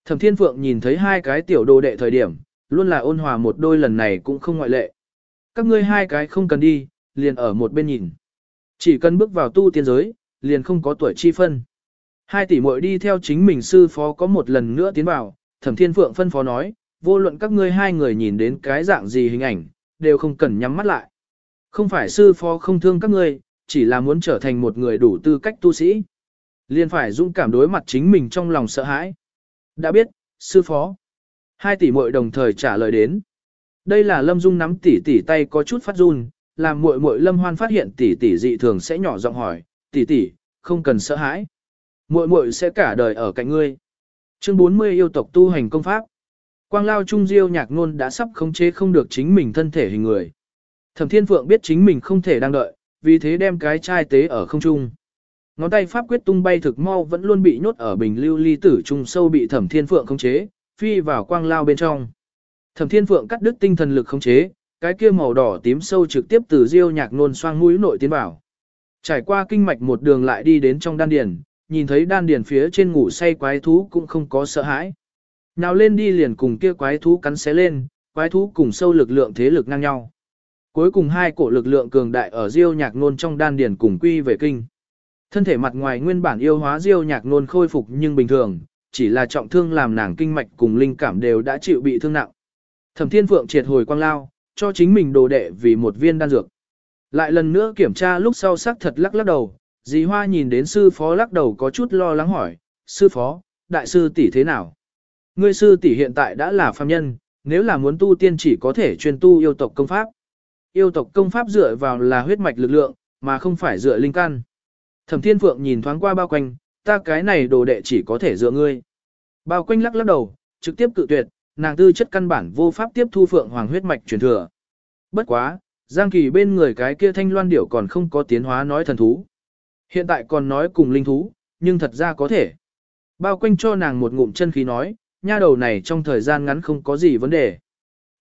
Thẩm Thiên Phượng nhìn thấy hai cái tiểu đồ đệ thời điểm, luôn là ôn hòa một đôi lần này cũng không ngoại lệ. Các ngươi hai cái không cần đi, liền ở một bên nhìn. Chỉ cần bước vào tu tiên giới, liền không có tuổi chi phân. Hai tỷ muội đi theo chính mình sư phó có một lần nữa tiến vào, Thẩm Thiên Phượng phân phó nói, vô luận các ngươi hai người nhìn đến cái dạng gì hình ảnh, đều không cần nhắm mắt lại. Không phải sư phó không thương các ngươi, chỉ là muốn trở thành một người đủ tư cách tu sĩ. Liền phải dũng cảm đối mặt chính mình trong lòng sợ hãi. Đã biết, sư phó. Hai tỷ muội đồng thời trả lời đến. Đây là Lâm Dung nắm tỷ tỷ tay có chút phát run, làm muội muội Lâm Hoan phát hiện tỷ tỷ dị thường sẽ nhỏ giọng hỏi, tỷ tỷ, không cần sợ hãi. Muội muội sẽ cả đời ở cạnh ngươi. Chương 40 yêu tộc tu hành công pháp. Quang Lao Trung Diêu nhạc nôn đã sắp khống chế không được chính mình thân thể hình người. Thẩm Thiên Phượng biết chính mình không thể đang đợi, vì thế đem cái chai tế ở không trung. Ngón tay pháp quyết tung bay thực mau vẫn luôn bị nhốt ở bình lưu ly tử trung sâu bị Thẩm Thiên Phượng khống chế, phi vào quang lao bên trong. Thẩm Thiên Phượng cắt đứt tinh thần lực khống chế, cái kia màu đỏ tím sâu trực tiếp từ diêu nhạc nôn xoang mũi nội tiến vào. Trải qua kinh mạch một đường lại đi đến trong đan điền, nhìn thấy đan điền phía trên ngủ say quái thú cũng không có sợ hãi. Nào lên đi liền cùng kia quái thú cắn xé lên, quái thú cùng sâu lực lượng thế lực ngang nhau. Cuối cùng hai cổ lực lượng cường đại ở diêu nhạc nôn trong đan điền cùng quy về kinh. Thân thể mặt ngoài nguyên bản yêu hóa diêu nhạc nôn khôi phục nhưng bình thường, chỉ là trọng thương làm nàng kinh mạch cùng linh cảm đều đã chịu bị thương nặng. Thẩm Thiên Phượng triệt hồi quang lao, cho chính mình đồ đệ vì một viên đan dược. Lại lần nữa kiểm tra lúc sau xác thật lắc lắc đầu, dì Hoa nhìn đến sư phó lắc đầu có chút lo lắng hỏi, sư phó, đại sư tỷ thế nào? Ngươi sư tỷ hiện tại đã là phàm nhân, nếu là muốn tu tiên chỉ có thể chuyên tu yêu tộc công pháp. Yêu tộc công pháp dựa vào là huyết mạch lực lượng, mà không phải dựa linh căn. Thẩm Thiên Phượng nhìn thoáng qua bao quanh, ta cái này đồ đệ chỉ có thể dựa ngươi. Bao quanh lắc lắc đầu, trực tiếp cự tuyệt, nàng tư chất căn bản vô pháp tiếp thu Phượng Hoàng huyết mạch truyền thừa. Bất quá, Giang Kỳ bên người cái kia thanh loan điểu còn không có tiến hóa nói thần thú. Hiện tại còn nói cùng linh thú, nhưng thật ra có thể. Bao quanh cho nàng một ngụm chân khí nói, nha đầu này trong thời gian ngắn không có gì vấn đề.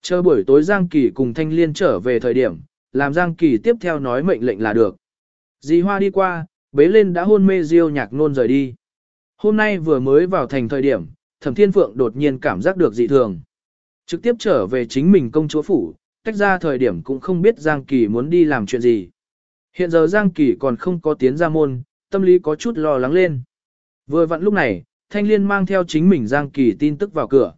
Chờ buổi tối Giang Kỳ cùng Thanh Liên trở về thời điểm, làm Giang Kỳ tiếp theo nói mệnh lệnh là được. Dì Hoa đi qua, bế lên đã hôn mê Diêu nhạc nôn rời đi. Hôm nay vừa mới vào thành thời điểm, Thẩm Thiên Phượng đột nhiên cảm giác được dị thường. Trực tiếp trở về chính mình công chúa phủ, tách ra thời điểm cũng không biết Giang Kỳ muốn đi làm chuyện gì. Hiện giờ Giang Kỳ còn không có tiến ra môn, tâm lý có chút lo lắng lên. Vừa vặn lúc này, Thanh Liên mang theo chính mình Giang Kỳ tin tức vào cửa.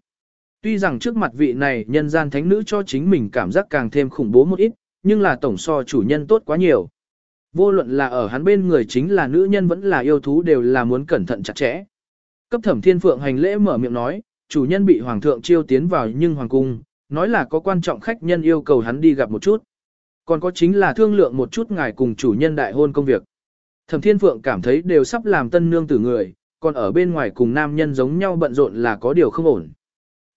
Tuy rằng trước mặt vị này nhân gian thánh nữ cho chính mình cảm giác càng thêm khủng bố một ít, nhưng là tổng so chủ nhân tốt quá nhiều. Vô luận là ở hắn bên người chính là nữ nhân vẫn là yêu thú đều là muốn cẩn thận chặt chẽ. Cấp thẩm thiên phượng hành lễ mở miệng nói, chủ nhân bị hoàng thượng chiêu tiến vào nhưng hoàng cung, nói là có quan trọng khách nhân yêu cầu hắn đi gặp một chút. Còn có chính là thương lượng một chút ngài cùng chủ nhân đại hôn công việc. Thẩm thiên phượng cảm thấy đều sắp làm tân nương tử người, còn ở bên ngoài cùng nam nhân giống nhau bận rộn là có điều không ổn.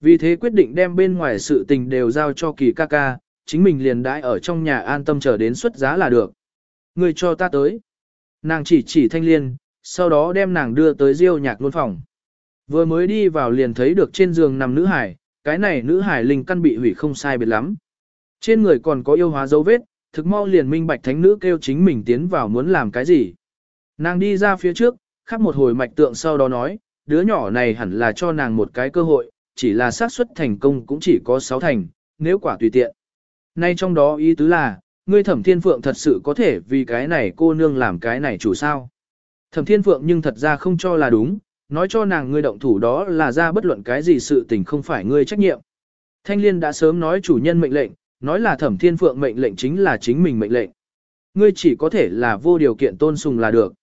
Vì thế quyết định đem bên ngoài sự tình đều giao cho kỳ ca ca, chính mình liền đãi ở trong nhà an tâm chờ đến xuất giá là được. Người cho ta tới. Nàng chỉ chỉ thanh liên, sau đó đem nàng đưa tới diêu nhạc nôn phòng. Vừa mới đi vào liền thấy được trên giường nằm nữ hải, cái này nữ hải linh căn bị hủy không sai biệt lắm. Trên người còn có yêu hóa dấu vết, thực mau liền minh bạch thánh nữ kêu chính mình tiến vào muốn làm cái gì. Nàng đi ra phía trước, khắc một hồi mạch tượng sau đó nói, đứa nhỏ này hẳn là cho nàng một cái cơ hội, chỉ là xác suất thành công cũng chỉ có 6 thành, nếu quả tùy tiện. Nay trong đó ý tứ là, ngươi thẩm thiên phượng thật sự có thể vì cái này cô nương làm cái này chủ sao. Thẩm thiên phượng nhưng thật ra không cho là đúng, nói cho nàng ngươi động thủ đó là ra bất luận cái gì sự tình không phải ngươi trách nhiệm. Thanh liên đã sớm nói chủ nhân mệnh lệnh, nói là thẩm thiên phượng mệnh lệnh chính là chính mình mệnh lệnh. Ngươi chỉ có thể là vô điều kiện tôn sùng là được.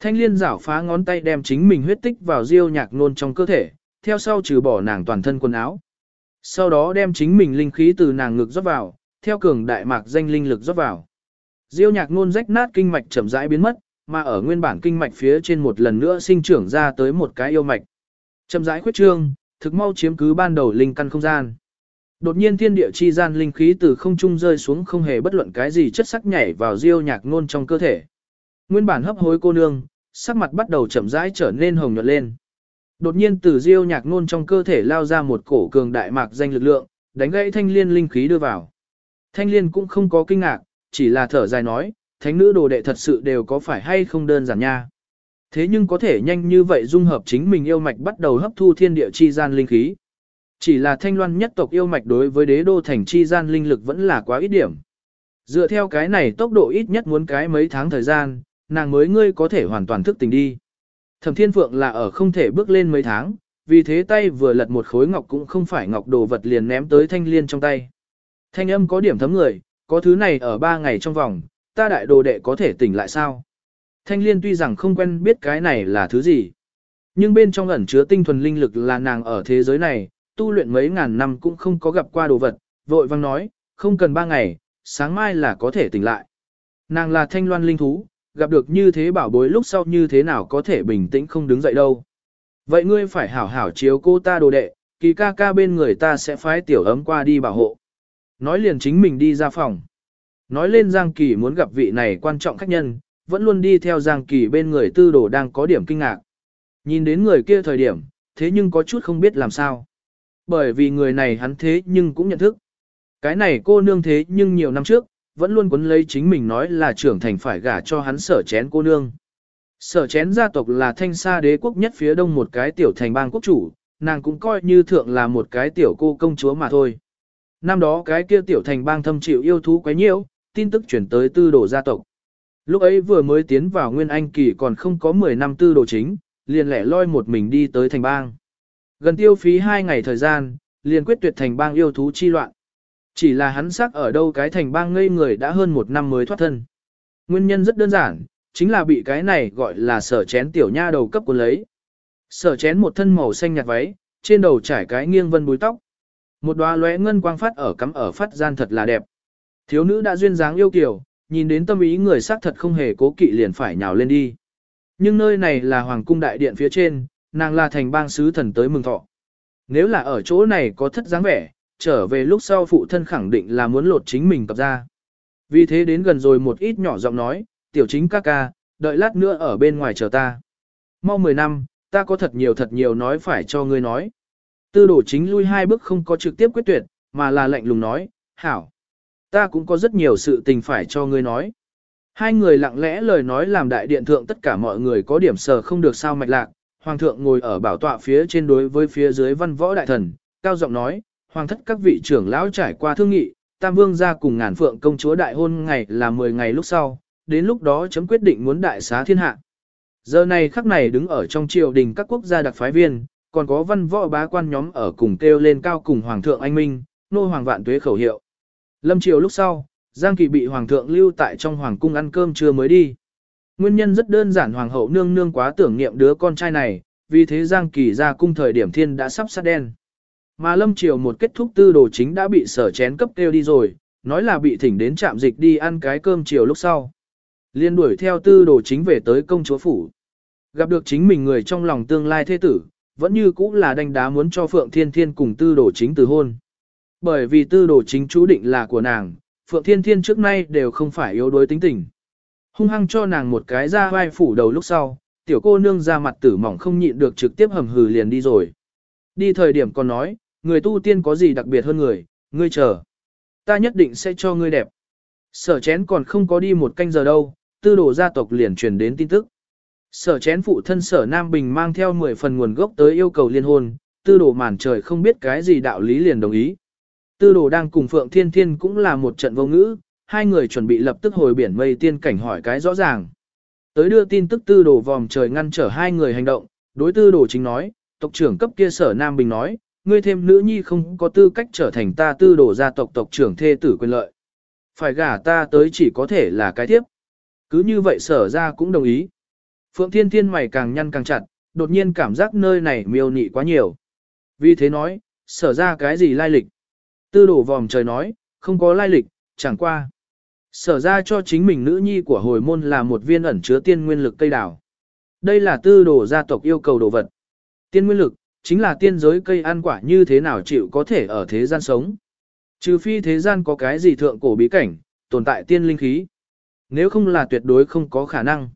Thanh liên giảo phá ngón tay đem chính mình huyết tích vào diêu nhạc nôn trong cơ thể, theo sau trừ bỏ nàng toàn thân quần áo. Sau đó đem chính mình linh khí từ nàng ngực rót vào, theo cường đại mạc danh linh lực rót vào. Diêu nhạc nôn rách nát kinh mạch chậm rãi biến mất, mà ở nguyên bản kinh mạch phía trên một lần nữa sinh trưởng ra tới một cái yêu mạch. Chậm rãi khuyết trương, thực mau chiếm cứ ban đầu linh căn không gian. Đột nhiên thiên địa chi gian linh khí từ không trung rơi xuống không hề bất luận cái gì chất sắc nhảy vào diêu nhạc nôn trong cơ thể. Nguyên bản hấp hối cô nương, sắc mặt bắt đầu chậm rãi trở nên hồng nhuận lên. Đột nhiên từ diêu nhạc nôn trong cơ thể lao ra một cổ cường đại mạc danh lực lượng, đánh gãy thanh liên linh khí đưa vào. Thanh liên cũng không có kinh ngạc, chỉ là thở dài nói, thánh nữ đồ đệ thật sự đều có phải hay không đơn giản nha. Thế nhưng có thể nhanh như vậy dung hợp chính mình yêu mạch bắt đầu hấp thu thiên địa chi gian linh khí. Chỉ là thanh loan nhất tộc yêu mạch đối với đế đô thành chi gian linh lực vẫn là quá ít điểm. Dựa theo cái này tốc độ ít nhất muốn cái mấy tháng thời gian, nàng mới ngươi có thể hoàn toàn thức tỉnh đi. Thẩm Thiên Phượng là ở không thể bước lên mấy tháng, vì thế tay vừa lật một khối ngọc cũng không phải ngọc đồ vật liền ném tới thanh liên trong tay. Thanh âm có điểm thấm người, có thứ này ở ba ngày trong vòng, ta đại đồ đệ có thể tỉnh lại sao? Thanh liên tuy rằng không quen biết cái này là thứ gì, nhưng bên trong ẩn chứa tinh thuần linh lực là nàng ở thế giới này, tu luyện mấy ngàn năm cũng không có gặp qua đồ vật, vội vang nói, không cần ba ngày, sáng mai là có thể tỉnh lại. Nàng là thanh loan linh thú, gặp được như thế bảo bối lúc sau như thế nào có thể bình tĩnh không đứng dậy đâu. Vậy ngươi phải hảo hảo chiếu cô ta đồ đệ, kỳ ca ca bên người ta sẽ phái tiểu ấm qua đi bảo hộ. Nói liền chính mình đi ra phòng. Nói lên Giang Kỳ muốn gặp vị này quan trọng khách nhân, vẫn luôn đi theo Giang Kỳ bên người tư đồ đang có điểm kinh ngạc. Nhìn đến người kia thời điểm, thế nhưng có chút không biết làm sao. Bởi vì người này hắn thế nhưng cũng nhận thức. Cái này cô nương thế nhưng nhiều năm trước, vẫn luôn quấn lấy chính mình nói là trưởng thành phải gả cho hắn sở chén cô nương. Sở chén gia tộc là thanh sa đế quốc nhất phía đông một cái tiểu thành bang quốc chủ, nàng cũng coi như thượng là một cái tiểu cô công chúa mà thôi. Năm đó cái kia tiểu thành bang thâm chịu yêu thú quấy nhiễu, tin tức chuyển tới tư đồ gia tộc. Lúc ấy vừa mới tiến vào Nguyên Anh kỳ còn không có 10 năm tư đồ chính, liền lẻ loi một mình đi tới thành bang. Gần tiêu phí 2 ngày thời gian, liền quyết tuyệt thành bang yêu thú chi loạn. Chỉ là hắn xác ở đâu cái thành bang ngây người đã hơn một năm mới thoát thân. Nguyên nhân rất đơn giản, chính là bị cái này gọi là sở chén tiểu nha đầu cấp của lấy. Sở chén một thân màu xanh nhạt váy, trên đầu trải cái nghiêng vân búi tóc. Một đóa lóe ngân quang phát ở cắm ở phát gian thật là đẹp. Thiếu nữ đã duyên dáng yêu kiều, nhìn đến tâm ý người sắc thật không hề cố kỵ liền phải nhào lên đi. Nhưng nơi này là hoàng cung đại điện phía trên, nàng là thành bang sứ thần tới mừng thọ. Nếu là ở chỗ này có thất dáng vẻ, trở về lúc sau phụ thân khẳng định là muốn lột chính mình cập ra. Vì thế đến gần rồi một ít nhỏ giọng nói, tiểu chính ca ca, đợi lát nữa ở bên ngoài chờ ta. Mau 10 năm, ta có thật nhiều thật nhiều nói phải cho ngươi nói. Tư đổ chính lui hai bước không có trực tiếp quyết tuyệt, mà là lạnh lùng nói, hảo. Ta cũng có rất nhiều sự tình phải cho ngươi nói. Hai người lặng lẽ lời nói làm đại điện thượng tất cả mọi người có điểm sờ không được sao mạch lạc, hoàng thượng ngồi ở bảo tọa phía trên đối với phía dưới văn võ đại thần, cao giọng nói, hoàng thất các vị trưởng lão trải qua thương nghị, Tam Vương ra cùng ngàn phượng công chúa đại hôn ngày là 10 ngày lúc sau, đến lúc đó chấm quyết định muốn đại xá thiên hạ. Giờ này khắc này đứng ở trong triều đình các quốc gia đặc phái viên, còn có văn võ bá quan nhóm ở cùng kêu lên cao cùng Hoàng thượng anh Minh, nô hoàng vạn tuế khẩu hiệu. Lâm triều lúc sau, Giang Kỳ bị Hoàng thượng lưu tại trong Hoàng cung ăn cơm trưa mới đi. Nguyên nhân rất đơn giản Hoàng hậu nương nương quá tưởng niệm đứa con trai này, vì thế Giang Kỳ ra cung thời điểm thiên đã sắp sát đen. Mà Lâm Triều một kết thúc tư đồ chính đã bị sở chén cấp kêu đi rồi, nói là bị thỉnh đến trạm dịch đi ăn cái cơm chiều lúc sau. Liên đuổi theo tư đồ chính về tới công chúa phủ. Gặp được chính mình người trong lòng tương lai thế tử, vẫn như cũ là đánh đá muốn cho Phượng Thiên Thiên cùng tư đồ chính từ hôn. Bởi vì tư đồ chính chú định là của nàng, Phượng Thiên Thiên trước nay đều không phải yếu đuối tính tình. Hung hăng cho nàng một cái ra vai phủ đầu lúc sau, tiểu cô nương ra mặt tử mỏng không nhịn được trực tiếp hầm hừ liền đi rồi. Đi thời điểm còn nói, người tu tiên có gì đặc biệt hơn người, ngươi chờ. Ta nhất định sẽ cho ngươi đẹp. Sở chén còn không có đi một canh giờ đâu, tư đồ gia tộc liền truyền đến tin tức. Sở chén phụ thân sở Nam Bình mang theo 10 phần nguồn gốc tới yêu cầu liên hôn, tư đồ màn trời không biết cái gì đạo lý liền đồng ý. Tư đồ đang cùng Phượng Thiên Thiên cũng là một trận vô ngữ, hai người chuẩn bị lập tức hồi biển mây tiên cảnh hỏi cái rõ ràng. Tới đưa tin tức tư đồ vòm trời ngăn trở hai người hành động, đối tư đồ chính nói, tộc trưởng cấp kia sở Nam Bình nói, ngươi thêm nữ nhi không có tư cách trở thành ta tư đồ gia tộc tộc trưởng thê tử quyền lợi. Phải gả ta tới chỉ có thể là cái tiếp. Cứ như vậy sở ra cũng đồng ý. Phượng Thiên Thiên mày càng nhăn càng chặt, đột nhiên cảm giác nơi này miêu nị quá nhiều. Vì thế nói, sở ra cái gì lai lịch? Tư đổ vòm trời nói, không có lai lịch, chẳng qua. Sở ra cho chính mình nữ nhi của hồi môn là một viên ẩn chứa tiên nguyên lực cây đào. Đây là tư đồ gia tộc yêu cầu đồ vật. Tiên nguyên lực, chính là tiên giới cây ăn quả như thế nào chịu có thể ở thế gian sống. Trừ phi thế gian có cái gì thượng cổ bí cảnh, tồn tại tiên linh khí. Nếu không là tuyệt đối không có khả năng.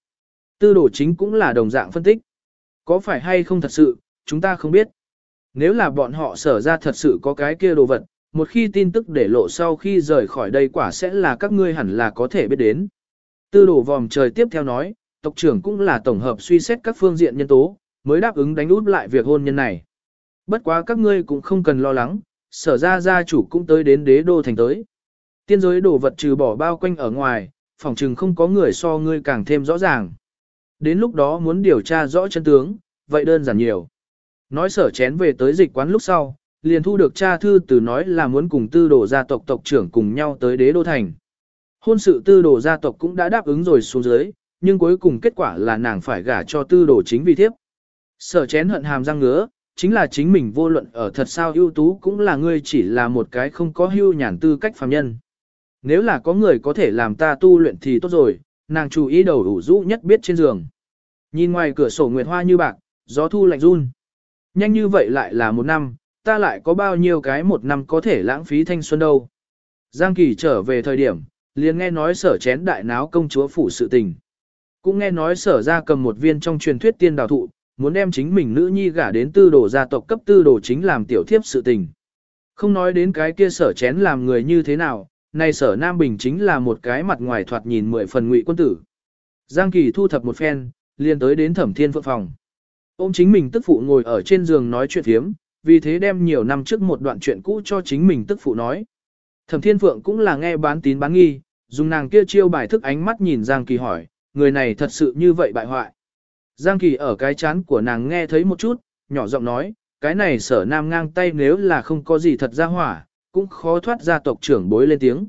Tư đồ chính cũng là đồng dạng phân tích. Có phải hay không thật sự, chúng ta không biết. Nếu là bọn họ sở ra thật sự có cái kia đồ vật, một khi tin tức để lộ sau khi rời khỏi đây quả sẽ là các ngươi hẳn là có thể biết đến. Tư đồ vòm trời tiếp theo nói, tộc trưởng cũng là tổng hợp suy xét các phương diện nhân tố, mới đáp ứng đánh út lại việc hôn nhân này. Bất quá các ngươi cũng không cần lo lắng, sở ra gia chủ cũng tới đến đế đô thành tới. Tiên giới đồ vật trừ bỏ bao quanh ở ngoài, phòng trừng không có người so ngươi càng thêm rõ ràng. Đến lúc đó muốn điều tra rõ chân tướng, vậy đơn giản nhiều. Nói sở chén về tới dịch quán lúc sau, liền thu được cha thư từ nói là muốn cùng tư đồ gia tộc tộc trưởng cùng nhau tới đế đô thành. Hôn sự tư đồ gia tộc cũng đã đáp ứng rồi xuống dưới, nhưng cuối cùng kết quả là nàng phải gả cho tư đồ chính vì thiếp. Sở chén hận hàm răng ngứa, chính là chính mình vô luận ở thật sao ưu tú cũng là ngươi chỉ là một cái không có hưu nhàn tư cách phàm nhân. Nếu là có người có thể làm ta tu luyện thì tốt rồi, nàng chú ý đầu ủ rũ nhất biết trên giường. Nhìn ngoài cửa sổ nguyệt hoa như bạc, gió thu lạnh run. Nhanh như vậy lại là một năm, ta lại có bao nhiêu cái một năm có thể lãng phí thanh xuân đâu. Giang Kỳ trở về thời điểm, liền nghe nói sở chén đại náo công chúa phủ sự tình. Cũng nghe nói sở ra cầm một viên trong truyền thuyết tiên đào thụ, muốn đem chính mình nữ nhi gả đến tư đồ gia tộc cấp tư đồ chính làm tiểu thiếp sự tình. Không nói đến cái kia sở chén làm người như thế nào, nay sở Nam Bình chính là một cái mặt ngoài thoạt nhìn mười phần ngụy quân tử. Giang Kỳ thu thập một phen, liền tới đến thẩm thiên phượng phòng. Ôm chính mình tức phụ ngồi ở trên giường nói chuyện thiếm, vì thế đem nhiều năm trước một đoạn chuyện cũ cho chính mình tức phụ nói. Thẩm thiên phượng cũng là nghe bán tín bán nghi, dùng nàng kia chiêu bài thức ánh mắt nhìn Giang Kỳ hỏi, người này thật sự như vậy bại hoại. Giang Kỳ ở cái chán của nàng nghe thấy một chút, nhỏ giọng nói, cái này sở nam ngang tay nếu là không có gì thật ra hỏa, cũng khó thoát ra tộc trưởng bối lên tiếng.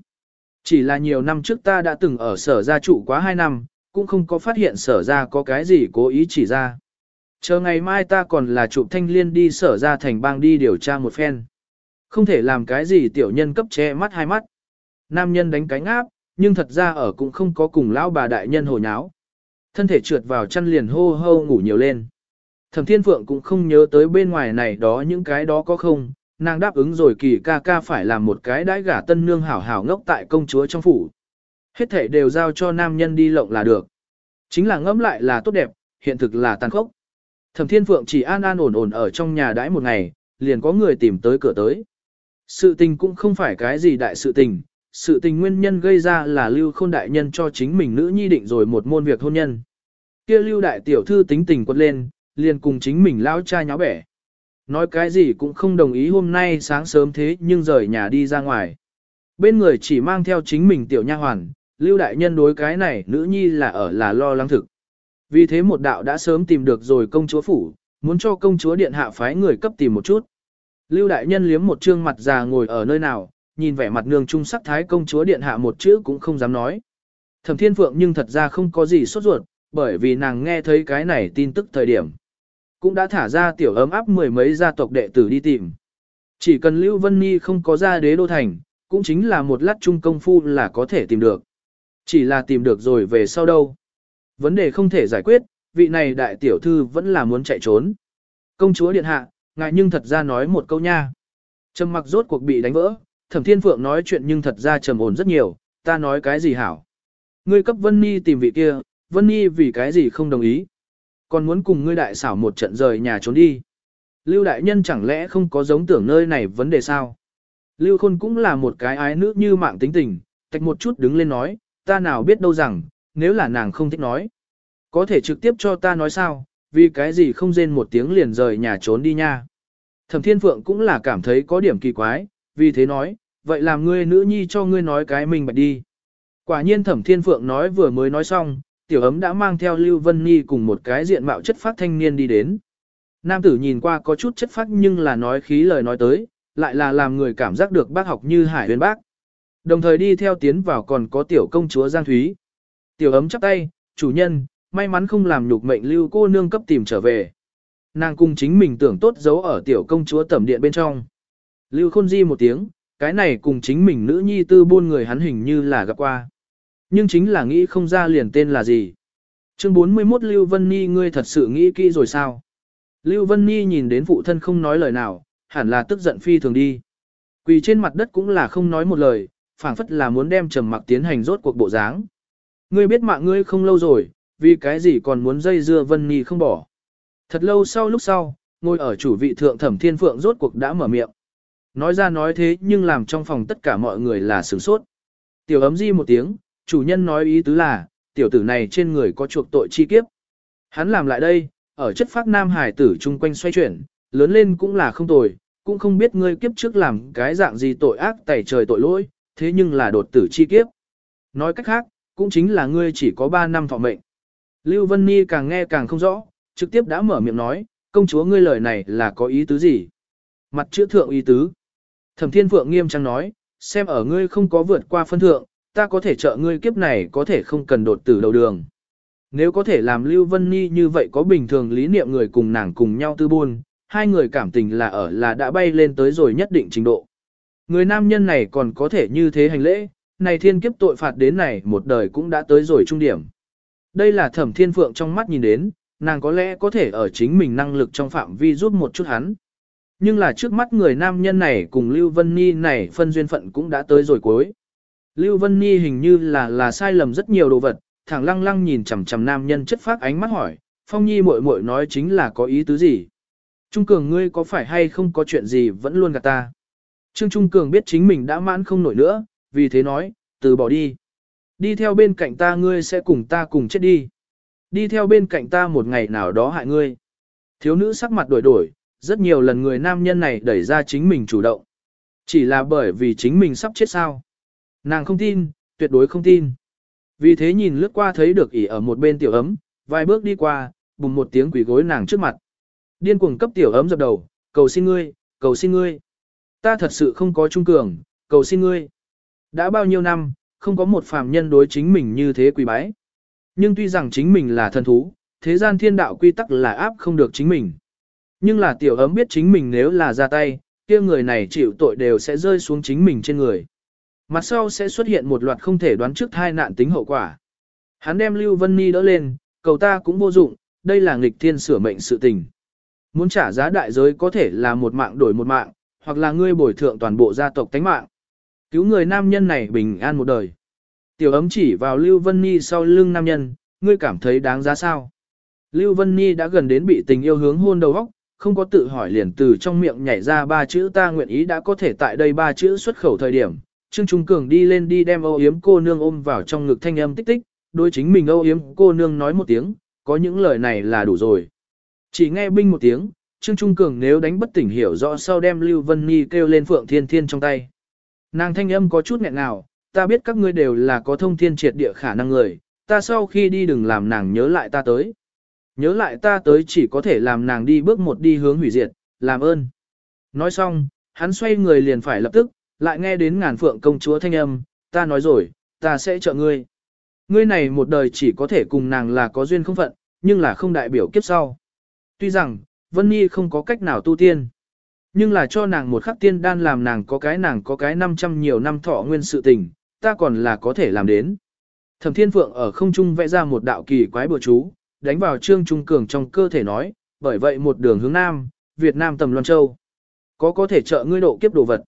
Chỉ là nhiều năm trước ta đã từng ở sở gia trụ quá 2 năm, cũng không có phát hiện sở gia có cái gì cố ý chỉ ra. Chờ ngày mai ta còn là trụ thanh liên đi sở gia thành bang đi điều tra một phen. Không thể làm cái gì tiểu nhân cấp che mắt hai mắt. Nam nhân đánh cánh áp, nhưng thật ra ở cũng không có cùng lão bà đại nhân hồ nháo. Thân thể trượt vào chăn liền hô hô ngủ nhiều lên. Thẩm Thiên Phượng cũng không nhớ tới bên ngoài này đó những cái đó có không, nàng đáp ứng rồi kỳ ca ca phải làm một cái đãi gả tân nương hảo hảo ngốc tại công chúa trong phủ. Hết thể đều giao cho nam nhân đi lộng là được. Chính là ngẫm lại là tốt đẹp, hiện thực là tàn khốc. Thẩm Thiên Phượng chỉ an an ổn ổn ở trong nhà đãi một ngày, liền có người tìm tới cửa tới. Sự tình cũng không phải cái gì đại sự tình, sự tình nguyên nhân gây ra là Lưu Khôn đại nhân cho chính mình nữ nhi định rồi một môn việc hôn nhân. Kia Lưu đại tiểu thư tính tình quật lên, liền cùng chính mình lão cha nháo bẻ. Nói cái gì cũng không đồng ý hôm nay sáng sớm thế nhưng rời nhà đi ra ngoài. Bên người chỉ mang theo chính mình tiểu nha hoàn, lưu đại nhân đối cái này nữ nhi là ở là lo lắng thực. Vì thế một đạo đã sớm tìm được rồi công chúa phủ, muốn cho công chúa điện hạ phái người cấp tìm một chút. Lưu đại nhân liếm một trương mặt già ngồi ở nơi nào, nhìn vẻ mặt nương trung sắc thái công chúa điện hạ một chữ cũng không dám nói. Thẩm thiên phượng nhưng thật ra không có gì sốt ruột, bởi vì nàng nghe thấy cái này tin tức thời điểm. Cũng đã thả ra tiểu ấm áp mười mấy gia tộc đệ tử đi tìm. Chỉ cần Lưu Vân Nhi không có ra đế đô thành, cũng chính là một lát trung công phu là có thể tìm được. Chỉ là tìm được rồi về sau đâu. Vấn đề không thể giải quyết, vị này đại tiểu thư vẫn là muốn chạy trốn. Công chúa điện hạ, ngài nhưng thật ra nói một câu nha. Trầm mặc rốt cuộc bị đánh vỡ, thẩm thiên phượng nói chuyện nhưng thật ra trầm ổn rất nhiều, ta nói cái gì hảo. Ngươi cấp Vân Ni tìm vị kia, Vân Ni vì cái gì không đồng ý. Còn muốn cùng ngươi đại xảo một trận rời nhà trốn đi. Lưu đại nhân chẳng lẽ không có giống tưởng nơi này vấn đề sao? Lưu Khôn cũng là một cái ái nữ như mạng tính tình, tạch một chút đứng lên nói, ta nào biết đâu rằng, nếu là nàng không thích nói. Có thể trực tiếp cho ta nói sao, vì cái gì không rên một tiếng liền rời nhà trốn đi nha. Thẩm Thiên Phượng cũng là cảm thấy có điểm kỳ quái, vì thế nói, vậy làm ngươi nữ nhi cho ngươi nói cái mình bạch đi. Quả nhiên Thẩm Thiên Phượng nói vừa mới nói xong, tiểu ấm đã mang theo Lưu Vân Nhi cùng một cái diện mạo chất phát thanh niên đi đến. Nam tử nhìn qua có chút chất phát nhưng là nói khí lời nói tới, lại là làm người cảm giác được bác học như hải huyền bác. Đồng thời đi theo tiến vào còn có tiểu công chúa Giang Thúy. Tiểu ấm chắp tay, chủ nhân, may mắn không làm nhục mệnh lưu cô nương cấp tìm trở về. Nàng cùng chính mình tưởng tốt giấu ở tiểu công chúa tẩm điện bên trong. Lưu khôn di một tiếng, cái này cùng chính mình nữ nhi tư buôn người hắn hình như là gặp qua. Nhưng chính là nghĩ không ra liền tên là gì. Chương 41 Lưu Vân Ni ngươi thật sự nghĩ kỹ rồi sao? Lưu Vân Ni nhìn đến phụ thân không nói lời nào, hẳn là tức giận phi thường đi. Quỳ trên mặt đất cũng là không nói một lời, phảng phất là muốn đem trầm mặc tiến hành rốt cuộc bộ dáng. Ngươi biết mạng ngươi không lâu rồi, vì cái gì còn muốn dây dưa Vân Nhi không bỏ. Thật lâu sau lúc sau, ngồi ở chủ vị thượng thẩm thiên phượng rốt cuộc đã mở miệng. Nói ra nói thế nhưng làm trong phòng tất cả mọi người là sửng sốt. Tiểu ấm di một tiếng, chủ nhân nói ý tứ là, tiểu tử này trên người có chuộc tội chi kiếp. Hắn làm lại đây, ở chất phác nam hải tử chung quanh xoay chuyển, lớn lên cũng là không tồi, cũng không biết ngươi kiếp trước làm cái dạng gì tội ác tẩy trời tội lỗi, thế nhưng là đột tử chi kiếp. Nói cách khác, cũng chính là ngươi chỉ có 3 năm thọ mệnh. Lưu Vân Ni càng nghe càng không rõ, trực tiếp đã mở miệng nói, công chúa ngươi lời này là có ý tứ gì? Mặt chữa thượng ý tứ. Thẩm Thiên Phượng nghiêm trang nói, xem ở ngươi không có vượt qua phân thượng, ta có thể trợ ngươi kiếp này có thể không cần đột tử đầu đường. Nếu có thể làm Lưu Vân Ni như vậy có bình thường lý niệm người cùng nàng cùng nhau tư buôn, hai người cảm tình là ở là đã bay lên tới rồi nhất định trình độ. Người nam nhân này còn có thể như thế hành lễ, này thiên kiếp tội phạt đến này một đời cũng đã tới rồi trung điểm. Đây là thẩm thiên phượng trong mắt nhìn đến, nàng có lẽ có thể ở chính mình năng lực trong phạm vi giúp một chút hắn. Nhưng là trước mắt người nam nhân này cùng Lưu Vân Ni này phân duyên phận cũng đã tới rồi cuối. Lưu Vân Ni hình như là là sai lầm rất nhiều đồ vật, thẳng lăng lăng nhìn chằm chằm nam nhân chất phát ánh mắt hỏi, Phong Nhi muội muội nói chính là có ý tứ gì? Trung Cường ngươi có phải hay không có chuyện gì vẫn luôn gạt ta? Trương Trung Cường biết chính mình đã mãn không nổi nữa, vì thế nói, từ bỏ đi. Đi theo bên cạnh ta ngươi sẽ cùng ta cùng chết đi. Đi theo bên cạnh ta một ngày nào đó hại ngươi. Thiếu nữ sắc mặt đổi đổi, rất nhiều lần người nam nhân này đẩy ra chính mình chủ động. Chỉ là bởi vì chính mình sắp chết sao. Nàng không tin, tuyệt đối không tin. Vì thế nhìn lướt qua thấy được ỉ ở một bên tiểu ấm, vài bước đi qua, bùng một tiếng quỷ gối nàng trước mặt. Điên cuồng cấp tiểu ấm dập đầu, cầu xin ngươi, cầu xin ngươi. Ta thật sự không có trung cường, cầu xin ngươi. Đã bao nhiêu năm, không có một phàm nhân đối chính mình như thế quỳ bái. Nhưng tuy rằng chính mình là thần thú, thế gian thiên đạo quy tắc là áp không được chính mình. Nhưng là tiểu ấm biết chính mình nếu là ra tay, kia người này chịu tội đều sẽ rơi xuống chính mình trên người. Mặt sau sẽ xuất hiện một loạt không thể đoán trước hai nạn tính hậu quả. Hắn đem Lưu Vân Ni đỡ lên, cầu ta cũng vô dụng, đây là nghịch thiên sửa mệnh sự tình. Muốn trả giá đại giới có thể là một mạng đổi một mạng, hoặc là ngươi bồi thượng toàn bộ gia tộc tánh mạng. Cứu người nam nhân này bình an một đời. Tiểu ấm chỉ vào Lưu Vân nhi sau lưng nam nhân, ngươi cảm thấy đáng giá sao? Lưu Vân nhi đã gần đến bị tình yêu hướng hôn đầu óc, không có tự hỏi liền từ trong miệng nhảy ra ba chữ ta nguyện ý đã có thể tại đây ba chữ xuất khẩu thời điểm. Trương Trung Cường đi lên đi đem âu yếm cô nương ôm vào trong ngực thanh âm tích tích, đối chính mình âu yếm cô nương nói một tiếng, có những lời này là đủ rồi. Chỉ nghe binh một tiếng, Trương Trung Cường nếu đánh bất tỉnh hiểu rõ sau đem Lưu Vân Nhi kêu lên Phượng Thiên Thiên trong tay. Nàng thanh âm có chút nghẹn nào, ta biết các ngươi đều là có thông thiên triệt địa khả năng người, ta sau khi đi đừng làm nàng nhớ lại ta tới. Nhớ lại ta tới chỉ có thể làm nàng đi bước một đi hướng hủy diệt, làm ơn. Nói xong, hắn xoay người liền phải lập tức, lại nghe đến ngàn phượng công chúa thanh âm, ta nói rồi, ta sẽ trợ ngươi. Ngươi này một đời chỉ có thể cùng nàng là có duyên không phận, nhưng là không đại biểu kiếp sau. Tuy rằng, Vân Nhi không có cách nào tu tiên, nhưng là cho nàng một khắc tiên đan làm nàng có cái nàng có cái 500 nhiều năm thọ nguyên sự tình, ta còn là có thể làm đến. Thẩm Thiên Phượng ở không trung vẽ ra một đạo kỳ quái bừa chú, đánh vào Trương Trung Cường trong cơ thể nói, bởi vậy một đường hướng Nam, Việt Nam tầm Loan Châu. Có có thể trợ ngươi độ kiếp đồ vật.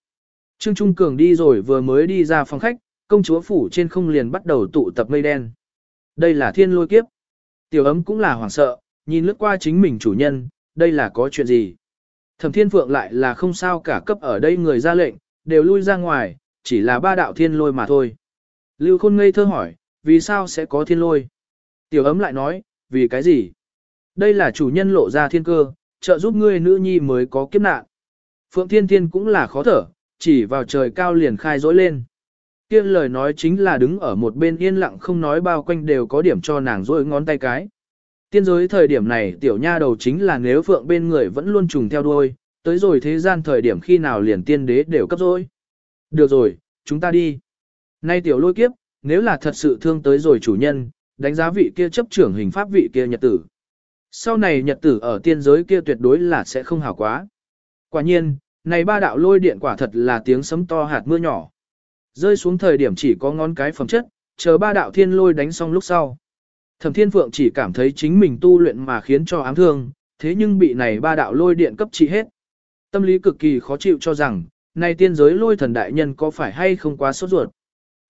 Trương Trung Cường đi rồi vừa mới đi ra phòng khách, công chúa phủ trên không liền bắt đầu tụ tập mây đen. Đây là thiên lôi kiếp. Tiểu ấm cũng là hoảng sợ, nhìn lướt qua chính mình chủ nhân, đây là có chuyện gì. Thẩm thiên phượng lại là không sao cả cấp ở đây người ra lệnh, đều lui ra ngoài, chỉ là ba đạo thiên lôi mà thôi. Lưu khôn ngây thơ hỏi, vì sao sẽ có thiên lôi? Tiểu ấm lại nói, vì cái gì? Đây là chủ nhân lộ ra thiên cơ, trợ giúp ngươi nữ nhi mới có kiếp nạn. Phượng Thiên Thiên cũng là khó thở, chỉ vào trời cao liền khai dối lên. Kia lời nói chính là đứng ở một bên yên lặng không nói bao quanh đều có điểm cho nàng dối ngón tay cái. Tiên giới thời điểm này tiểu nha đầu chính là nếu Phượng bên người vẫn luôn trùng theo đuôi, tới rồi thế gian thời điểm khi nào liền tiên đế đều cấp rồi. Được rồi, chúng ta đi. Nay tiểu lôi kiếp, nếu là thật sự thương tới rồi chủ nhân, đánh giá vị kia chấp trưởng hình pháp vị kia nhật tử. Sau này nhật tử ở tiên giới kia tuyệt đối là sẽ không hảo quá. Quả nhiên, này ba đạo lôi điện quả thật là tiếng sấm to hạt mưa nhỏ. Rơi xuống thời điểm chỉ có ngón cái phẩm chất, chờ ba đạo thiên lôi đánh xong lúc sau. Thẩm Thiên Phượng chỉ cảm thấy chính mình tu luyện mà khiến cho ám thương, thế nhưng bị này ba đạo lôi điện cấp trị hết. Tâm lý cực kỳ khó chịu cho rằng, này tiên giới lôi thần đại nhân có phải hay không quá sốt ruột.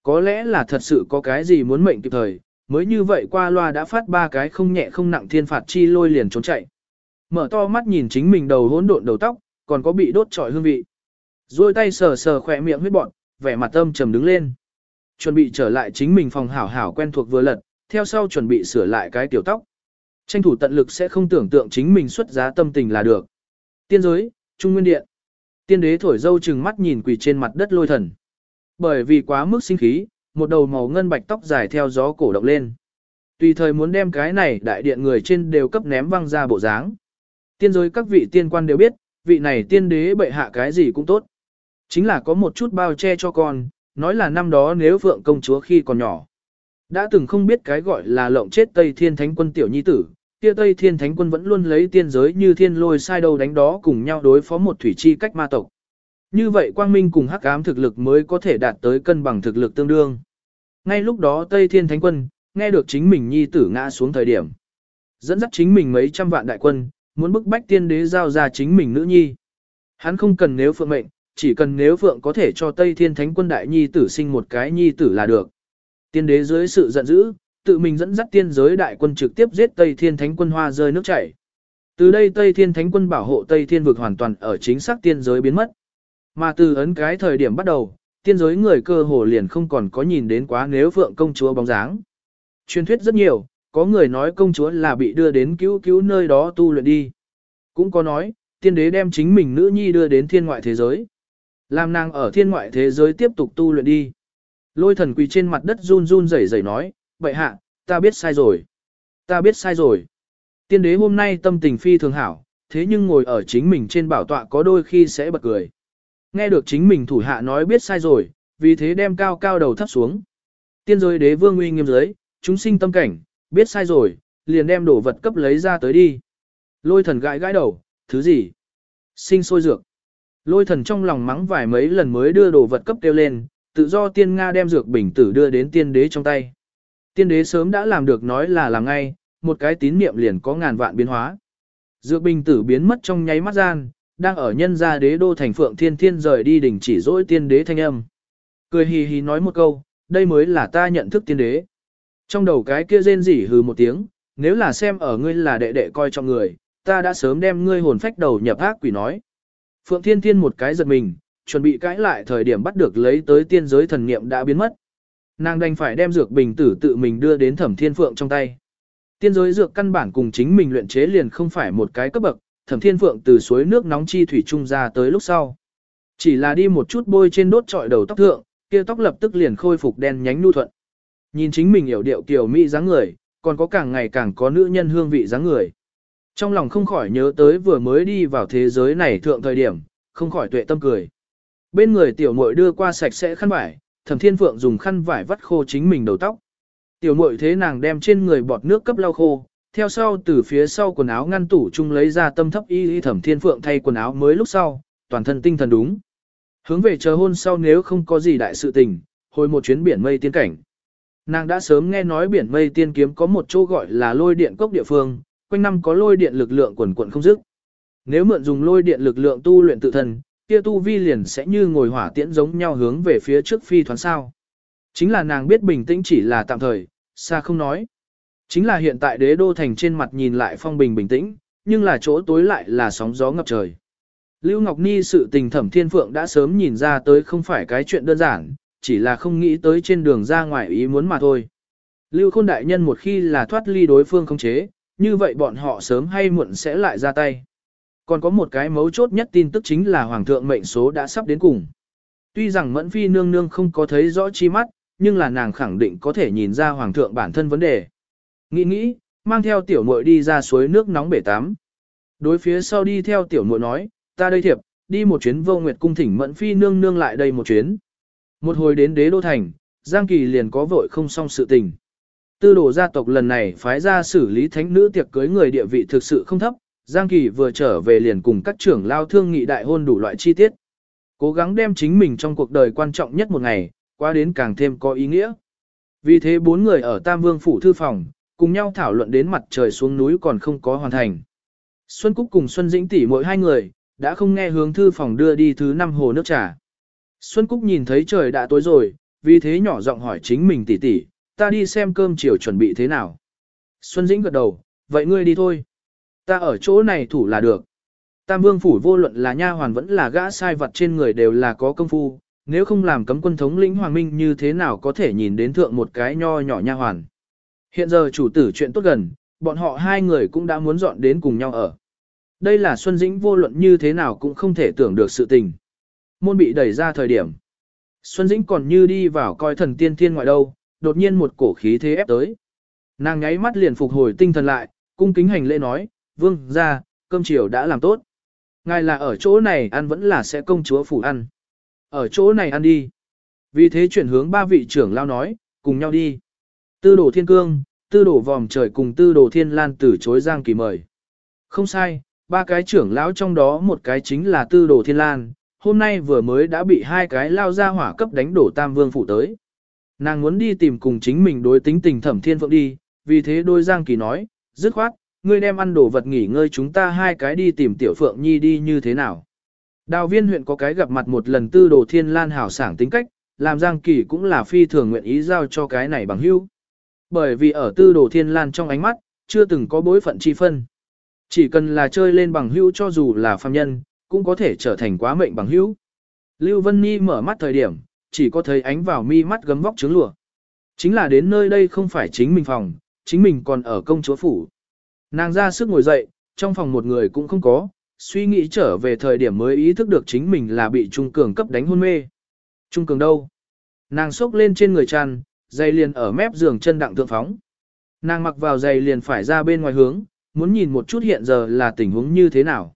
Có lẽ là thật sự có cái gì muốn mệnh kịp thời, mới như vậy qua loa đã phát ba cái không nhẹ không nặng thiên phạt chi lôi liền trốn chạy. Mở to mắt nhìn chính mình đầu hỗn độn đầu tóc, còn có bị đốt trọi hương vị. Rồi tay sờ sờ khỏe miệng huyết bọn, vẻ mặt âm trầm đứng lên. Chuẩn bị trở lại chính mình phòng hảo hảo quen thuộc vừa lật, theo sau chuẩn bị sửa lại cái tiểu tóc. Tranh thủ tận lực sẽ không tưởng tượng chính mình xuất giá tâm tình là được. Tiên giới, Trung Nguyên Điện. Tiên đế thổi dâu chừng mắt nhìn quỳ trên mặt đất lôi thần. Bởi vì quá mức sinh khí, một đầu màu ngân bạch tóc dài theo gió cổ động lên. Tùy thời muốn đem cái này đại điện người trên đều cấp ném văng ra bộ dáng. Tiên giới các vị tiên quan đều biết, vị này tiên đế bệ hạ cái gì cũng tốt. Chính là có một chút bao che cho con, nói là năm đó nếu vượng công chúa khi còn nhỏ. Đã từng không biết cái gọi là lộng chết Tây Thiên Thánh quân tiểu nhi tử, kia Tây Thiên Thánh quân vẫn luôn lấy tiên giới như thiên lôi sai đầu đánh đó cùng nhau đối phó một thủy chi cách ma tộc. Như vậy quang minh cùng hắc ám thực lực mới có thể đạt tới cân bằng thực lực tương đương. Ngay lúc đó Tây Thiên Thánh quân, nghe được chính mình nhi tử ngã xuống thời điểm. Dẫn dắt chính mình mấy trăm vạn đại quân, muốn bức bách tiên đế giao ra chính mình nữ nhi. Hắn không cần nếu phượng mệnh, chỉ cần nếu phượng có thể cho Tây Thiên Thánh quân đại nhi tử sinh một cái nhi tử là được. Tiên đế dưới sự giận dữ, tự mình dẫn dắt tiên giới đại quân trực tiếp giết Tây Thiên Thánh quân hoa rơi nước chảy. Từ đây Tây Thiên Thánh quân bảo hộ Tây Thiên vực hoàn toàn ở chính xác tiên giới biến mất. Mà từ ấn cái thời điểm bắt đầu, tiên giới người cơ hồ liền không còn có nhìn đến quá nếu phượng công chúa bóng dáng. Truyền thuyết rất nhiều, có người nói công chúa là bị đưa đến cứu cứu nơi đó tu luyện đi. Cũng có nói, tiên đế đem chính mình nữ nhi đưa đến thiên ngoại thế giới. Làm nàng ở thiên ngoại thế giới tiếp tục tu luyện đi. Lôi thần quỳ trên mặt đất run run rẩy rẩy nói, vậy hạ, ta biết sai rồi. Ta biết sai rồi. Tiên đế hôm nay tâm tình phi thường hảo, thế nhưng ngồi ở chính mình trên bảo tọa có đôi khi sẽ bật cười. Nghe được chính mình thủ hạ nói biết sai rồi, vì thế đem cao cao đầu thấp xuống. Tiên giới đế vương uy nghiêm giới, chúng sinh tâm cảnh, biết sai rồi, liền đem đồ vật cấp lấy ra tới đi. Lôi thần gãi gãi đầu, thứ gì? Sinh sôi dược. Lôi thần trong lòng mắng vài mấy lần mới đưa đồ vật cấp tiêu lên, tự do tiên Nga đem dược bình tử đưa đến tiên đế trong tay. Tiên đế sớm đã làm được nói là làm ngay, một cái tín niệm liền có ngàn vạn biến hóa. Dược bình tử biến mất trong nháy mắt gian, đang ở nhân gia đế đô thành phượng thiên thiên rời đi đỉnh chỉ dỗi tiên đế thanh âm. Cười hì hì nói một câu, đây mới là ta nhận thức tiên đế. Trong đầu cái kia rên rỉ hừ một tiếng, nếu là xem ở ngươi là đệ đệ coi trọng người, ta đã sớm đem ngươi hồn phách đầu nhập ác quỷ nói. Phượng Thiên Thiên một cái giật mình, chuẩn bị cãi lại thời điểm bắt được lấy tới tiên giới thần niệm đã biến mất. Nàng đành phải đem dược bình tử tự mình đưa đến Thẩm Thiên Phượng trong tay. Tiên giới dược căn bản cùng chính mình luyện chế liền không phải một cái cấp bậc, thẩm thiên phượng từ suối nước nóng chi thủy trung ra tới lúc sau. Chỉ là đi một chút bôi trên đốt trọi đầu tóc thượng, kia tóc lập tức liền khôi phục đen nhánh nu thuận. Nhìn chính mình hiểu điệu kiểu mỹ dáng người, còn có càng ngày càng có nữ nhân hương vị dáng người. Trong lòng không khỏi nhớ tới vừa mới đi vào thế giới này thượng thời điểm, không khỏi tuệ tâm cười. Bên người tiểu muội đưa qua sạch sẽ khăn vải, thẩm thiên phượng dùng khăn vải vắt khô chính mình đầu tóc. Tiểu muội thế nàng đem trên người bọt nước cấp lau khô, theo sau từ phía sau quần áo ngăn tủ chung lấy ra tâm thấp y y thẩm thiên phượng thay quần áo mới lúc sau, toàn thân tinh thần đúng. Hướng về chờ hôn sau nếu không có gì đại sự tình, hồi một chuyến biển mây tiên cảnh. Nàng đã sớm nghe nói biển mây tiên kiếm có một chỗ gọi là lôi điện cốc địa phương, quanh năm có lôi điện lực lượng quần quần không dứt. Nếu mượn dùng lôi điện lực lượng tu luyện tự thân, kia tu vi liền sẽ như ngồi hỏa tiễn giống nhau hướng về phía trước phi thoán sao. Chính là nàng biết bình tĩnh chỉ là tạm thời, xa không nói. Chính là hiện tại đế đô thành trên mặt nhìn lại phong bình bình tĩnh, nhưng là chỗ tối lại là sóng gió ngập trời. Lưu Ngọc Ni sự tình thẩm thiên phượng đã sớm nhìn ra tới không phải cái chuyện đơn giản, chỉ là không nghĩ tới trên đường ra ngoài ý muốn mà thôi. Lưu Khôn Đại Nhân một khi là thoát ly đối phương không chế, như vậy bọn họ sớm hay muộn sẽ lại ra tay. Còn có một cái mấu chốt nhất tin tức chính là Hoàng thượng mệnh số đã sắp đến cùng. Tuy rằng Mẫn Phi nương nương không có thấy rõ chi mắt, nhưng là nàng khẳng định có thể nhìn ra Hoàng thượng bản thân vấn đề. Nghĩ nghĩ, mang theo tiểu muội đi ra suối nước nóng bể tắm. Đối phía sau đi theo tiểu muội nói, ta đây thiệp, đi một chuyến vô nguyệt cung thỉnh Mẫn Phi nương nương lại đây một chuyến. Một hồi đến đế đô thành, Giang Kỳ liền có vội không xong sự tình. Tư đồ gia tộc lần này phái ra xử lý thánh nữ tiệc cưới người địa vị thực sự không thấp, Giang Kỳ vừa trở về liền cùng các trưởng lao thương nghị đại hôn đủ loại chi tiết. Cố gắng đem chính mình trong cuộc đời quan trọng nhất một ngày, qua đến càng thêm có ý nghĩa. Vì thế bốn người ở Tam Vương Phủ Thư Phòng, cùng nhau thảo luận đến mặt trời xuống núi còn không có hoàn thành. Xuân Cúc cùng Xuân Dĩnh tỷ mỗi hai người, đã không nghe hướng Thư Phòng đưa đi thứ năm hồ nước trà. Xuân Cúc nhìn thấy trời đã tối rồi, vì thế nhỏ giọng hỏi chính mình tỷ tỷ, ta đi xem cơm chiều chuẩn bị thế nào. Xuân Dĩnh gật đầu, vậy ngươi đi thôi. Ta ở chỗ này thủ là được. Tam vương phủ vô luận là nha hoàn vẫn là gã sai vật trên người đều là có công phu, nếu không làm cấm quân thống lĩnh hoàng minh như thế nào có thể nhìn đến thượng một cái nho nhỏ nha hoàn. Hiện giờ chủ tử chuyện tốt gần, bọn họ hai người cũng đã muốn dọn đến cùng nhau ở. Đây là Xuân Dĩnh vô luận như thế nào cũng không thể tưởng được sự tình. Môn bị đẩy ra thời điểm. Xuân Dĩnh còn như đi vào coi thần tiên thiên ngoại đâu, đột nhiên một cổ khí thế ép tới. Nàng nháy mắt liền phục hồi tinh thần lại, cung kính hành lễ nói, vương ra, cơm chiều đã làm tốt. Ngài là ở chỗ này ăn vẫn là sẽ công chúa phủ ăn. Ở chỗ này ăn đi. Vì thế chuyển hướng ba vị trưởng lao nói, cùng nhau đi. Tư đồ thiên cương, tư đồ vòm trời cùng tư đồ thiên lan từ chối giang kỳ mời. Không sai, ba cái trưởng lão trong đó một cái chính là tư đồ thiên lan, hôm nay vừa mới đã bị hai cái lao ra hỏa cấp đánh đổ tam vương phủ tới. Nàng muốn đi tìm cùng chính mình đối tính tình thẩm thiên phượng đi, vì thế đôi giang kỳ nói, dứt khoát, ngươi đem ăn đồ vật nghỉ ngơi chúng ta hai cái đi tìm tiểu phượng nhi đi như thế nào. Đào viên huyện có cái gặp mặt một lần tư đồ thiên lan hảo sảng tính cách, làm giang kỳ cũng là phi thường nguyện ý giao cho cái này bằng hữu. Bởi vì ở tư đồ thiên lan trong ánh mắt, chưa từng có bối phận chi phân. Chỉ cần là chơi lên bằng hữu cho dù là phàm nhân, cũng có thể trở thành quá mệnh bằng hữu. Lưu Vân Nhi mở mắt thời điểm, chỉ có thấy ánh vào mi mắt gấm vóc trứng lụa. Chính là đến nơi đây không phải chính mình phòng, chính mình còn ở công chúa phủ. Nàng ra sức ngồi dậy, trong phòng một người cũng không có, suy nghĩ trở về thời điểm mới ý thức được chính mình là bị Trung Cường cấp đánh hôn mê. Trung Cường đâu? Nàng xốc lên trên người tràn, dây liền ở mép giường chân đặng thượng phóng. Nàng mặc vào giày liền phải ra bên ngoài hướng, muốn nhìn một chút hiện giờ là tình huống như thế nào.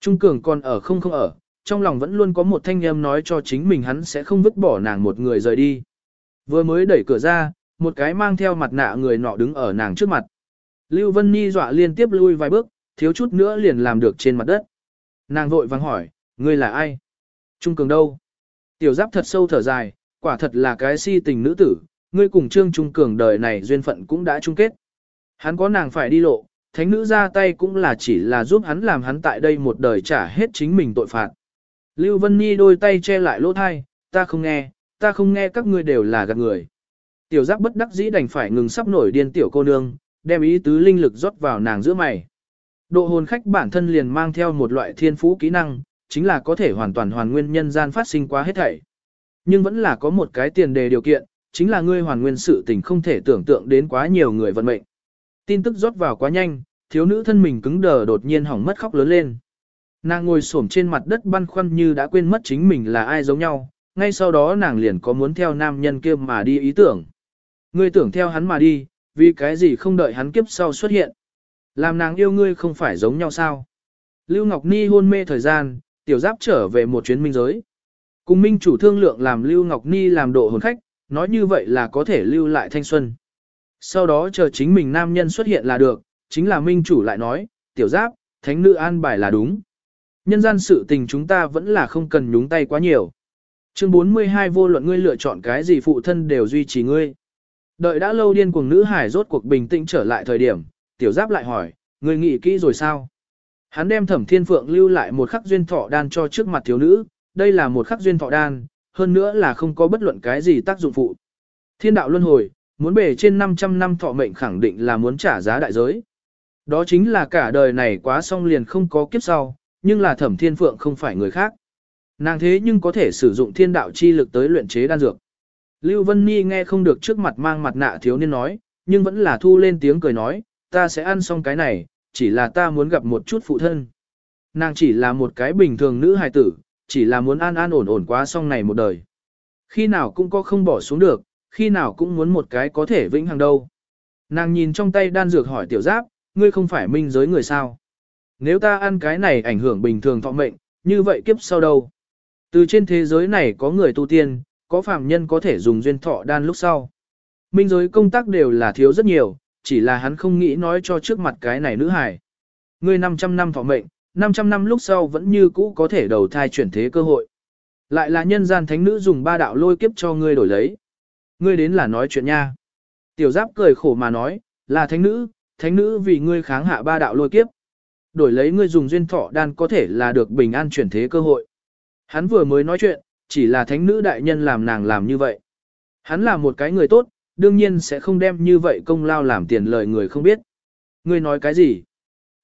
Trung Cường còn ở không không ở, trong lòng vẫn luôn có một thanh em nói cho chính mình hắn sẽ không vứt bỏ nàng một người rời đi. Vừa mới đẩy cửa ra, một cái mang theo mặt nạ người nọ đứng ở nàng trước mặt. Lưu Vân Nhi dọa liên tiếp lui vài bước, thiếu chút nữa liền làm được trên mặt đất. Nàng vội vàng hỏi, ngươi là ai? Trung Cường đâu? Tiểu giáp thật sâu thở dài, quả thật là cái si tình nữ tử, ngươi cùng Trương Trung Cường đời này duyên phận cũng đã chung kết. Hắn có nàng phải đi lộ, thánh nữ ra tay cũng là chỉ là giúp hắn làm hắn tại đây một đời trả hết chính mình tội phạt. Lưu Vân Nhi đôi tay che lại lỗ thai, ta không nghe, ta không nghe các ngươi đều là gạt người. Tiểu Giáp bất đắc dĩ đành phải ngừng sắp nổi điên tiểu cô nương, đem ý tứ linh lực rót vào nàng giữa mày. Độ hồn khách bản thân liền mang theo một loại thiên phú kỹ năng, chính là có thể hoàn toàn hoàn nguyên nhân gian phát sinh quá hết thảy. Nhưng vẫn là có một cái tiền đề điều kiện, chính là ngươi hoàn nguyên sự tình không thể tưởng tượng đến quá nhiều người vận mệnh. Tin tức rót vào quá nhanh, thiếu nữ thân mình cứng đờ đột nhiên hỏng mất khóc lớn lên. Nàng ngồi xổm trên mặt đất băn khoăn như đã quên mất chính mình là ai giống nhau, ngay sau đó nàng liền có muốn theo nam nhân kia mà đi ý tưởng. Ngươi tưởng theo hắn mà đi, vì cái gì không đợi hắn kiếp sau xuất hiện. Làm nàng yêu ngươi không phải giống nhau sao. Lưu Ngọc Ni hôn mê thời gian, tiểu giáp trở về một chuyến minh giới. Cùng minh chủ thương lượng làm Lưu Ngọc Ni làm độ hồn khách, nói như vậy là có thể lưu lại thanh xuân. Sau đó chờ chính mình nam nhân xuất hiện là được, chính là minh chủ lại nói, tiểu giáp, thánh nữ an bài là đúng. Nhân gian sự tình chúng ta vẫn là không cần nhúng tay quá nhiều. Chương 42 vô luận ngươi lựa chọn cái gì phụ thân đều duy trì ngươi. Đợi đã lâu điên cuồng nữ hải rốt cuộc bình tĩnh trở lại thời điểm, tiểu giáp lại hỏi, người nghĩ kỹ rồi sao? Hắn đem thẩm thiên phượng lưu lại một khắc duyên thọ đan cho trước mặt thiếu nữ, đây là một khắc duyên thọ đan, hơn nữa là không có bất luận cái gì tác dụng phụ. Thiên đạo luân hồi, muốn bể trên 500 năm thọ mệnh khẳng định là muốn trả giá đại giới. Đó chính là cả đời này quá xong liền không có kiếp sau, nhưng là thẩm thiên phượng không phải người khác. Nàng thế nhưng có thể sử dụng thiên đạo chi lực tới luyện chế đan dược. Lưu Vân Nhi nghe không được trước mặt mang mặt nạ thiếu niên nói, nhưng vẫn là thu lên tiếng cười nói, ta sẽ ăn xong cái này, chỉ là ta muốn gặp một chút phụ thân. Nàng chỉ là một cái bình thường nữ hài tử, chỉ là muốn an an ổn ổn quá xong này một đời. Khi nào cũng có không bỏ xuống được, khi nào cũng muốn một cái có thể vĩnh hằng đâu. Nàng nhìn trong tay đan dược hỏi tiểu giáp, ngươi không phải minh giới người sao. Nếu ta ăn cái này ảnh hưởng bình thường thọ mệnh, như vậy kiếp sau đâu? Từ trên thế giới này có người tu tiên, có phàm nhân có thể dùng duyên thọ đan lúc sau. Minh giới công tác đều là thiếu rất nhiều, chỉ là hắn không nghĩ nói cho trước mặt cái này nữ hài. Ngươi 500 năm thọ mệnh, 500 năm lúc sau vẫn như cũ có thể đầu thai chuyển thế cơ hội. Lại là nhân gian thánh nữ dùng ba đạo lôi kiếp cho ngươi đổi lấy. Ngươi đến là nói chuyện nha. Tiểu giáp cười khổ mà nói, là thánh nữ, thánh nữ vì ngươi kháng hạ ba đạo lôi kiếp. Đổi lấy ngươi dùng duyên thọ đan có thể là được bình an chuyển thế cơ hội. Hắn vừa mới nói chuyện, chỉ là thánh nữ đại nhân làm nàng làm như vậy. Hắn là một cái người tốt, đương nhiên sẽ không đem như vậy công lao làm tiền lời người không biết. Ngươi nói cái gì?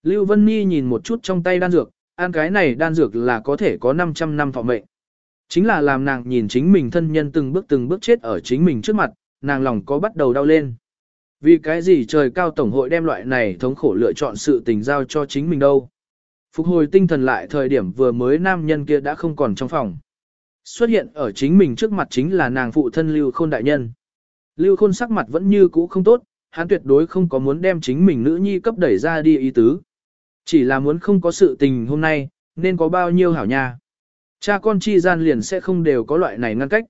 Lưu Vân Nhi nhìn một chút trong tay đan dược, ăn cái này đan dược là có thể có 500 năm thọ mệnh. Chính là làm nàng nhìn chính mình thân nhân từng bước từng bước chết ở chính mình trước mặt, nàng lòng có bắt đầu đau lên. Vì cái gì trời cao tổng hội đem loại này thống khổ lựa chọn sự tình giao cho chính mình đâu. Phục hồi tinh thần lại thời điểm vừa mới nam nhân kia đã không còn trong phòng. Xuất hiện ở chính mình trước mặt chính là nàng phụ thân Lưu Khôn đại nhân. Lưu Khôn sắc mặt vẫn như cũ không tốt, hắn tuyệt đối không có muốn đem chính mình nữ nhi cấp đẩy ra đi ý tứ. Chỉ là muốn không có sự tình hôm nay, nên có bao nhiêu hảo nha. Cha con chi gian liền sẽ không đều có loại này ngăn cách.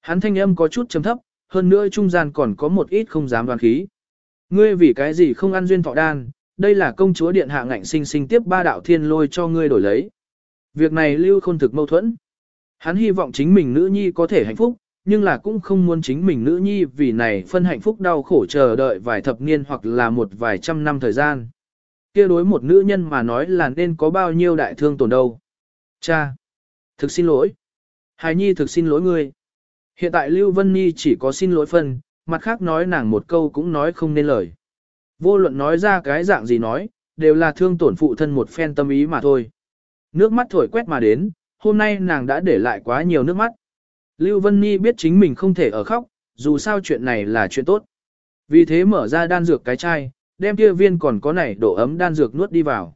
Hắn thanh âm có chút chấm thấp, hơn nữa trung gian còn có một ít không dám đoán khí. Ngươi vì cái gì không ăn duyên thọ đan, đây là công chúa điện hạ ngạnh sinh sinh tiếp ba đạo thiên lôi cho ngươi đổi lấy. Việc này lưu khôn thực mâu thuẫn. Hắn hy vọng chính mình nữ nhi có thể hạnh phúc, nhưng là cũng không muốn chính mình nữ nhi vì này phân hạnh phúc đau khổ chờ đợi vài thập niên hoặc là một vài trăm năm thời gian. kia đối một nữ nhân mà nói là nên có bao nhiêu đại thương tổn đâu. Cha! Thực xin lỗi. Hài nhi thực xin lỗi ngươi. Hiện tại Lưu Vân Nhi chỉ có xin lỗi phân, mặt khác nói nàng một câu cũng nói không nên lời. Vô luận nói ra cái dạng gì nói, đều là thương tổn phụ thân một phen tâm ý mà thôi. Nước mắt thổi quét mà đến, hôm nay nàng đã để lại quá nhiều nước mắt. Lưu Vân Nhi biết chính mình không thể ở khóc, dù sao chuyện này là chuyện tốt. Vì thế mở ra đan dược cái chai, đem kia viên còn có nảy độ ấm đan dược nuốt đi vào.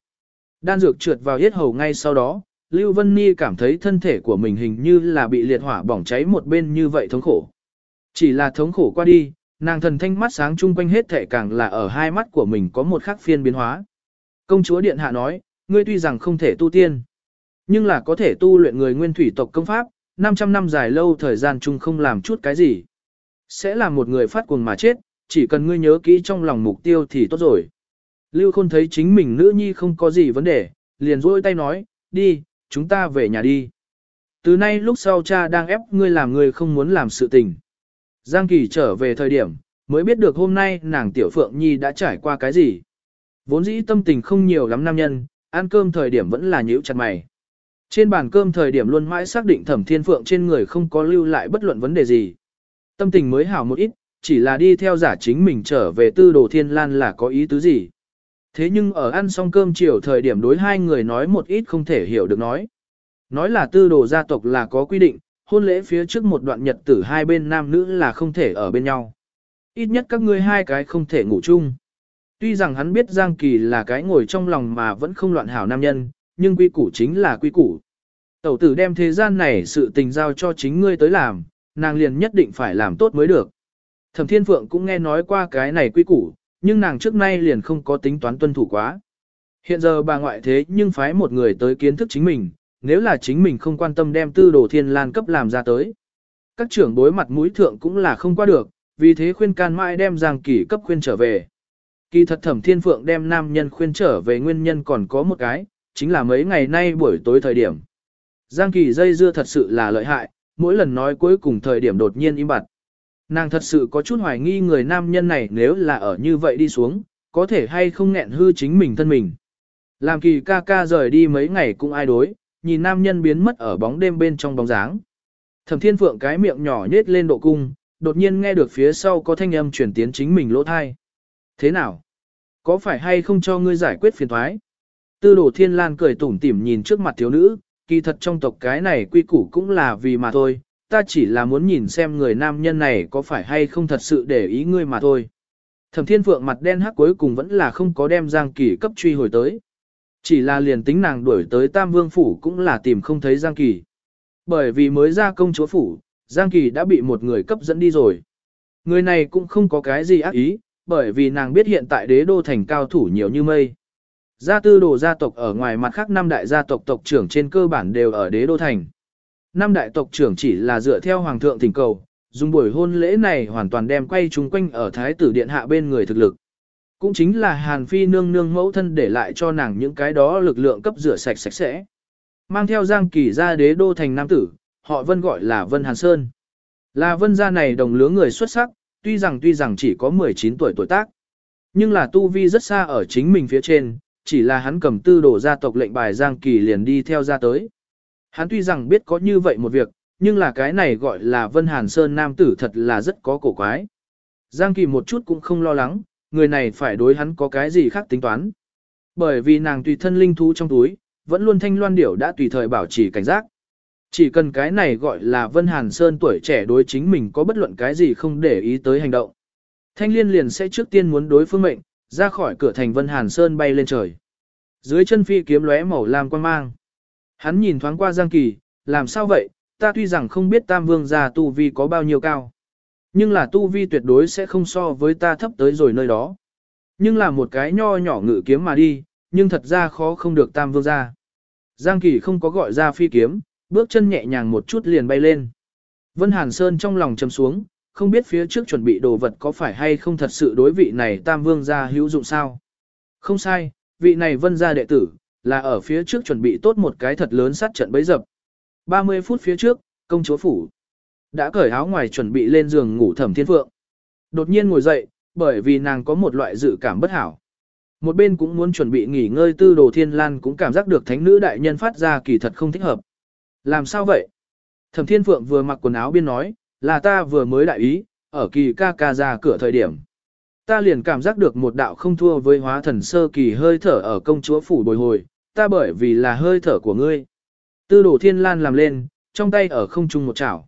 Đan dược trượt vào hết hầu ngay sau đó, Lưu Vân Nhi cảm thấy thân thể của mình hình như là bị liệt hỏa bỏng cháy một bên như vậy thống khổ. Chỉ là thống khổ qua đi, nàng thần thanh mắt sáng chung quanh hết thể càng là ở hai mắt của mình có một khắc phiên biến hóa. Công chúa Điện Hạ nói, ngươi tuy rằng không thể tu tiên, nhưng là có thể tu luyện người nguyên thủy tộc công pháp, 500 năm dài lâu thời gian chung không làm chút cái gì. Sẽ là một người phát cuồng mà chết, chỉ cần ngươi nhớ kỹ trong lòng mục tiêu thì tốt rồi. Lưu Khôn thấy chính mình nữ nhi không có gì vấn đề, liền rôi tay nói, đi, chúng ta về nhà đi. Từ nay lúc sau cha đang ép ngươi làm ngươi không muốn làm sự tình. Giang Kỳ trở về thời điểm, mới biết được hôm nay nàng Tiểu Phượng Nhi đã trải qua cái gì. Vốn dĩ tâm tình không nhiều lắm nam nhân, ăn cơm thời điểm vẫn là nhíu chặt mày. Trên bàn cơm thời điểm luôn mãi xác định thẩm thiên phượng trên người không có lưu lại bất luận vấn đề gì. Tâm tình mới hảo một ít, chỉ là đi theo giả chính mình trở về tư đồ thiên lan là có ý tứ gì. Thế nhưng ở ăn xong cơm chiều thời điểm đối hai người nói một ít không thể hiểu được nói. Nói là tư đồ gia tộc là có quy định, hôn lễ phía trước một đoạn nhật tử hai bên nam nữ là không thể ở bên nhau. Ít nhất các ngươi hai cái không thể ngủ chung. Tuy rằng hắn biết Giang Kỳ là cái ngồi trong lòng mà vẫn không loạn hảo nam nhân, nhưng quy củ chính là quy củ. Tẩu tử đem thế gian này sự tình giao cho chính ngươi tới làm, nàng liền nhất định phải làm tốt mới được. Thẩm Thiên Phượng cũng nghe nói qua cái này quy củ, nhưng nàng trước nay liền không có tính toán tuân thủ quá. Hiện giờ bà ngoại thế nhưng phái một người tới kiến thức chính mình, nếu là chính mình không quan tâm đem tư đồ thiên lan cấp làm ra tới. Các trưởng đối mặt mũi thượng cũng là không qua được, vì thế khuyên can mãi đem Giang Kỳ cấp khuyên trở về. Kỳ thật thẩm thiên phượng đem nam nhân khuyên trở về nguyên nhân còn có một cái, chính là mấy ngày nay buổi tối thời điểm. Giang Kỳ dây dưa thật sự là lợi hại, mỗi lần nói cuối cùng thời điểm đột nhiên im bặt. Nàng thật sự có chút hoài nghi người nam nhân này nếu là ở như vậy đi xuống, có thể hay không nghẹn hư chính mình thân mình. Làm kỳ ca ca rời đi mấy ngày cũng ai đối, nhìn nam nhân biến mất ở bóng đêm bên trong bóng dáng. Thẩm thiên phượng cái miệng nhỏ nhết lên độ cung, đột nhiên nghe được phía sau có thanh âm chuyển tiến chính mình lỗ thai. Thế nào? Có phải hay không cho ngươi giải quyết phiền thoái? Tư đồ thiên lan cười tủm tỉm nhìn trước mặt thiếu nữ, kỳ thật trong tộc cái này quy củ cũng là vì mà thôi, ta chỉ là muốn nhìn xem người nam nhân này có phải hay không thật sự để ý ngươi mà thôi. Thẩm thiên phượng mặt đen hắc cuối cùng vẫn là không có đem Giang Kỳ cấp truy hồi tới. Chỉ là liền tính nàng đuổi tới Tam Vương Phủ cũng là tìm không thấy Giang Kỳ. Bởi vì mới ra công chúa Phủ, Giang Kỳ đã bị một người cấp dẫn đi rồi. Người này cũng không có cái gì ác ý, bởi vì nàng biết hiện tại đế đô thành cao thủ nhiều như mây. Gia tư đồ gia tộc ở ngoài mặt khác năm đại gia tộc tộc trưởng trên cơ bản đều ở đế đô thành. Năm đại tộc trưởng chỉ là dựa theo hoàng thượng thỉnh cầu, dùng buổi hôn lễ này hoàn toàn đem quay chúng quanh ở thái tử điện hạ bên người thực lực. Cũng chính là Hàn Phi nương nương mẫu thân để lại cho nàng những cái đó lực lượng cấp rửa sạch sạch sẽ. Mang theo Giang Kỳ ra đế đô thành nam tử, họ vân gọi là Vân Hàn Sơn. Là vân gia này đồng lứa người xuất sắc, tuy rằng tuy rằng chỉ có 19 tuổi tuổi tác. Nhưng là tu vi rất xa ở chính mình phía trên, chỉ là hắn cầm tư đồ gia tộc lệnh bài Giang Kỳ liền đi theo ra tới. Hắn tuy rằng biết có như vậy một việc, nhưng là cái này gọi là Vân Hàn Sơn nam tử thật là rất có cổ quái. Giang Kỳ một chút cũng không lo lắng, người này phải đối hắn có cái gì khác tính toán. Bởi vì nàng tùy thân linh thú trong túi, vẫn luôn thanh loan điểu đã tùy thời bảo trì cảnh giác. Chỉ cần cái này gọi là Vân Hàn Sơn tuổi trẻ đối chính mình có bất luận cái gì không để ý tới hành động. Thanh liên liền sẽ trước tiên muốn đối phương mệnh, ra khỏi cửa thành Vân Hàn Sơn bay lên trời. Dưới chân phi kiếm lóe màu lam quan mang. Hắn nhìn thoáng qua Giang Kỳ, làm sao vậy, ta tuy rằng không biết Tam Vương gia tu vi có bao nhiêu cao. Nhưng là tu vi tuyệt đối sẽ không so với ta thấp tới rồi nơi đó. Nhưng là một cái nho nhỏ ngự kiếm mà đi, nhưng thật ra khó không được Tam Vương gia. Giang Kỳ không có gọi ra phi kiếm, bước chân nhẹ nhàng một chút liền bay lên. Vân Hàn Sơn trong lòng chầm xuống, không biết phía trước chuẩn bị đồ vật có phải hay không thật sự đối vị này Tam Vương gia hữu dụng sao. Không sai, vị này Vân gia đệ tử, là ở phía trước chuẩn bị tốt một cái thật lớn sát trận bấy dập. 30 phút phía trước, công chúa phủ đã cởi áo ngoài chuẩn bị lên giường ngủ thẩm thiên phượng. Đột nhiên ngồi dậy, bởi vì nàng có một loại dự cảm bất hảo. Một bên cũng muốn chuẩn bị nghỉ ngơi tư đồ thiên lan cũng cảm giác được thánh nữ đại nhân phát ra kỳ thật không thích hợp. Làm sao vậy? Thẩm thiên phượng vừa mặc quần áo biên nói, là ta vừa mới đại ý, ở kỳ ca ca ra cửa thời điểm. Ta liền cảm giác được một đạo không thua với hóa thần sơ kỳ hơi thở ở công chúa phủ bồi hồi, ta bởi vì là hơi thở của ngươi. Tư đồ thiên lan làm lên, trong tay ở không trung một chảo.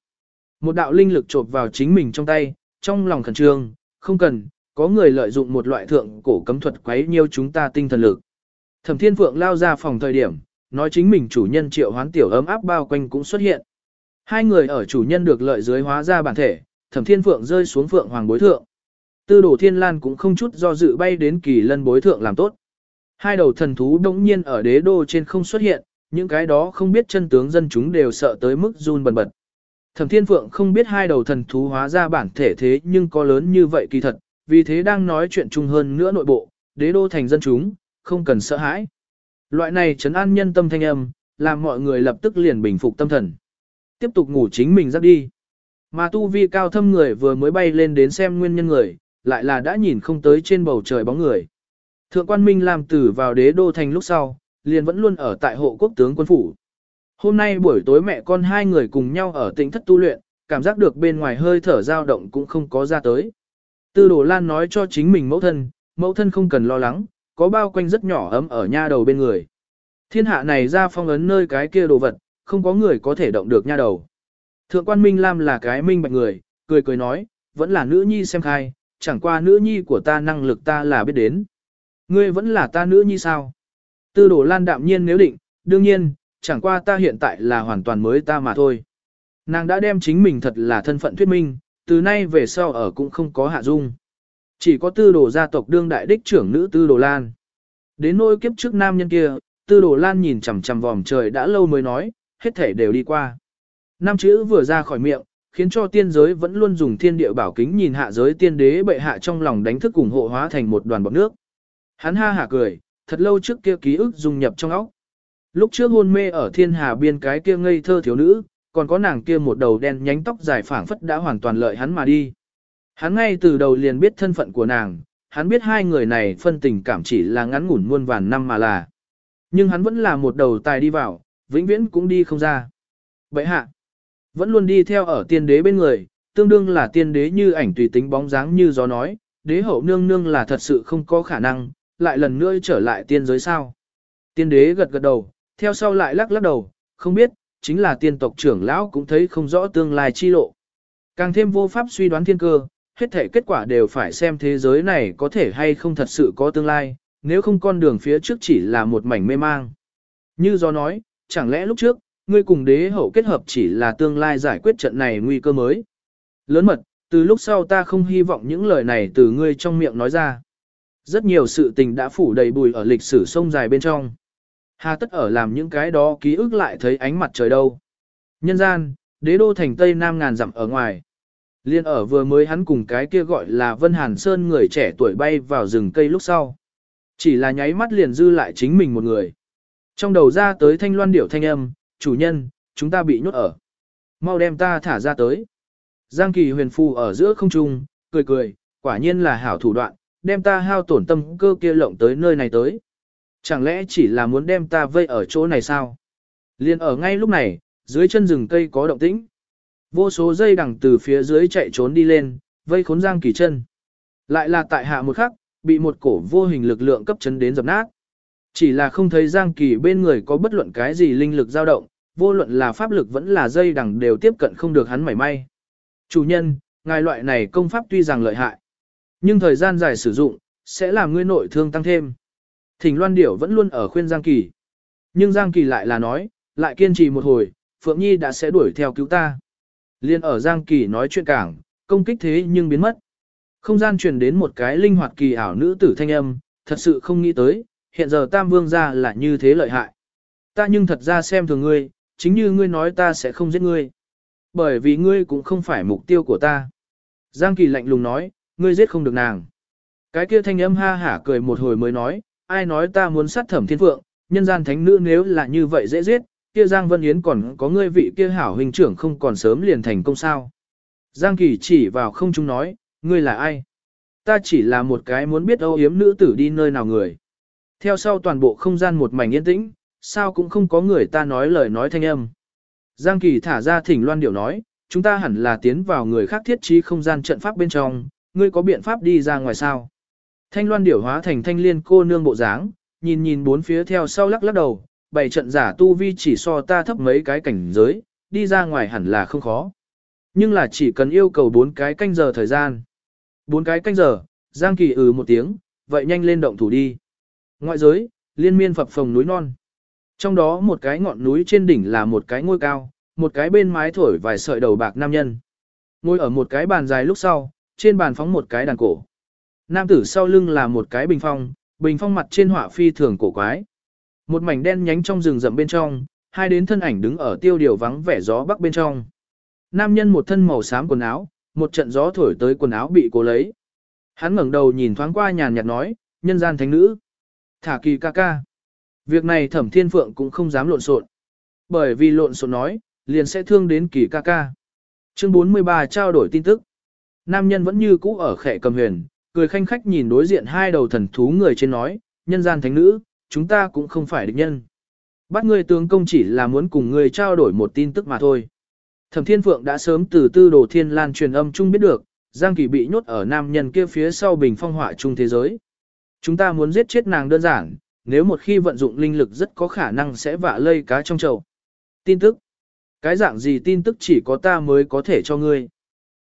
Một đạo linh lực trộp vào chính mình trong tay, trong lòng khẩn trương, không cần, có người lợi dụng một loại thượng cổ cấm thuật quấy nhiêu chúng ta tinh thần lực. Thẩm Thiên Phượng lao ra phòng thời điểm, nói chính mình chủ nhân triệu hoán tiểu ấm áp bao quanh cũng xuất hiện. Hai người ở chủ nhân được lợi dưới hóa ra bản thể, Thẩm Thiên Phượng rơi xuống Phượng Hoàng bối thượng. Tư đồ Thiên Lan cũng không chút do dự bay đến kỳ lân bối thượng làm tốt. Hai đầu thần thú đống nhiên ở đế đô trên không xuất hiện, những cái đó không biết chân tướng dân chúng đều sợ tới mức run bần bật. Thẩm Thiên Phượng không biết hai đầu thần thú hóa ra bản thể thế nhưng có lớn như vậy kỳ thật, vì thế đang nói chuyện chung hơn nữa nội bộ, đế đô thành dân chúng, không cần sợ hãi. Loại này trấn an nhân tâm thanh âm, làm mọi người lập tức liền bình phục tâm thần. Tiếp tục ngủ chính mình dắt đi. Mà tu vi cao thâm người vừa mới bay lên đến xem nguyên nhân người, lại là đã nhìn không tới trên bầu trời bóng người. Thượng quan Minh làm tử vào đế đô thành lúc sau, liền vẫn luôn ở tại hộ quốc tướng quân phủ. Hôm nay buổi tối mẹ con hai người cùng nhau ở tỉnh thất tu luyện, cảm giác được bên ngoài hơi thở dao động cũng không có ra tới. Tư đồ lan nói cho chính mình mẫu thân, mẫu thân không cần lo lắng, có bao quanh rất nhỏ ấm ở nha đầu bên người. Thiên hạ này ra phong ấn nơi cái kia đồ vật, không có người có thể động được nha đầu. Thượng quan Minh Lam là cái minh bạch người, cười cười nói, vẫn là nữ nhi xem khai, chẳng qua nữ nhi của ta năng lực ta là biết đến. Ngươi vẫn là ta nữ nhi sao? Tư đồ lan đạm nhiên nếu định, đương nhiên, chẳng qua ta hiện tại là hoàn toàn mới ta mà thôi. Nàng đã đem chính mình thật là thân phận thuyết minh, từ nay về sau ở cũng không có hạ dung. Chỉ có tư đồ gia tộc đương đại đích trưởng nữ tư đồ lan. Đến nỗi kiếp trước nam nhân kia, tư đồ lan nhìn chằm chằm vòm trời đã lâu mới nói, hết thể đều đi qua. Năm chữ vừa ra khỏi miệng, khiến cho tiên giới vẫn luôn dùng thiên địa bảo kính nhìn hạ giới tiên đế bệ hạ trong lòng đánh thức cùng hộ hóa thành một đoàn bọc nước. Hắn ha hả cười, thật lâu trước kia ký ức dung nhập trong óc. Lúc trước hôn mê ở thiên hà biên cái kia ngây thơ thiếu nữ, còn có nàng kia một đầu đen nhánh tóc dài phảng phất đã hoàn toàn lợi hắn mà đi. Hắn ngay từ đầu liền biết thân phận của nàng, hắn biết hai người này phân tình cảm chỉ là ngắn ngủn muôn vàn năm mà là. Nhưng hắn vẫn là một đầu tài đi vào, vĩnh viễn cũng đi không ra. Vậy hạ, vẫn luôn đi theo ở tiên đế bên người, tương đương là tiên đế như ảnh tùy tính bóng dáng như gió nói, đế hậu nương nương là thật sự không có khả năng, lại lần nữa trở lại tiên giới sao. Tiên đế gật gật đầu, theo sau lại lắc lắc đầu, không biết, chính là tiên tộc trưởng lão cũng thấy không rõ tương lai chi lộ. Càng thêm vô pháp suy đoán thiên cơ, hết thể kết quả đều phải xem thế giới này có thể hay không thật sự có tương lai, nếu không con đường phía trước chỉ là một mảnh mê mang. Như do nói, chẳng lẽ lúc trước, ngươi cùng đế hậu kết hợp chỉ là tương lai giải quyết trận này nguy cơ mới. Lớn mật, từ lúc sau ta không hy vọng những lời này từ ngươi trong miệng nói ra. Rất nhiều sự tình đã phủ đầy bùi ở lịch sử sông dài bên trong. Hà tất ở làm những cái đó ký ức lại thấy ánh mặt trời đâu. Nhân gian, đế đô thành Tây Nam ngàn dặm ở ngoài. Liên ở vừa mới hắn cùng cái kia gọi là Vân Hàn Sơn người trẻ tuổi bay vào rừng cây lúc sau. Chỉ là nháy mắt liền dư lại chính mình một người. Trong đầu ra tới thanh loan điểu thanh âm, chủ nhân, chúng ta bị nhốt ở. Mau đem ta thả ra tới. Giang kỳ huyền phù ở giữa không trung, cười cười, quả nhiên là hảo thủ đoạn, đem ta hao tổn tâm cơ kia lộng tới nơi này tới. Chẳng lẽ chỉ là muốn đem ta vây ở chỗ này sao? Liên ở ngay lúc này, dưới chân rừng cây có động tĩnh. Vô số dây đằng từ phía dưới chạy trốn đi lên, vây khốn Giang Kỳ chân. Lại là tại hạ một khắc, bị một cổ vô hình lực lượng cấp chấn đến dập nát. Chỉ là không thấy Giang Kỳ bên người có bất luận cái gì linh lực dao động, vô luận là pháp lực vẫn là dây đằng đều tiếp cận không được hắn mảy may. Chủ nhân, ngài loại này công pháp tuy rằng lợi hại, nhưng thời gian dài sử dụng, sẽ làm ngươi nội thương tăng thêm. Thỉnh Loan Điểu vẫn luôn ở khuyên Giang Kỳ. Nhưng Giang Kỳ lại là nói, lại kiên trì một hồi, Phượng Nhi đã sẽ đuổi theo cứu ta. Liên ở Giang Kỳ nói chuyện cảng, công kích thế nhưng biến mất. Không gian truyền đến một cái linh hoạt kỳ ảo nữ tử thanh âm, thật sự không nghĩ tới, hiện giờ Tam Vương gia là như thế lợi hại. Ta nhưng thật ra xem thường ngươi, chính như ngươi nói ta sẽ không giết ngươi. Bởi vì ngươi cũng không phải mục tiêu của ta. Giang Kỳ lạnh lùng nói, ngươi giết không được nàng. Cái kia thanh âm ha hả cười một hồi mới nói, ai nói ta muốn sát thẩm thiên phượng, nhân gian thánh nữ nếu là như vậy dễ giết, kia Giang Vân Yến còn có ngươi vị kia hảo huynh trưởng không còn sớm liền thành công sao. Giang Kỳ chỉ vào không chúng nói, ngươi là ai? Ta chỉ là một cái muốn biết âu yếm nữ tử đi nơi nào người. Theo sau toàn bộ không gian một mảnh yên tĩnh, sao cũng không có người ta nói lời nói thanh âm. Giang Kỳ thả ra thỉnh loan điệu nói, chúng ta hẳn là tiến vào người khác thiết trí không gian trận pháp bên trong, ngươi có biện pháp đi ra ngoài sao? Thanh loan điểu hóa thành thanh liên cô nương bộ dáng, nhìn nhìn bốn phía theo sau lắc lắc đầu, bảy trận giả tu vi chỉ so ta thấp mấy cái cảnh giới, đi ra ngoài hẳn là không khó. Nhưng là chỉ cần yêu cầu bốn cái canh giờ thời gian. Bốn cái canh giờ, Giang Kỳ ừ một tiếng, vậy nhanh lên động thủ đi. Ngoại giới, liên miên phập phồng núi non. Trong đó một cái ngọn núi trên đỉnh là một cái ngôi cao, một cái bên mái thổi vài sợi đầu bạc nam nhân. Ngồi ở một cái bàn dài lúc sau, trên bàn phóng một cái đàn cổ. Nam tử sau lưng là một cái bình phong, bình phong mặt trên họa phi thường cổ quái. Một mảnh đen nhánh trong rừng rậm bên trong, hai đến thân ảnh đứng ở tiêu điều vắng vẻ gió bắc bên trong. Nam nhân một thân màu xám quần áo, một trận gió thổi tới quần áo bị cố lấy. Hắn ngẩng đầu nhìn thoáng qua nhàn nhạt nói, nhân gian thánh nữ. Thả kỳ ca ca. Việc này thẩm thiên phượng cũng không dám lộn xộn. Bởi vì lộn xộn nói, liền sẽ thương đến kỳ ca ca. Chương 43 trao đổi tin tức. Nam nhân vẫn như cũ ở khệ cầm huyền, cười khanh khách nhìn đối diện hai đầu thần thú người trên nói, nhân gian thánh nữ, chúng ta cũng không phải địch nhân. Bắt ngươi tướng công chỉ là muốn cùng ngươi trao đổi một tin tức mà thôi. Thẩm Thiên Phượng đã sớm từ tư đồ thiên lan truyền âm chung biết được, Giang Kỳ bị nhốt ở nam nhân kia phía sau bình phong họa chung thế giới. Chúng ta muốn giết chết nàng đơn giản, nếu một khi vận dụng linh lực rất có khả năng sẽ vạ lây cá trong chậu. Tin tức. Cái dạng gì tin tức chỉ có ta mới có thể cho ngươi.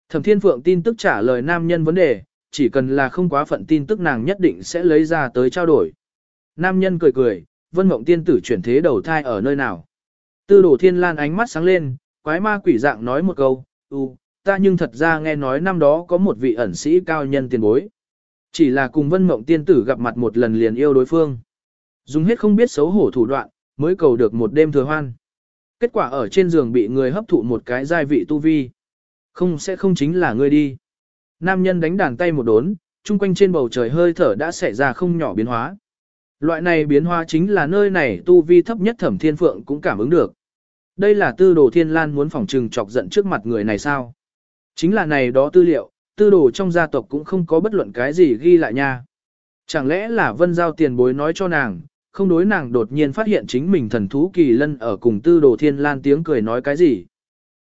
Thẩm Thiên Phượng tin tức trả lời nam nhân vấn đề, chỉ cần là không quá phận tin tức nàng nhất định sẽ lấy ra tới trao đổi. Nam nhân cười cười, vân mộng tiên tử chuyển thế đầu thai ở nơi nào. Tư đổ thiên lan ánh mắt sáng lên, quái ma quỷ dạng nói một câu, u, ta nhưng thật ra nghe nói năm đó có một vị ẩn sĩ cao nhân tiền bối. Chỉ là cùng vân mộng tiên tử gặp mặt một lần liền yêu đối phương. Dùng hết không biết xấu hổ thủ đoạn, mới cầu được một đêm thừa hoan. Kết quả ở trên giường bị người hấp thụ một cái giai vị tu vi. Không sẽ không chính là ngươi đi. Nam nhân đánh đàn tay một đốn, chung quanh trên bầu trời hơi thở đã xảy ra không nhỏ biến hóa. Loại này biến hóa chính là nơi này tu vi thấp nhất thẩm thiên phượng cũng cảm ứng được. Đây là tư đồ thiên lan muốn phòng trừng chọc giận trước mặt người này sao? Chính là này đó tư liệu, tư đồ trong gia tộc cũng không có bất luận cái gì ghi lại nha. Chẳng lẽ là vân giao tiền bối nói cho nàng, không đối nàng đột nhiên phát hiện chính mình thần thú kỳ lân ở cùng tư đồ thiên lan tiếng cười nói cái gì.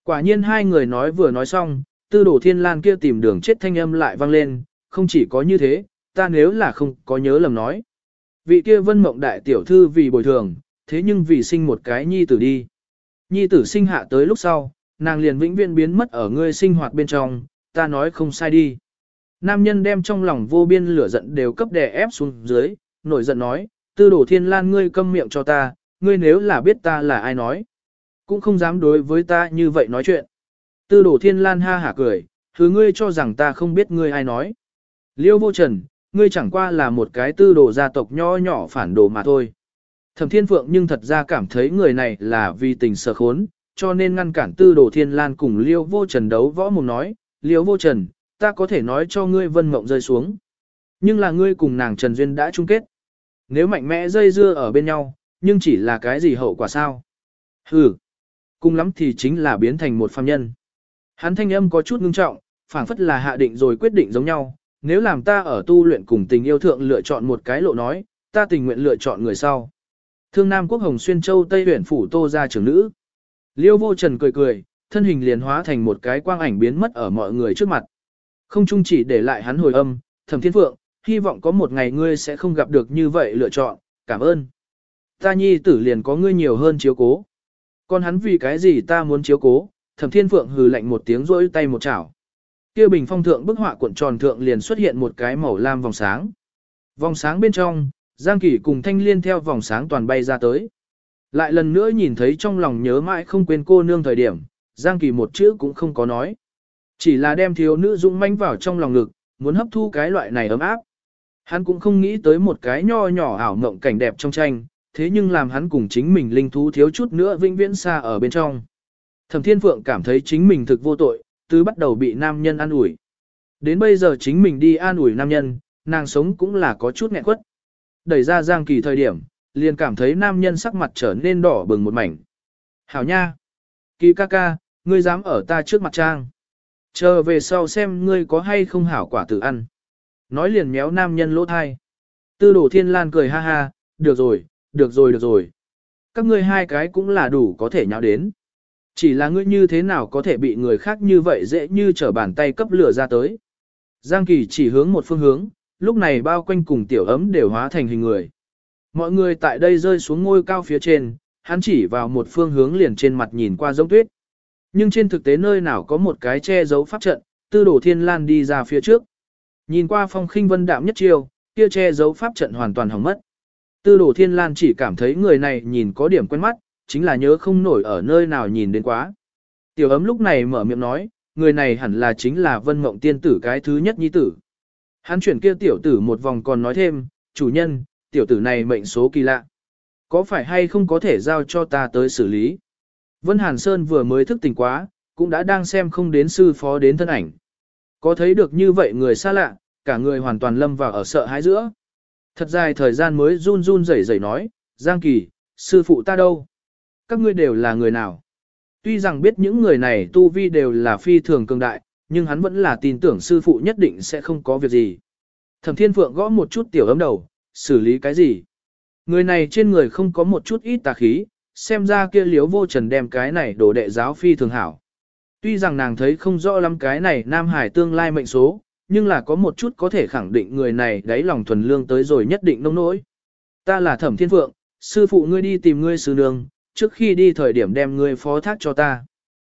Quả nhiên hai người nói vừa nói xong, tư đồ thiên lan kia tìm đường chết thanh âm lại vang lên, không chỉ có như thế, ta nếu là không có nhớ lầm nói. Vị kia vân mộng đại tiểu thư vì bồi thường, thế nhưng vì sinh một cái nhi tử đi. Nhi tử sinh hạ tới lúc sau, nàng liền vĩnh viễn biến mất ở ngươi sinh hoạt bên trong, ta nói không sai đi. Nam nhân đem trong lòng vô biên lửa giận đều cấp đè ép xuống dưới, nổi giận nói, tư đổ thiên lan ngươi câm miệng cho ta, ngươi nếu là biết ta là ai nói. Cũng không dám đối với ta như vậy nói chuyện. Tư đổ thiên lan ha hả cười, thứ ngươi cho rằng ta không biết ngươi ai nói. Liêu vô trần, ngươi chẳng qua là một cái tư đồ gia tộc nho nhỏ phản đồ mà thôi. Thẩm Thiên Phượng nhưng thật ra cảm thấy người này là vì tình sở khốn, cho nên ngăn cản tư đồ thiên lan cùng Liêu vô trần đấu võ mồm nói, Liêu vô trần, ta có thể nói cho ngươi vân mộng rơi xuống. Nhưng là ngươi cùng nàng Trần Duyên đã chung kết. Nếu mạnh mẽ dây dưa ở bên nhau, nhưng chỉ là cái gì hậu quả sao? Hừ, cùng lắm thì chính là biến thành một phàm nhân. Hắn thanh âm có chút ngưng trọng, phảng phất là hạ định rồi quyết định giống nhau, nếu làm ta ở tu luyện cùng tình yêu thượng lựa chọn một cái lộ nói, ta tình nguyện lựa chọn người sau. Thương Nam Quốc Hồng Xuyên Châu Tây huyện phủ Tô gia trưởng nữ. Liêu Vô Trần cười cười, thân hình liền hóa thành một cái quang ảnh biến mất ở mọi người trước mặt. Không chung chỉ để lại hắn hồi âm, Thẩm Thiên Phượng, hy vọng có một ngày ngươi sẽ không gặp được như vậy lựa chọn, cảm ơn. Ta nhi tử liền có ngươi nhiều hơn chiếu cố. Còn hắn vì cái gì ta muốn chiếu cố, Thẩm Thiên Phượng hừ lạnh một tiếng rỗi tay một chảo. Kia bình phong thượng bức họa cuộn tròn thượng liền xuất hiện một cái màu lam vòng sáng. Vòng sáng bên trong, Giang Kỳ cùng Thanh Liên theo vòng sáng toàn bay ra tới. Lại lần nữa nhìn thấy trong lòng nhớ mãi không quên cô nương thời điểm, Giang Kỳ một chữ cũng không có nói. Chỉ là đem thiếu nữ dũng manh vào trong lòng ngực, muốn hấp thu cái loại này ấm áp. Hắn cũng không nghĩ tới một cái nho nhỏ ảo mộng cảnh đẹp trong tranh, thế nhưng làm hắn cùng chính mình linh thú thiếu chút nữa vinh viễn xa ở bên trong. Thẩm Thiên Phượng cảm thấy chính mình thực vô tội, từ bắt đầu bị nam nhân an ủi. Đến bây giờ chính mình đi an ủi nam nhân, nàng sống cũng là có chút nghẹn quất. Đẩy ra Giang Kỳ thời điểm, liền cảm thấy nam nhân sắc mặt trở nên đỏ bừng một mảnh. Hảo nha! Kỳ ca ca, ngươi dám ở ta trước mặt trang. Chờ về sau xem ngươi có hay không hảo quả tự ăn. Nói liền méo nam nhân lỗ thai. Tư đổ thiên lan cười ha ha, được rồi, được rồi được rồi. Các ngươi hai cái cũng là đủ có thể nháo đến. Chỉ là ngươi như thế nào có thể bị người khác như vậy dễ như trở bàn tay cấp lửa ra tới. Giang Kỳ chỉ hướng một phương hướng, lúc này bao quanh cùng tiểu ấm đều hóa thành hình người. Mọi người tại đây rơi xuống ngôi cao phía trên, hắn chỉ vào một phương hướng liền trên mặt nhìn qua giống tuyết. Nhưng trên thực tế nơi nào có một cái che giấu pháp trận, tư đổ thiên lan đi ra phía trước. Nhìn qua phong khinh vân đạm nhất chiều, kia che giấu pháp trận hoàn toàn hỏng mất. Tư đổ thiên lan chỉ cảm thấy người này nhìn có điểm quen mắt, chính là nhớ không nổi ở nơi nào nhìn đến quá. Tiểu ấm lúc này mở miệng nói, người này hẳn là chính là vân mộng tiên tử cái thứ nhất nhi tử. Hắn chuyển kia tiểu tử một vòng còn nói thêm, chủ nhân, tiểu tử này mệnh số kỳ lạ. Có phải hay không có thể giao cho ta tới xử lý? Vân Hàn Sơn vừa mới thức tỉnh quá, cũng đã đang xem không đến sư phó đến thân ảnh. Có thấy được như vậy người xa lạ, cả người hoàn toàn lâm vào ở sợ hãi giữa. Thật dài thời gian mới run run rẩy rẩy nói, Giang Kỳ, sư phụ ta đâu? Các ngươi đều là người nào? Tuy rằng biết những người này tu vi đều là phi thường cường đại, nhưng hắn vẫn là tin tưởng sư phụ nhất định sẽ không có việc gì. Thẩm Thiên Phượng gõ một chút tiểu ấm đầu, xử lý cái gì? Người này trên người không có một chút ít tà khí, xem ra kia liếu vô trần đem cái này đổ đệ giáo phi thường hảo. Tuy rằng nàng thấy không rõ lắm cái này Nam Hải tương lai mệnh số, nhưng là có một chút có thể khẳng định người này đáy lòng thuần lương tới rồi nhất định nông nỗi. Ta là Thẩm Thiên Phượng, sư phụ ngươi đi tìm ngươi sư nương, trước khi đi thời điểm đem ngươi phó thác cho ta.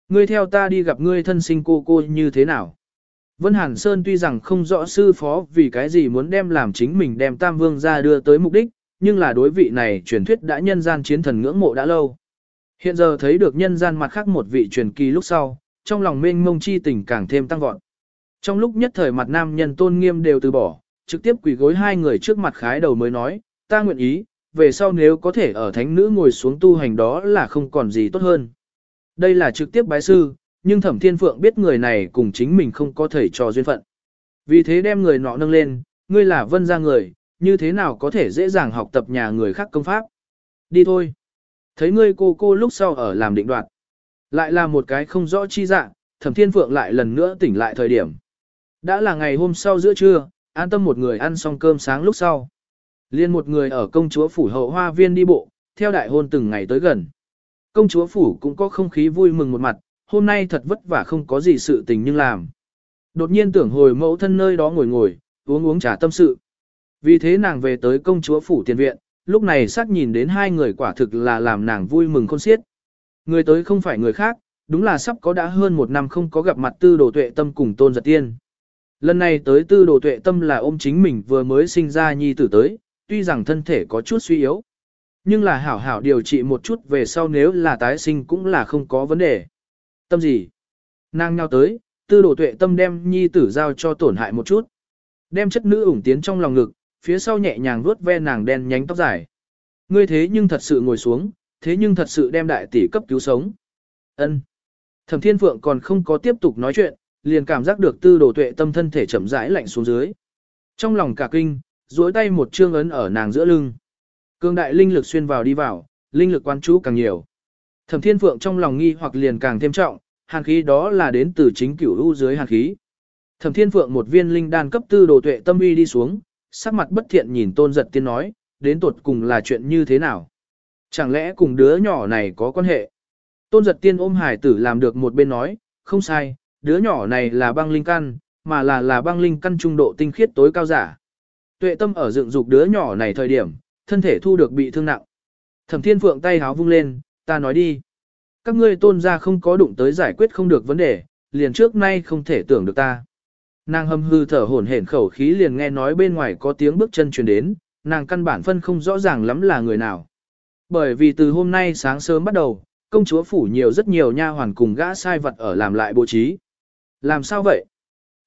Ngươi theo ta đi gặp ngươi thân sinh cô cô như thế nào? Vân Hàn Sơn tuy rằng không rõ sư phó vì cái gì muốn đem làm chính mình đem Tam Vương ra đưa tới mục đích, nhưng là đối vị này truyền thuyết đã nhân gian chiến thần ngưỡng mộ đã lâu. Hiện giờ thấy được nhân gian mặt khác một vị truyền kỳ lúc sau, trong lòng mênh mông chi tình càng thêm tăng vọt. Trong lúc nhất thời mặt nam nhân tôn nghiêm đều từ bỏ, trực tiếp quỳ gối hai người trước mặt khái đầu mới nói, ta nguyện ý, về sau nếu có thể ở thánh nữ ngồi xuống tu hành đó là không còn gì tốt hơn. Đây là trực tiếp bái sư, nhưng thẩm thiên phượng biết người này cùng chính mình không có thể trò duyên phận. Vì thế đem người nọ nâng lên, ngươi là vân ra người, như thế nào có thể dễ dàng học tập nhà người khác công pháp. Đi thôi. Thấy ngươi cô cô lúc sau ở làm định đoạt. Lại là một cái không rõ chi dạng, thẩm thiên phượng lại lần nữa tỉnh lại thời điểm. Đã là ngày hôm sau giữa trưa, an tâm một người ăn xong cơm sáng lúc sau. Liên một người ở công chúa phủ hậu hoa viên đi bộ, theo đại hôn từng ngày tới gần. Công chúa phủ cũng có không khí vui mừng một mặt, hôm nay thật vất vả không có gì sự tình nhưng làm. Đột nhiên tưởng hồi mẫu thân nơi đó ngồi ngồi, uống uống trà tâm sự. Vì thế nàng về tới công chúa phủ tiền viện, lúc này sắc nhìn đến hai người quả thực là làm nàng vui mừng khôn xiết. Người tới không phải người khác, đúng là sắp có đã hơn một năm không có gặp mặt tư đồ tuệ tâm cùng tôn giật tiên. Lần này tới tư đồ tuệ tâm là ôm chính mình vừa mới sinh ra nhi tử tới, tuy rằng thân thể có chút suy yếu. Nhưng là hảo hảo điều trị một chút về sau nếu là tái sinh cũng là không có vấn đề. Tâm gì? Nàng nhau tới, tư đồ tuệ tâm đem nhi tử giao cho tổn hại một chút. Đem chất nữ ủng tiến trong lòng ngực, phía sau nhẹ nhàng vuốt ve nàng đen nhánh tóc dài. Ngươi thế nhưng thật sự ngồi xuống, thế nhưng thật sự đem đại tỷ cấp cứu sống. Ân. Thẩm Thiên Phượng còn không có tiếp tục nói chuyện, liền cảm giác được tư đồ tuệ tâm thân thể chậm rãi lạnh xuống dưới. Trong lòng cả kinh, duỗi tay một chương ấn ở nàng giữa lưng. Cương đại linh lực xuyên vào đi vào, linh lực quan chú càng nhiều. Thẩm Thiên Phượng trong lòng nghi hoặc liền càng thêm trọng, hàn khí đó là đến từ chính cửu u dưới hàn khí. Thẩm Thiên Phượng một viên linh đan cấp tư đồ tuệ tâm uy đi xuống, sắc mặt bất thiện nhìn Tôn Giật Tiên nói, đến tuột cùng là chuyện như thế nào? Chẳng lẽ cùng đứa nhỏ này có quan hệ? Tôn Giật Tiên ôm hải tử làm được một bên nói, không sai, đứa nhỏ này là băng linh căn, mà là là băng linh căn trung độ tinh khiết tối cao giả. Tuệ tâm ở dựng dục đứa nhỏ này thời điểm, thân thể thu được bị thương nặng. Thẩm Thiên Phượng tay háo vung lên, ta nói đi. Các ngươi tôn ra không có đụng tới giải quyết không được vấn đề, liền trước nay không thể tưởng được ta. Nàng hâm hư thở hổn hển khẩu khí liền nghe nói bên ngoài có tiếng bước chân truyền đến, nàng căn bản phân không rõ ràng lắm là người nào. Bởi vì từ hôm nay sáng sớm bắt đầu, công chúa phủ nhiều rất nhiều nha hoàn cùng gã sai vật ở làm lại bố trí. Làm sao vậy?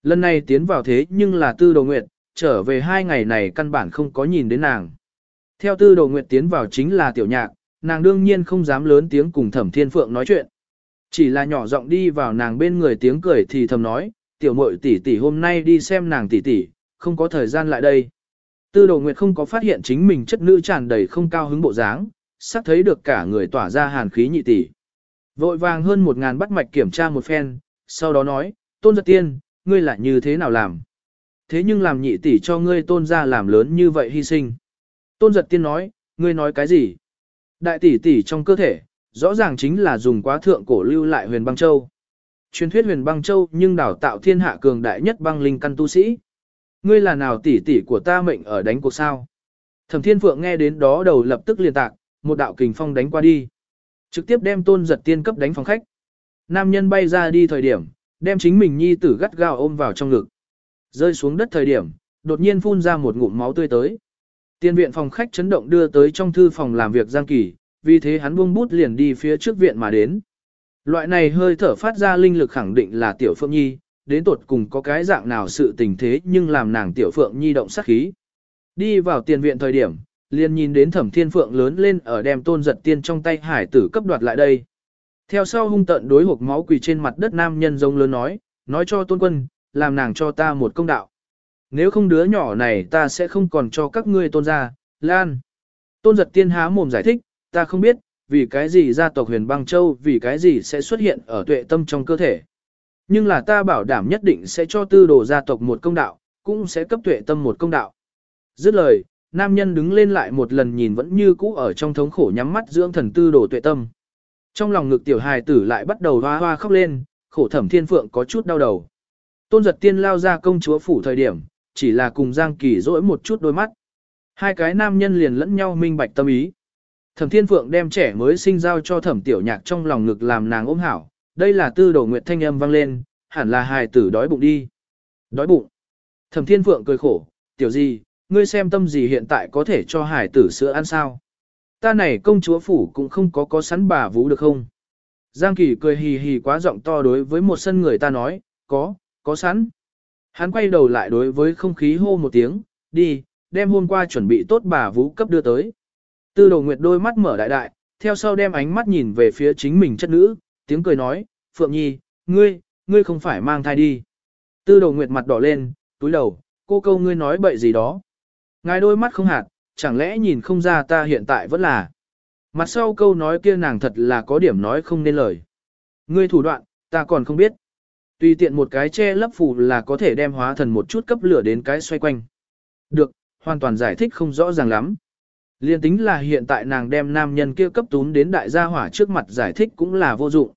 Lần này tiến vào thế nhưng là tư đồ nguyệt, trở về hai ngày này căn bản không có nhìn đến nàng. Theo tư đồ nguyệt tiến vào chính là tiểu nhạc, nàng đương nhiên không dám lớn tiếng cùng thẩm thiên phượng nói chuyện. Chỉ là nhỏ giọng đi vào nàng bên người tiếng cười thì thầm nói, tiểu muội tỷ tỷ hôm nay đi xem nàng tỷ tỷ, không có thời gian lại đây. Tư đồ nguyệt không có phát hiện chính mình chất nữ tràn đầy không cao hứng bộ dáng, sắp thấy được cả người tỏa ra hàn khí nhị tỷ. Vội vàng hơn một ngàn bắt mạch kiểm tra một phen, sau đó nói, tôn giật tiên, ngươi lại như thế nào làm? Thế nhưng làm nhị tỷ cho ngươi tôn ra làm lớn như vậy hy sinh. Tôn giật tiên nói, ngươi nói cái gì? Đại tỷ tỷ trong cơ thể, rõ ràng chính là dùng quá thượng cổ lưu lại huyền băng châu. Truyền thuyết huyền băng châu nhưng đào tạo thiên hạ cường đại nhất băng linh căn tu sĩ. Ngươi là nào tỷ tỷ của ta mệnh ở đánh cuộc sao? Thẩm Thiên Phượng nghe đến đó đầu lập tức liền tạc, một đạo kình phong đánh qua đi. Trực tiếp đem tôn giật tiên cấp đánh phòng khách. Nam nhân bay ra đi thời điểm, đem chính mình nhi tử gắt gao ôm vào trong ngực. Rơi xuống đất thời điểm, đột nhiên phun ra một ngụm máu tươi tới. Tiên viện phòng khách chấn động đưa tới trong thư phòng làm việc Giang Kỳ, vì thế hắn buông bút liền đi phía trước viện mà đến. Loại này hơi thở phát ra linh lực khẳng định là tiểu phượng nhi, đến tột cùng có cái dạng nào sự tình thế nhưng làm nàng tiểu phượng nhi động sát khí. Đi vào tiền viện thời điểm, liền nhìn đến thẩm thiên phượng lớn lên ở đem tôn giật tiên trong tay hải tử cấp đoạt lại đây. Theo sau hung tận đối hộp máu quỳ trên mặt đất nam nhân giống lớn nói, nói cho tôn quân, làm nàng cho ta một công đạo. Nếu không đứa nhỏ này ta sẽ không còn cho các ngươi tôn ra, lan. Tôn giật tiên há mồm giải thích, ta không biết, vì cái gì gia tộc huyền băng châu vì cái gì sẽ xuất hiện ở tuệ tâm trong cơ thể. Nhưng là ta bảo đảm nhất định sẽ cho tư đồ gia tộc một công đạo, cũng sẽ cấp tuệ tâm một công đạo. Dứt lời, nam nhân đứng lên lại một lần nhìn vẫn như cũ ở trong thống khổ nhắm mắt dưỡng thần tư đồ tuệ tâm. Trong lòng ngực tiểu hài tử lại bắt đầu hoa hoa khóc lên, khổ thẩm thiên phượng có chút đau đầu. Tôn giật tiên lao ra công chúa phủ thời điểm, chỉ là cùng Giang Kỳ dỗi một chút đôi mắt. Hai cái nam nhân liền lẫn nhau minh bạch tâm ý. Thẩm Thiên Phượng đem trẻ mới sinh giao cho Thẩm Tiểu Nhạc trong lòng ngực làm nàng ôm hảo, đây là tư đồ nguyệt thanh âm vang lên, hẳn là hài tử đói bụng đi. Đói bụng. Thẩm Thiên Phượng cười khổ, tiểu gì, ngươi xem tâm gì hiện tại có thể cho hải tử sữa ăn sao? Ta này công chúa phủ cũng không có có sẵn bà vũ được không? Giang Kỳ cười hì hì quá giọng to đối với một sân người ta nói, có, có sẵn. Hắn quay đầu lại đối với không khí hô một tiếng, đi, đem hôm qua chuẩn bị tốt bà vũ cấp đưa tới. Tư đồ nguyệt đôi mắt mở đại đại, theo sau đem ánh mắt nhìn về phía chính mình chất nữ, tiếng cười nói, Phượng Nhi, ngươi, ngươi không phải mang thai đi. Tư đồ nguyệt mặt đỏ lên, túi đầu, cô câu ngươi nói bậy gì đó. Ngài đôi mắt không hạt, chẳng lẽ nhìn không ra ta hiện tại vẫn là. Mặt sau câu nói kia nàng thật là có điểm nói không nên lời. Ngươi thủ đoạn, ta còn không biết. Tùy tiện một cái che lấp phù là có thể đem hóa thần một chút cấp lửa đến cái xoay quanh. Được, hoàn toàn giải thích không rõ ràng lắm. Liên tính là hiện tại nàng đem nam nhân kia cấp tún đến đại gia hỏa trước mặt giải thích cũng là vô dụng.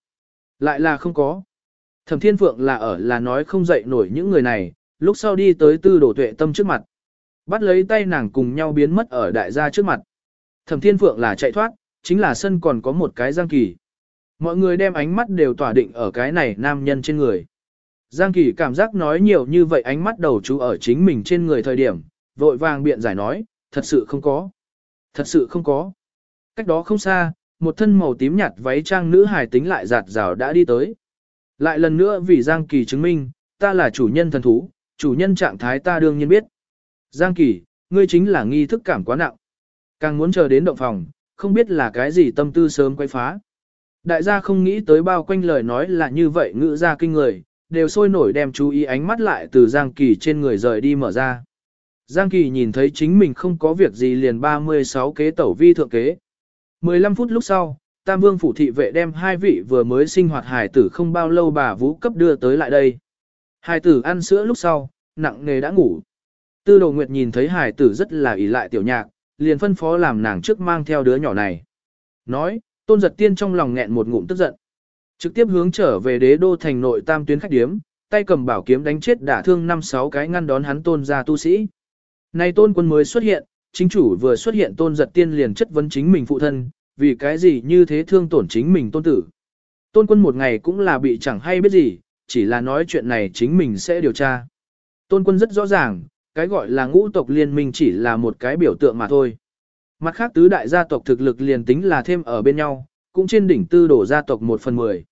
Lại là không có. Thẩm Thiên Phượng là ở là nói không dậy nổi những người này, lúc sau đi tới tư đổ tuệ tâm trước mặt. Bắt lấy tay nàng cùng nhau biến mất ở đại gia trước mặt. Thẩm Thiên Phượng là chạy thoát, chính là sân còn có một cái Giang Kỳ. Mọi người đem ánh mắt đều tỏa định ở cái này nam nhân trên người. Giang Kỳ cảm giác nói nhiều như vậy ánh mắt đầu chú ở chính mình trên người thời điểm, vội vàng biện giải nói, thật sự không có. Thật sự không có. Cách đó không xa, một thân màu tím nhạt váy trang nữ hài tính lại giạt rào đã đi tới. Lại lần nữa vì Giang Kỳ chứng minh, ta là chủ nhân thần thú, chủ nhân trạng thái ta đương nhiên biết. Giang Kỳ, ngươi chính là nghi thức cảm quá nặng. Càng muốn chờ đến động phòng, không biết là cái gì tâm tư sớm quay phá. Đại gia không nghĩ tới bao quanh lời nói là như vậy ngữ ra kinh người, đều sôi nổi đem chú ý ánh mắt lại từ Giang Kỳ trên người rời đi mở ra. Giang Kỳ nhìn thấy chính mình không có việc gì liền 36 kế tẩu vi thượng kế. 15 phút lúc sau, Tam Vương phủ thị vệ đem hai vị vừa mới sinh hoạt hài tử không bao lâu bà vũ cấp đưa tới lại đây. Hài tử ăn sữa lúc sau, nặng nề đã ngủ. Tư đồ nguyệt nhìn thấy hài tử rất là ỷ lại tiểu nhạc, liền phân phó làm nàng trước mang theo đứa nhỏ này. Nói, tôn giật tiên trong lòng nghẹn một ngụm tức giận. Trực tiếp hướng trở về đế đô thành nội tam tuyến khách điếm, tay cầm bảo kiếm đánh chết đả thương năm sáu cái ngăn đón hắn tôn ra tu sĩ. Nay tôn quân mới xuất hiện, chính chủ vừa xuất hiện tôn giật tiên liền chất vấn chính mình phụ thân, vì cái gì như thế thương tổn chính mình tôn tử. Tôn quân một ngày cũng là bị chẳng hay biết gì, chỉ là nói chuyện này chính mình sẽ điều tra. Tôn quân rất rõ ràng, cái gọi là ngũ tộc liên minh chỉ là một cái biểu tượng mà thôi. Mặt khác tứ đại gia tộc thực lực liền tính là thêm ở bên nhau, cũng trên đỉnh tư đổ gia tộc một phần mười.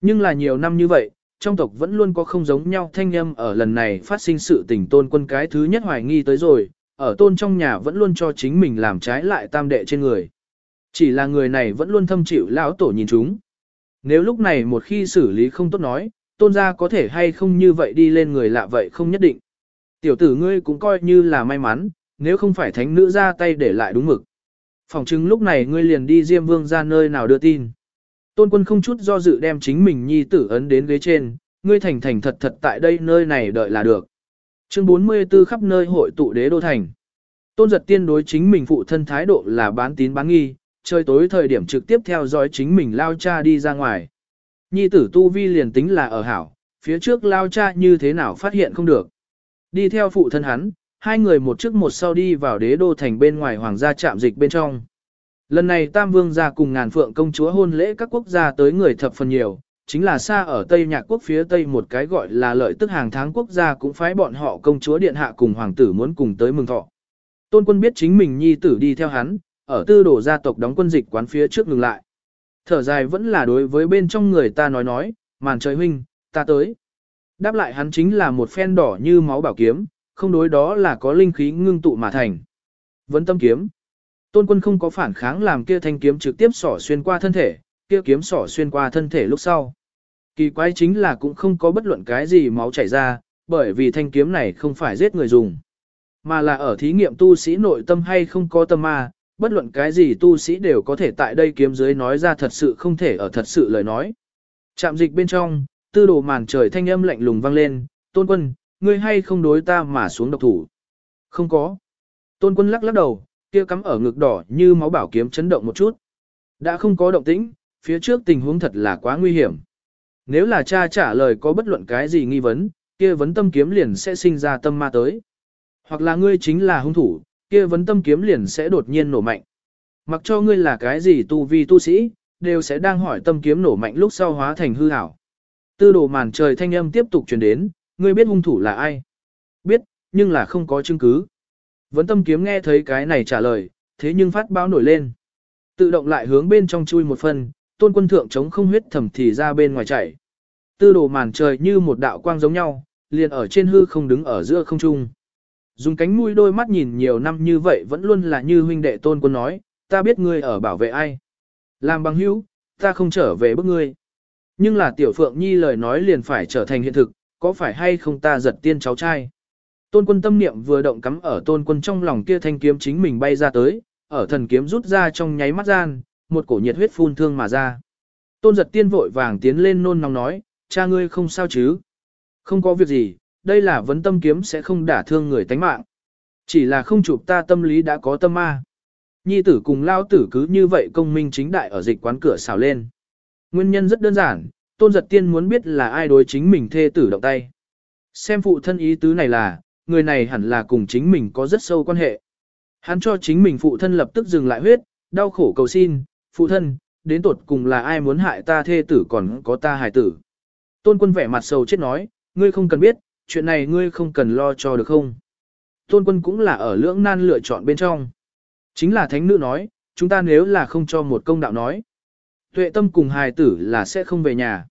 Nhưng là nhiều năm như vậy, trong tộc vẫn luôn có không giống nhau thanh âm ở lần này phát sinh sự tình tôn quân cái thứ nhất hoài nghi tới rồi, ở tôn trong nhà vẫn luôn cho chính mình làm trái lại tam đệ trên người. Chỉ là người này vẫn luôn thâm chịu lão tổ nhìn chúng. Nếu lúc này một khi xử lý không tốt nói, tôn gia có thể hay không như vậy đi lên người lạ vậy không nhất định. Tiểu tử ngươi cũng coi như là may mắn, nếu không phải thánh nữ ra tay để lại đúng mực. Phòng chứng lúc này ngươi liền đi Diêm Vương ra nơi nào đưa tin. Tôn quân không chút do dự đem chính mình nhi tử ấn đến ghế trên, ngươi thành thành thật thật tại đây nơi này đợi là được. Chương 44 khắp nơi hội tụ đế đô thành. Tôn giật tiên đối chính mình phụ thân thái độ là bán tín bán nghi, trời tối thời điểm trực tiếp theo dõi chính mình lao cha đi ra ngoài. Nhi tử tu vi liền tính là ở hảo, phía trước lao cha như thế nào phát hiện không được. Đi theo phụ thân hắn, hai người một trước một sau đi vào đế đô thành bên ngoài hoàng gia trạm dịch bên trong. Lần này Tam Vương gia cùng ngàn phượng công chúa hôn lễ các quốc gia tới người thập phần nhiều, chính là xa ở Tây Nhạc quốc phía Tây một cái gọi là lợi tức hàng tháng quốc gia cũng phái bọn họ công chúa điện hạ cùng hoàng tử muốn cùng tới mừng thọ. Tôn quân biết chính mình nhi tử đi theo hắn, ở tư đổ gia tộc đóng quân dịch quán phía trước ngừng lại. Thở dài vẫn là đối với bên trong người ta nói nói, màn trời huynh, ta tới. Đáp lại hắn chính là một phen đỏ như máu bảo kiếm, không đối đó là có linh khí ngưng tụ mà thành. vẫn tâm kiếm. Tôn quân không có phản kháng làm kia thanh kiếm trực tiếp sỏ xuyên qua thân thể, kia kiếm sỏ xuyên qua thân thể lúc sau. Kỳ quái chính là cũng không có bất luận cái gì máu chảy ra, bởi vì thanh kiếm này không phải giết người dùng, mà là ở thí nghiệm tu sĩ nội tâm hay không có tâm ma, bất luận cái gì tu sĩ đều có thể tại đây kiếm dưới nói ra thật sự không thể ở thật sự lời nói. Chạm dịch bên trong, tư đồ màn trời thanh âm lạnh lùng vang lên, tôn quân, ngươi hay không đối ta mà xuống độc thủ. Không có. Tôn quân lắc lắc đầu, kia cắm ở ngực đỏ như máu bảo kiếm chấn động một chút. Đã không có động tĩnh, phía trước tình huống thật là quá nguy hiểm. Nếu là cha trả lời có bất luận cái gì nghi vấn, kia vấn tâm kiếm liền sẽ sinh ra tâm ma tới. Hoặc là ngươi chính là hung thủ, kia vấn tâm kiếm liền sẽ đột nhiên nổ mạnh. Mặc cho ngươi là cái gì tu vi tu sĩ, đều sẽ đang hỏi tâm kiếm nổ mạnh lúc sau hóa thành hư ảo. Tư đồ màn trời thanh âm tiếp tục truyền đến, ngươi biết hung thủ là ai? Biết, nhưng là không có chứng cứ. Vấn tâm kiếm nghe thấy cái này trả lời, thế nhưng phát báo nổi lên. Tự động lại hướng bên trong chui một phần, tôn quân thượng chống không huyết thẩm thì ra bên ngoài chảy. Tư đồ màn trời như một đạo quang giống nhau, liền ở trên hư không đứng ở giữa không trung. Dùng cánh mũi đôi mắt nhìn nhiều năm như vậy vẫn luôn là như huynh đệ tôn quân nói, ta biết ngươi ở bảo vệ ai. Làm bằng hữu, ta không trở về bức ngươi. Nhưng là tiểu phượng nhi lời nói liền phải trở thành hiện thực, có phải hay không ta giật tiên cháu trai. Tôn quân tâm niệm vừa động cắm ở tôn quân trong lòng kia thanh kiếm chính mình bay ra tới, ở thần kiếm rút ra trong nháy mắt gian, một cổ nhiệt huyết phun thương mà ra. Tôn giật tiên vội vàng tiến lên nôn nóng nói, cha ngươi không sao chứ. Không có việc gì, đây là vấn tâm kiếm sẽ không đả thương người tánh mạng. Chỉ là không chụp ta tâm lý đã có tâm ma. Nhi tử cùng lao tử cứ như vậy công minh chính đại ở dịch quán cửa xào lên. Nguyên nhân rất đơn giản, tôn giật tiên muốn biết là ai đối chính mình thê tử động tay. Xem phụ thân ý tứ này là, người này hẳn là cùng chính mình có rất sâu quan hệ. Hắn cho chính mình phụ thân lập tức dừng lại huyết, đau khổ cầu xin, phụ thân, đến tột cùng là ai muốn hại ta thê tử còn có ta hài tử. Tôn quân vẻ mặt sầu chết nói, ngươi không cần biết, chuyện này ngươi không cần lo cho được không. Tôn quân cũng là ở lưỡng nan lựa chọn bên trong. Chính là thánh nữ nói, chúng ta nếu là không cho một công đạo nói. Tuệ tâm cùng hài tử là sẽ không về nhà.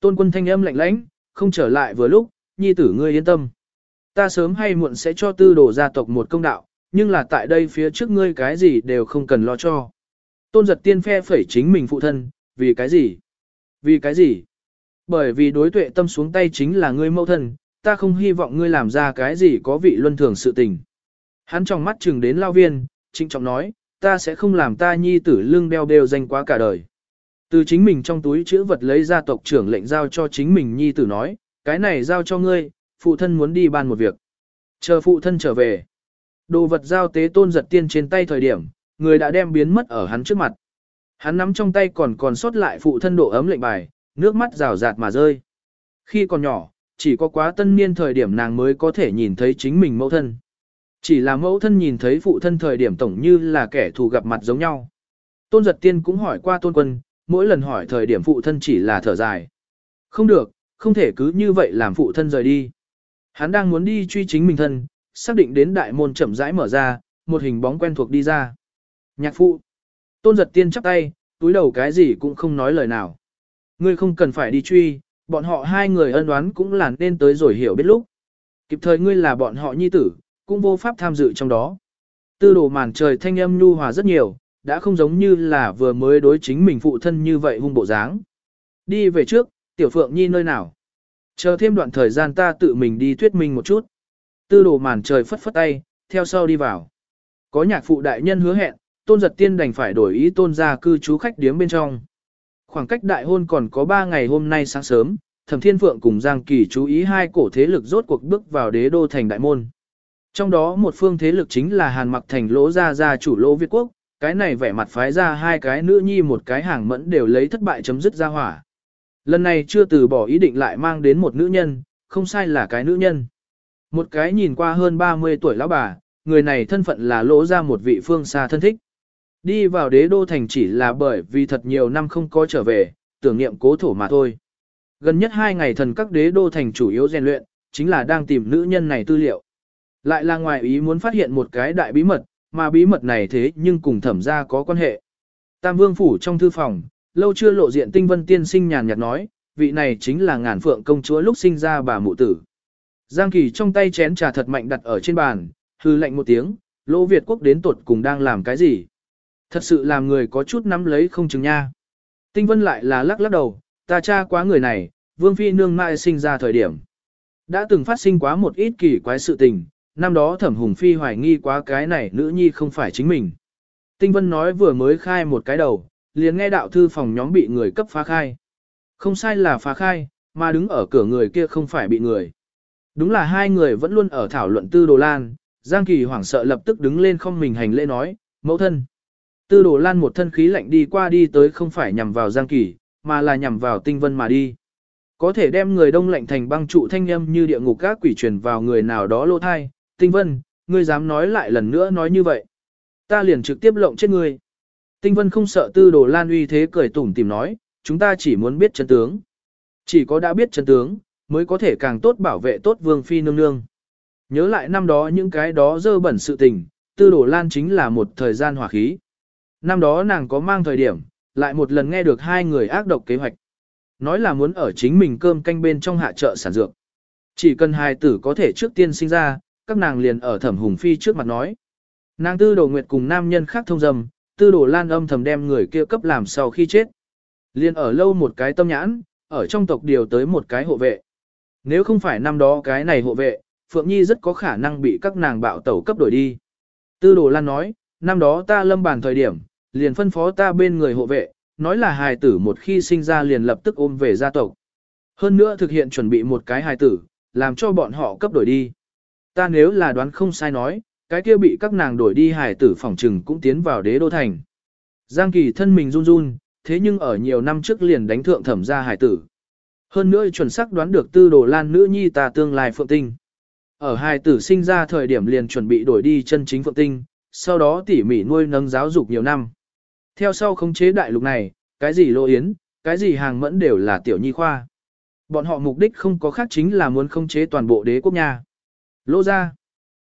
Tôn quân thanh âm lạnh lãnh, không trở lại vừa lúc, nhi tử ngươi yên tâm. Ta sớm hay muộn sẽ cho tư đồ gia tộc một công đạo, nhưng là tại đây phía trước ngươi cái gì đều không cần lo cho. Tôn giật tiên phe phẩy chính mình phụ thân, vì cái gì? Vì cái gì? Bởi vì đối tuệ tâm xuống tay chính là ngươi mẫu thân, ta không hy vọng ngươi làm ra cái gì có vị luân thường sự tình. Hắn trong mắt chừng đến lao viên, trịnh trọng nói, ta sẽ không làm ta nhi tử lương đeo đều danh quá cả đời. Từ chính mình trong túi chữ vật lấy ra tộc trưởng lệnh giao cho chính mình nhi tử nói, cái này giao cho ngươi, phụ thân muốn đi ban một việc. Chờ phụ thân trở về. Đồ vật giao tế tôn giật tiên trên tay thời điểm, người đã đem biến mất ở hắn trước mặt. Hắn nắm trong tay còn còn sót lại phụ thân độ ấm lệnh bài, nước mắt rào rạt mà rơi. Khi còn nhỏ, chỉ có quá tân niên thời điểm nàng mới có thể nhìn thấy chính mình mẫu thân. Chỉ là mẫu thân nhìn thấy phụ thân thời điểm tổng như là kẻ thù gặp mặt giống nhau. Tôn giật tiên cũng hỏi qua tôn quân, mỗi lần hỏi thời điểm phụ thân chỉ là thở dài. Không được, không thể cứ như vậy làm phụ thân rời đi. Hắn đang muốn đi truy chính mình thân, xác định đến đại môn chậm rãi mở ra, một hình bóng quen thuộc đi ra. Nhạc phụ. Tôn giật tiên chắp tay, túi đầu cái gì cũng không nói lời nào. Ngươi không cần phải đi truy, bọn họ hai người ân đoán cũng là nên tới rồi hiểu biết lúc. Kịp thời ngươi là bọn họ nhi tử, cũng vô pháp tham dự trong đó. Tư đồ màn trời thanh âm nhu hòa rất nhiều, đã không giống như là vừa mới đối chính mình phụ thân như vậy hung bộ dáng. Đi về trước, tiểu phượng nhi nơi nào? Chờ thêm đoạn thời gian ta tự mình đi thuyết minh một chút. Tư đồ màn trời phất phất tay, theo sau đi vào. Có nhạc phụ đại nhân hứa hẹn, tôn giật tiên đành phải đổi ý tôn ra cư trú khách điếm bên trong. Khoảng cách đại hôn còn có 3 ngày hôm nay sáng sớm, Thẩm Thiên Phượng cùng Giang Kỳ chú ý hai cổ thế lực rốt cuộc bước vào đế đô thành đại môn. Trong đó một phương thế lực chính là Hàn Mặc Thành lỗ gia gia chủ lỗ Việt Quốc, cái này vẻ mặt phái ra hai cái nữ nhi một cái hàng mẫn đều lấy thất bại chấm dứt ra hỏa. Lần này chưa từ bỏ ý định lại mang đến một nữ nhân, không sai là cái nữ nhân. Một cái nhìn qua hơn 30 tuổi lão bà, người này thân phận là lỗ ra một vị phương xa thân thích. Đi vào đế đô thành chỉ là bởi vì thật nhiều năm không có trở về, tưởng niệm cố thổ mà thôi. Gần nhất hai ngày thần các đế đô thành chủ yếu rèn luyện, chính là đang tìm nữ nhân này tư liệu. Lại là ngoài ý muốn phát hiện một cái đại bí mật, mà bí mật này thế nhưng cùng thẩm gia có quan hệ. Tam vương phủ trong thư phòng, lâu chưa lộ diện tinh vân tiên sinh nhàn nhạt nói, vị này chính là ngàn phượng công chúa lúc sinh ra bà mụ tử. Giang Kỳ trong tay chén trà thật mạnh đặt ở trên bàn, hư lạnh một tiếng, lỗ Việt quốc đến tuột cùng đang làm cái gì. Thật sự làm người có chút nắm lấy không chừng nha. Tinh vân lại là lắc lắc đầu, ta cha quá người này, vương phi nương mai sinh ra thời điểm. Đã từng phát sinh quá một ít kỳ quái sự tình, năm đó thẩm hùng phi hoài nghi quá cái này nữ nhi không phải chính mình. Tinh vân nói vừa mới khai một cái đầu, liền nghe đạo thư phòng nhóm bị người cấp phá khai. Không sai là phá khai, mà đứng ở cửa người kia không phải bị người. Đúng là hai người vẫn luôn ở thảo luận tư đồ lan, Giang Kỳ hoảng sợ lập tức đứng lên không mình hành lễ nói, mẫu thân. Tư đồ lan một thân khí lạnh đi qua đi tới không phải nhằm vào Giang Kỳ, mà là nhằm vào tinh vân mà đi. Có thể đem người đông lạnh thành băng trụ thanh âm như địa ngục các quỷ truyền vào người nào đó lô thai. Tinh vân, ngươi dám nói lại lần nữa nói như vậy. Ta liền trực tiếp lộng chết ngươi. Tinh vân không sợ tư đồ lan uy thế cười tủm tìm nói, chúng ta chỉ muốn biết chân tướng. Chỉ có đã biết chân tướng, mới có thể càng tốt bảo vệ tốt vương phi nương nương. Nhớ lại năm đó những cái đó dơ bẩn sự tình, tư Đồ lan chính là một thời gian hỏa khí. Năm đó nàng có mang thời điểm, lại một lần nghe được hai người ác độc kế hoạch. Nói là muốn ở chính mình cơm canh bên trong hạ chợ sản dược. Chỉ cần hai tử có thể trước tiên sinh ra, các nàng liền ở thẩm hùng phi trước mặt nói. Nàng tư đồ nguyệt cùng nam nhân khác thông dâm tư đồ lan âm thầm đem người kia cấp làm sau khi chết. Liền ở lâu một cái tâm nhãn, ở trong tộc điều tới một cái hộ vệ. Nếu không phải năm đó cái này hộ vệ, Phượng Nhi rất có khả năng bị các nàng bạo tẩu cấp đổi đi. Tư đồ lan nói, năm đó ta lâm bàn thời điểm, liền phân phó ta bên người hộ vệ, nói là hài tử một khi sinh ra liền lập tức ôm về gia tộc. Hơn nữa thực hiện chuẩn bị một cái hài tử, làm cho bọn họ cấp đổi đi. Ta nếu là đoán không sai nói, cái kia bị các nàng đổi đi Hải tử phỏng trừng cũng tiến vào đế đô thành. Giang kỳ thân mình run run, thế nhưng ở nhiều năm trước liền đánh thượng thẩm ra Hải tử. Hơn nữa chuẩn xác đoán được tư đồ lan nữ nhi ta tương lai phượng tinh. Ở Hải tử sinh ra thời điểm liền chuẩn bị đổi đi chân chính phượng tinh, sau đó tỉ mỉ nuôi nâng giáo dục nhiều năm. Theo sau khống chế đại lục này, cái gì lô yến, cái gì hàng mẫn đều là tiểu nhi khoa. Bọn họ mục đích không có khác chính là muốn khống chế toàn bộ đế quốc nhà. Lô ra.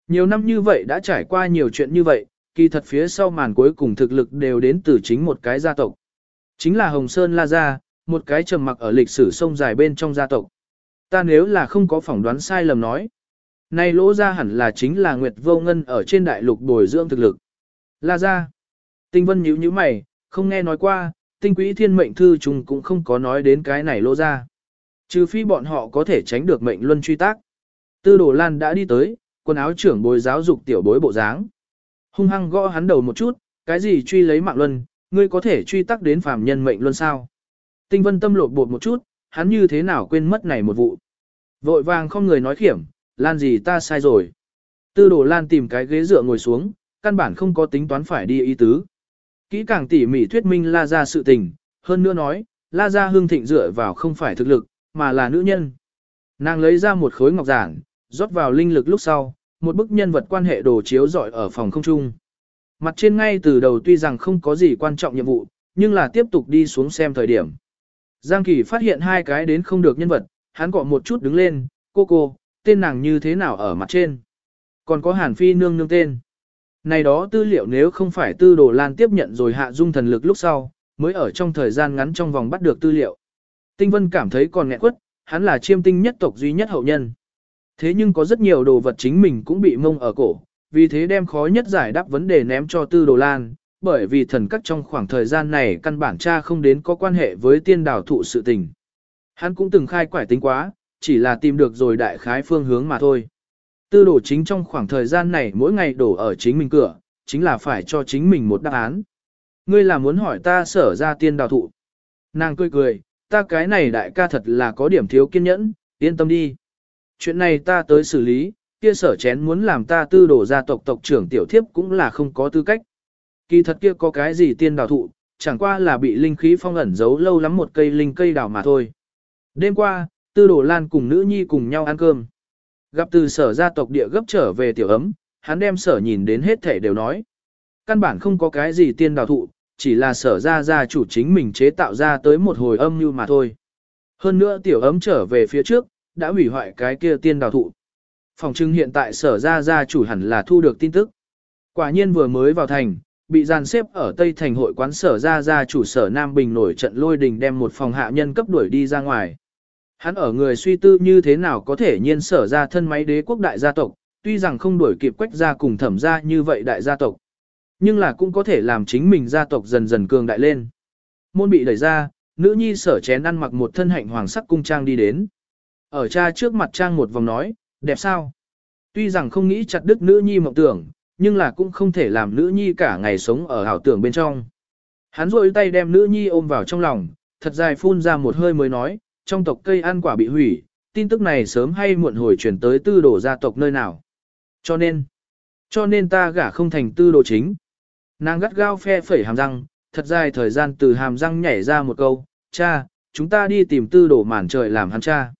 Nhiều năm như vậy đã trải qua nhiều chuyện như vậy, kỳ thật phía sau màn cuối cùng thực lực đều đến từ chính một cái gia tộc. Chính là Hồng Sơn La Gia, một cái trầm mặc ở lịch sử sông dài bên trong gia tộc. Ta nếu là không có phỏng đoán sai lầm nói. Nay lỗ ra hẳn là chính là Nguyệt Vô Ngân ở trên đại lục bồi dưỡng thực lực. La Gia. Tinh Vân nhíu nhíu mày, không nghe nói qua, tinh quỹ thiên mệnh thư chúng cũng không có nói đến cái này lỗ ra. Trừ phi bọn họ có thể tránh được mệnh luân truy tác. Tư Đồ Lan đã đi tới, quần áo trưởng bồi giáo dục tiểu bối bộ dáng. Hung hăng gõ hắn đầu một chút, cái gì truy lấy mạng luân, ngươi có thể truy tắc đến phàm nhân mệnh luân sao? Tinh Vân tâm lột bột một chút, hắn như thế nào quên mất này một vụ. Vội vàng không người nói khiểm, Lan gì ta sai rồi. Tư Đồ Lan tìm cái ghế dựa ngồi xuống, căn bản không có tính toán phải đi ý tứ. Kỹ càng tỉ mỉ thuyết minh La Gia sự tình, hơn nữa nói, La Gia hương thịnh dựa vào không phải thực lực, mà là nữ nhân. Nàng lấy ra một khối ngọc giản, rót vào linh lực lúc sau, một bức nhân vật quan hệ đồ chiếu giỏi ở phòng không trung. Mặt trên ngay từ đầu tuy rằng không có gì quan trọng nhiệm vụ, nhưng là tiếp tục đi xuống xem thời điểm. Giang Kỳ phát hiện hai cái đến không được nhân vật, hắn gọi một chút đứng lên, cô cô, tên nàng như thế nào ở mặt trên. Còn có Hàn Phi nương nương tên. Này đó tư liệu nếu không phải tư đồ lan tiếp nhận rồi hạ dung thần lực lúc sau, mới ở trong thời gian ngắn trong vòng bắt được tư liệu. Tinh Vân cảm thấy còn nghẹn quất, hắn là chiêm tinh nhất tộc duy nhất hậu nhân. Thế nhưng có rất nhiều đồ vật chính mình cũng bị mông ở cổ, vì thế đem khó nhất giải đáp vấn đề ném cho tư đồ lan, bởi vì thần cắt trong khoảng thời gian này căn bản cha không đến có quan hệ với tiên đảo thụ sự tình. Hắn cũng từng khai quải tính quá, chỉ là tìm được rồi đại khái phương hướng mà thôi. Tư đồ chính trong khoảng thời gian này mỗi ngày đổ ở chính mình cửa, chính là phải cho chính mình một đáp án. Ngươi là muốn hỏi ta sở ra tiên đào thụ. Nàng cười cười, ta cái này đại ca thật là có điểm thiếu kiên nhẫn, yên tâm đi. Chuyện này ta tới xử lý, kia sở chén muốn làm ta tư đổ gia tộc tộc trưởng tiểu thiếp cũng là không có tư cách. Kỳ thật kia có cái gì tiên đào thụ, chẳng qua là bị linh khí phong ẩn giấu lâu lắm một cây linh cây đào mà thôi. Đêm qua, tư đổ lan cùng nữ nhi cùng nhau ăn cơm. Gặp từ sở gia tộc địa gấp trở về tiểu ấm, hắn đem sở nhìn đến hết thể đều nói. Căn bản không có cái gì tiên đào thụ, chỉ là sở gia gia chủ chính mình chế tạo ra tới một hồi âm như mà thôi. Hơn nữa tiểu ấm trở về phía trước, đã hủy hoại cái kia tiên đào thụ. Phòng trưng hiện tại sở gia gia chủ hẳn là thu được tin tức. Quả nhiên vừa mới vào thành, bị dàn xếp ở Tây Thành hội quán sở gia gia chủ sở Nam Bình nổi trận lôi đình đem một phòng hạ nhân cấp đuổi đi ra ngoài. Hắn ở người suy tư như thế nào có thể nhiên sở ra thân máy đế quốc đại gia tộc, tuy rằng không đuổi kịp quách gia cùng thẩm gia như vậy đại gia tộc. Nhưng là cũng có thể làm chính mình gia tộc dần dần cường đại lên. Môn bị đẩy ra, nữ nhi sở chén ăn mặc một thân hạnh hoàng sắc cung trang đi đến. Ở cha trước mặt trang một vòng nói, đẹp sao? Tuy rằng không nghĩ chặt đứt nữ nhi mộng tưởng, nhưng là cũng không thể làm nữ nhi cả ngày sống ở ảo tưởng bên trong. Hắn rôi tay đem nữ nhi ôm vào trong lòng, thật dài phun ra một hơi mới nói, trong tộc cây ăn quả bị hủy, tin tức này sớm hay muộn hồi chuyển tới tư đồ gia tộc nơi nào. Cho nên, cho nên ta gả không thành tư đồ chính. Nàng gắt gao phe phẩy hàm răng, thật dài thời gian từ hàm răng nhảy ra một câu, cha, chúng ta đi tìm tư đồ màn trời làm hắn cha.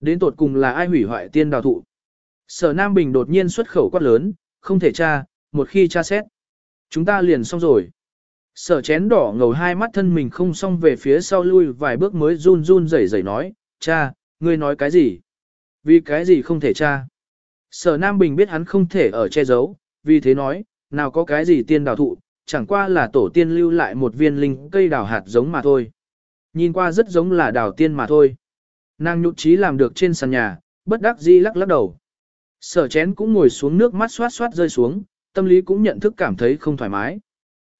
Đến tột cùng là ai hủy hoại tiên đào thụ. Sở Nam Bình đột nhiên xuất khẩu quát lớn, không thể tra, một khi tra xét. Chúng ta liền xong rồi. Sở chén đỏ ngầu hai mắt thân mình không xong về phía sau lui vài bước mới run run rẩy rẩy nói, cha, Ngươi nói cái gì? Vì cái gì không thể tra? Sở Nam Bình biết hắn không thể ở che giấu, vì thế nói, nào có cái gì tiên đào thụ, chẳng qua là tổ tiên lưu lại một viên linh cây đào hạt giống mà thôi. Nhìn qua rất giống là đào tiên mà thôi. Nàng nhụt chí làm được trên sàn nhà, bất đắc dĩ lắc lắc đầu. Sở chén cũng ngồi xuống nước mắt xoát xoát rơi xuống, tâm lý cũng nhận thức cảm thấy không thoải mái.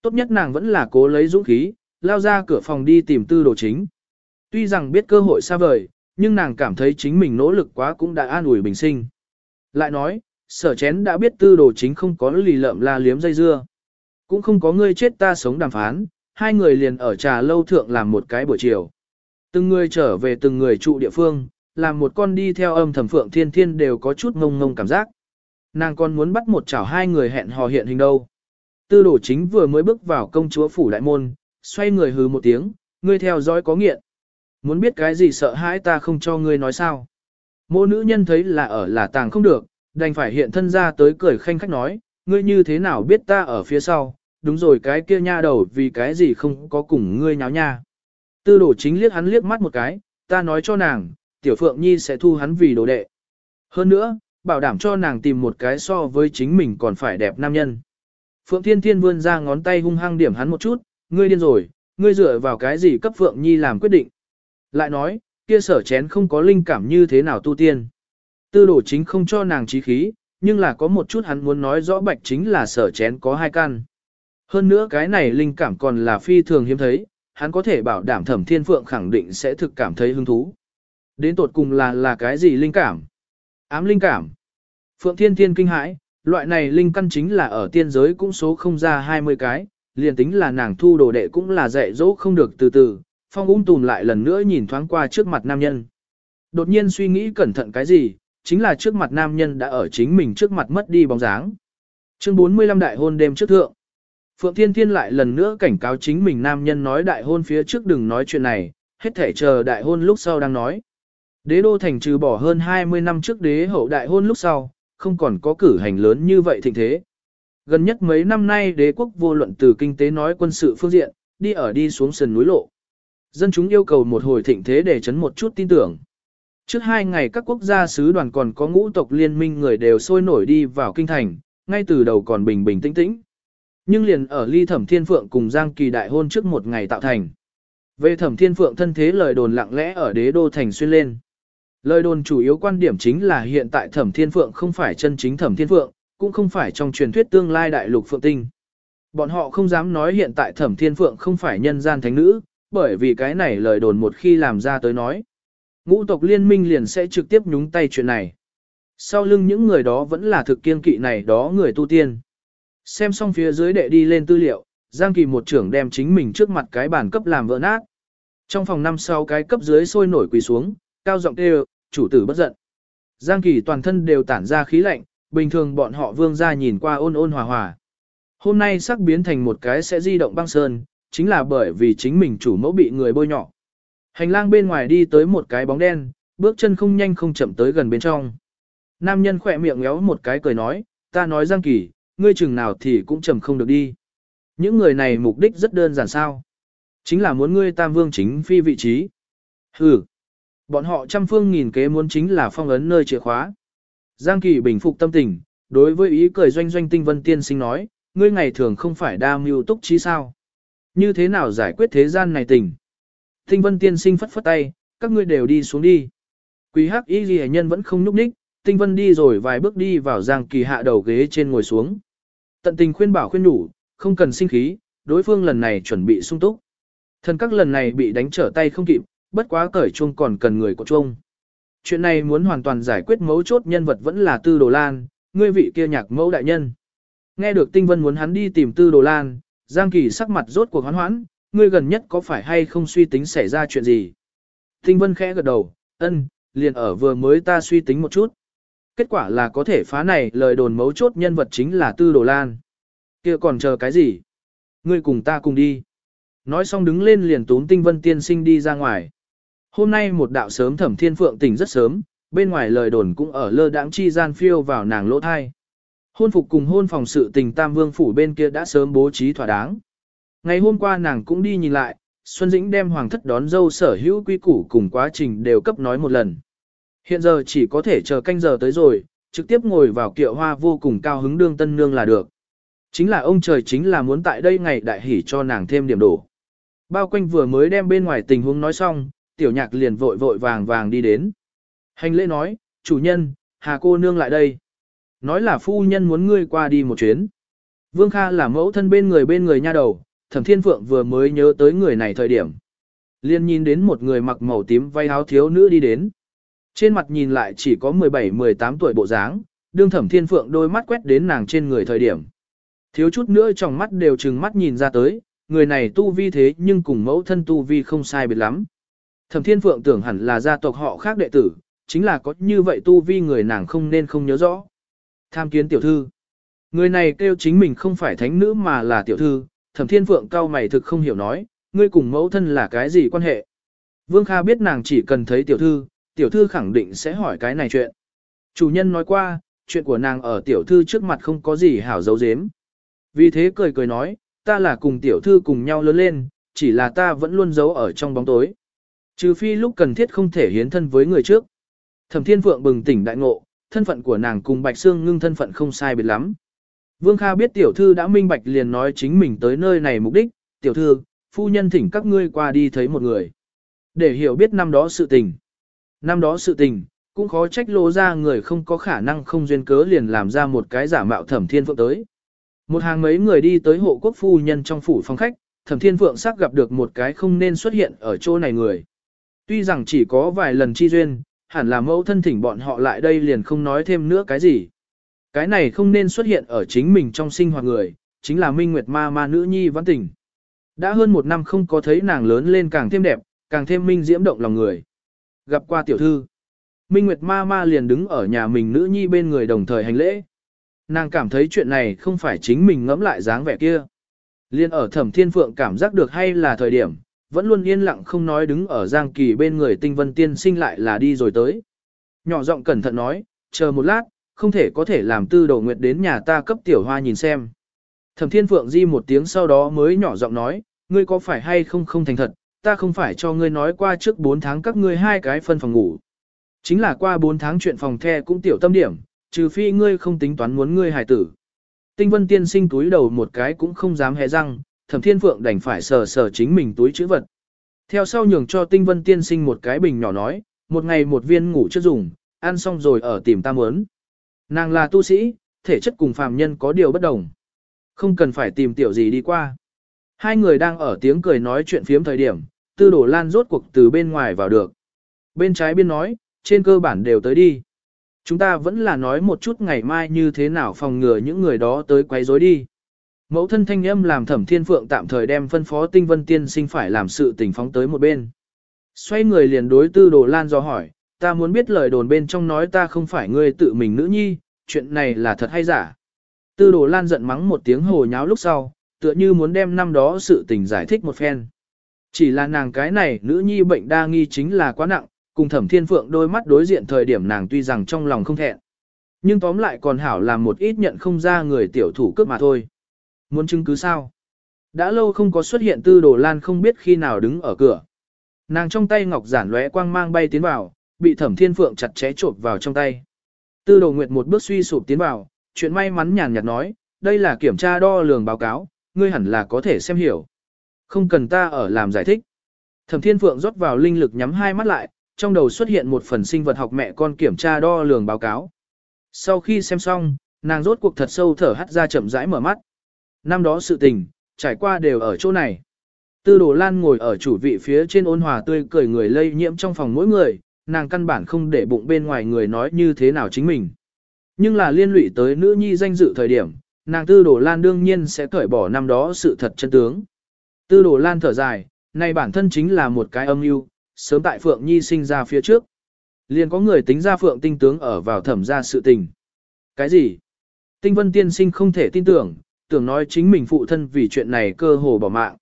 Tốt nhất nàng vẫn là cố lấy dũng khí, lao ra cửa phòng đi tìm tư đồ chính. Tuy rằng biết cơ hội xa vời, nhưng nàng cảm thấy chính mình nỗ lực quá cũng đã an ủi bình sinh. Lại nói, sở chén đã biết tư đồ chính không có lì lợm la liếm dây dưa. Cũng không có ngươi chết ta sống đàm phán, hai người liền ở trà lâu thượng làm một cái buổi chiều. Từng người trở về từng người trụ địa phương, làm một con đi theo âm thầm phượng thiên thiên đều có chút ngông ngông cảm giác. Nàng còn muốn bắt một chảo hai người hẹn hò hiện hình đâu. Tư đổ chính vừa mới bước vào công chúa phủ đại môn, xoay người hừ một tiếng, ngươi theo dõi có nghiện. Muốn biết cái gì sợ hãi ta không cho ngươi nói sao. Mô nữ nhân thấy là ở là tàng không được, đành phải hiện thân ra tới cười khanh khách nói, ngươi như thế nào biết ta ở phía sau, đúng rồi cái kia nha đầu vì cái gì không có cùng ngươi nháo nha. Tư đổ chính liếc hắn liếc mắt một cái, ta nói cho nàng, tiểu phượng nhi sẽ thu hắn vì đồ đệ. Hơn nữa, bảo đảm cho nàng tìm một cái so với chính mình còn phải đẹp nam nhân. Phượng Thiên Thiên vươn ra ngón tay hung hăng điểm hắn một chút, ngươi điên rồi, ngươi dựa vào cái gì cấp Phượng Nhi làm quyết định. Lại nói, kia sở chén không có linh cảm như thế nào tu tiên. Tư đổ chính không cho nàng trí khí, nhưng là có một chút hắn muốn nói rõ bạch chính là sở chén có hai căn. Hơn nữa cái này linh cảm còn là phi thường hiếm thấy, hắn có thể bảo đảm thẩm thiên phượng khẳng định sẽ thực cảm thấy hứng thú. Đến tột cùng là là cái gì linh cảm? Ám linh cảm. Phượng thiên thiên kinh hãi, loại này linh căn chính là ở tiên giới cũng số không ra 20 cái, liền tính là nàng thu đồ đệ cũng là dạy dỗ không được từ từ, phong ung tùm lại lần nữa nhìn thoáng qua trước mặt nam nhân. Đột nhiên suy nghĩ cẩn thận cái gì, chính là trước mặt nam nhân đã ở chính mình trước mặt mất đi bóng dáng. Chương 45 đại hôn đêm trước thượng. Phượng Thiên Thiên lại lần nữa cảnh cáo chính mình nam nhân nói đại hôn phía trước đừng nói chuyện này, hết thể chờ đại hôn lúc sau đang nói. Đế đô thành trừ bỏ hơn 20 năm trước đế hậu đại hôn lúc sau, không còn có cử hành lớn như vậy thịnh thế. Gần nhất mấy năm nay đế quốc vô luận từ kinh tế nói quân sự phương diện, đi ở đi xuống sườn núi lộ. Dân chúng yêu cầu một hồi thịnh thế để chấn một chút tin tưởng. Trước hai ngày các quốc gia sứ đoàn còn có ngũ tộc liên minh người đều sôi nổi đi vào kinh thành, ngay từ đầu còn bình bình tĩnh tĩnh. Nhưng liền ở ly thẩm thiên phượng cùng Giang Kỳ đại hôn trước một ngày tạo thành. Về thẩm thiên phượng thân thế lời đồn lặng lẽ ở đế đô thành xuyên lên. Lời đồn chủ yếu quan điểm chính là hiện tại thẩm thiên phượng không phải chân chính thẩm thiên phượng, cũng không phải trong truyền thuyết tương lai đại lục phượng tinh. Bọn họ không dám nói hiện tại thẩm thiên phượng không phải nhân gian thánh nữ, bởi vì cái này lời đồn một khi làm ra tới nói. Ngũ tộc liên minh liền sẽ trực tiếp nhúng tay chuyện này. Sau lưng những người đó vẫn là thực kiên kỵ này đó người tu tiên. Xem xong phía dưới đệ đi lên tư liệu, Giang Kỳ một trưởng đem chính mình trước mặt cái bàn cấp làm vỡ nát. Trong phòng năm sau cái cấp dưới sôi nổi quỳ xuống, cao giọng kêu, chủ tử bất giận. Giang Kỳ toàn thân đều tản ra khí lạnh, bình thường bọn họ vương ra nhìn qua ôn ôn hòa hòa. Hôm nay sắc biến thành một cái sẽ di động băng sơn, chính là bởi vì chính mình chủ mẫu bị người bôi nhỏ. Hành lang bên ngoài đi tới một cái bóng đen, bước chân không nhanh không chậm tới gần bên trong. Nam nhân khỏe miệng ngéo một cái cười nói, ta nói Giang Kỳ, ngươi chừng nào thì cũng trầm không được đi. Những người này mục đích rất đơn giản sao. Chính là muốn ngươi tam vương chính phi vị trí. Hừ. Bọn họ trăm phương nghìn kế muốn chính là phong ấn nơi chìa khóa. Giang Kỳ bình phục tâm tình, đối với ý cười doanh doanh tinh vân tiên sinh nói, ngươi ngày thường không phải đa mưu túc trí sao. Như thế nào giải quyết thế gian này tình? Tinh vân tiên sinh phất phất tay, các ngươi đều đi xuống đi. Quý hắc y ghi nhân vẫn không nhúc đích, tinh vân đi rồi vài bước đi vào Giang Kỳ hạ đầu ghế trên ngồi xuống. Tận tình khuyên bảo khuyên nhủ không cần sinh khí, đối phương lần này chuẩn bị sung túc. Thần các lần này bị đánh trở tay không kịp, bất quá cởi chuông còn cần người của chuông. Chuyện này muốn hoàn toàn giải quyết mấu chốt nhân vật vẫn là Tư Đồ Lan, ngươi vị kia nhạc mẫu đại nhân. Nghe được Tinh Vân muốn hắn đi tìm Tư Đồ Lan, Giang Kỳ sắc mặt rốt cuộc hoán hoãn, ngươi gần nhất có phải hay không suy tính xảy ra chuyện gì? Tinh Vân khẽ gật đầu, ân, liền ở vừa mới ta suy tính một chút. Kết quả là có thể phá này lời đồn mấu chốt nhân vật chính là Tư Đồ Lan. kia còn chờ cái gì? Ngươi cùng ta cùng đi. Nói xong đứng lên liền tún Tinh Vân tiên sinh đi ra ngoài. Hôm nay một đạo sớm thẩm thiên phượng tỉnh rất sớm, bên ngoài lời đồn cũng ở lơ đãng chi gian phiêu vào nàng lỗ thai. Hôn phục cùng hôn phòng sự tình Tam Vương phủ bên kia đã sớm bố trí thỏa đáng. Ngày hôm qua nàng cũng đi nhìn lại, Xuân Dĩnh đem hoàng thất đón dâu sở hữu quy củ cùng quá trình đều cấp nói một lần. Hiện giờ chỉ có thể chờ canh giờ tới rồi, trực tiếp ngồi vào kiệu hoa vô cùng cao hứng đương tân nương là được. Chính là ông trời chính là muốn tại đây ngày đại hỉ cho nàng thêm điểm đổ. Bao quanh vừa mới đem bên ngoài tình huống nói xong, tiểu nhạc liền vội vội vàng vàng đi đến. Hành lễ nói, chủ nhân, hà cô nương lại đây. Nói là phu nhân muốn ngươi qua đi một chuyến. Vương Kha là mẫu thân bên người bên người nha đầu, thẩm thiên phượng vừa mới nhớ tới người này thời điểm. Liên nhìn đến một người mặc màu tím vay áo thiếu nữ đi đến. Trên mặt nhìn lại chỉ có 17-18 tuổi bộ dáng, đương thẩm thiên phượng đôi mắt quét đến nàng trên người thời điểm. Thiếu chút nữa trong mắt đều trừng mắt nhìn ra tới, người này tu vi thế nhưng cùng mẫu thân tu vi không sai biệt lắm. Thẩm thiên phượng tưởng hẳn là gia tộc họ khác đệ tử, chính là có như vậy tu vi người nàng không nên không nhớ rõ. Tham kiến tiểu thư. Người này kêu chính mình không phải thánh nữ mà là tiểu thư, thẩm thiên phượng cao mày thực không hiểu nói, ngươi cùng mẫu thân là cái gì quan hệ. Vương Kha biết nàng chỉ cần thấy tiểu thư, tiểu thư khẳng định sẽ hỏi cái này chuyện. Chủ nhân nói qua, chuyện của nàng ở tiểu thư trước mặt không có gì hảo dấu dếm. Vì thế cười cười nói, ta là cùng tiểu thư cùng nhau lớn lên, chỉ là ta vẫn luôn giấu ở trong bóng tối. Trừ phi lúc cần thiết không thể hiến thân với người trước. Thẩm Thiên Phượng bừng tỉnh đại ngộ, thân phận của nàng cùng Bạch Sương ngưng thân phận không sai biệt lắm. Vương Kha biết tiểu thư đã minh bạch liền nói chính mình tới nơi này mục đích, tiểu thư, phu nhân thỉnh các ngươi qua đi thấy một người. Để hiểu biết năm đó sự tình. Năm đó sự tình, cũng khó trách lô ra người không có khả năng không duyên cớ liền làm ra một cái giả mạo thẩm thiên phượng tới. Một hàng mấy người đi tới hộ quốc phu nhân trong phủ phòng khách, thẩm thiên phượng sắc gặp được một cái không nên xuất hiện ở chỗ này người. Tuy rằng chỉ có vài lần chi duyên, hẳn là mẫu thân thỉnh bọn họ lại đây liền không nói thêm nữa cái gì. Cái này không nên xuất hiện ở chính mình trong sinh hoạt người, chính là Minh Nguyệt Ma Ma nữ nhi văn tình. Đã hơn một năm không có thấy nàng lớn lên càng thêm đẹp, càng thêm minh diễm động lòng người. Gặp qua tiểu thư, Minh Nguyệt Ma Ma liền đứng ở nhà mình nữ nhi bên người đồng thời hành lễ. Nàng cảm thấy chuyện này không phải chính mình ngẫm lại dáng vẻ kia. Liên ở thẩm thiên phượng cảm giác được hay là thời điểm, vẫn luôn yên lặng không nói đứng ở Giang Kỳ bên người tinh vân tiên sinh lại là đi rồi tới. Nhỏ giọng cẩn thận nói, chờ một lát, không thể có thể làm tư đầu nguyệt đến nhà ta cấp tiểu hoa nhìn xem. Thẩm thiên phượng di một tiếng sau đó mới nhỏ giọng nói, ngươi có phải hay không không thành thật, ta không phải cho ngươi nói qua trước 4 tháng các ngươi hai cái phân phòng ngủ. Chính là qua 4 tháng chuyện phòng the cũng tiểu tâm điểm, trừ phi ngươi không tính toán muốn ngươi hài tử. Tinh vân tiên sinh túi đầu một cái cũng không dám hé răng, thẩm thiên phượng đành phải sờ sờ chính mình túi chữ vật. Theo sau nhường cho tinh vân tiên sinh một cái bình nhỏ nói, một ngày một viên ngủ chưa dùng, ăn xong rồi ở tìm ta muốn. Nàng là tu sĩ, thể chất cùng phàm nhân có điều bất đồng. Không cần phải tìm tiểu gì đi qua. Hai người đang ở tiếng cười nói chuyện phiếm thời điểm, tư đổ lan rốt cuộc từ bên ngoài vào được. Bên trái biên nói, trên cơ bản đều tới đi. Chúng ta vẫn là nói một chút ngày mai như thế nào phòng ngừa những người đó tới quấy rối đi. Mẫu thân thanh âm làm thẩm thiên phượng tạm thời đem phân phó tinh vân tiên sinh phải làm sự tình phóng tới một bên. Xoay người liền đối tư đồ lan do hỏi, ta muốn biết lời đồn bên trong nói ta không phải ngươi tự mình nữ nhi, chuyện này là thật hay giả. Tư đồ lan giận mắng một tiếng hồ nháo lúc sau, tựa như muốn đem năm đó sự tình giải thích một phen. Chỉ là nàng cái này nữ nhi bệnh đa nghi chính là quá nặng, cùng thẩm thiên phượng đôi mắt đối diện thời điểm nàng tuy rằng trong lòng không thẹn. Nhưng tóm lại còn hảo làm một ít nhận không ra người tiểu thủ cướp mà thôi. Muốn chứng cứ sao? Đã lâu không có xuất hiện tư đồ lan không biết khi nào đứng ở cửa. Nàng trong tay ngọc giản lóe quang mang bay tiến vào, bị thẩm thiên phượng chặt chẽ trộn vào trong tay. Tư đồ nguyệt một bước suy sụp tiến vào, chuyện may mắn nhàn nhạt nói, đây là kiểm tra đo lường báo cáo, ngươi hẳn là có thể xem hiểu. Không cần ta ở làm giải thích. Thẩm thiên phượng rót vào linh lực nhắm hai mắt lại, trong đầu xuất hiện một phần sinh vật học mẹ con kiểm tra đo lường báo cáo. Sau khi xem xong, nàng rốt cuộc thật sâu thở hắt ra chậm rãi mở mắt. Năm đó sự tình, trải qua đều ở chỗ này. Tư đồ lan ngồi ở chủ vị phía trên ôn hòa tươi cười người lây nhiễm trong phòng mỗi người, nàng căn bản không để bụng bên ngoài người nói như thế nào chính mình. Nhưng là liên lụy tới nữ nhi danh dự thời điểm, nàng tư đồ lan đương nhiên sẽ cởi bỏ năm đó sự thật chân tướng. Tư đồ lan thở dài, này bản thân chính là một cái âm mưu sớm tại Phượng Nhi sinh ra phía trước. Liền có người tính ra Phượng tinh tướng ở vào thẩm ra sự tình. Cái gì? Tinh vân tiên sinh không thể tin tưởng, tưởng nói chính mình phụ thân vì chuyện này cơ hồ bỏ mạng.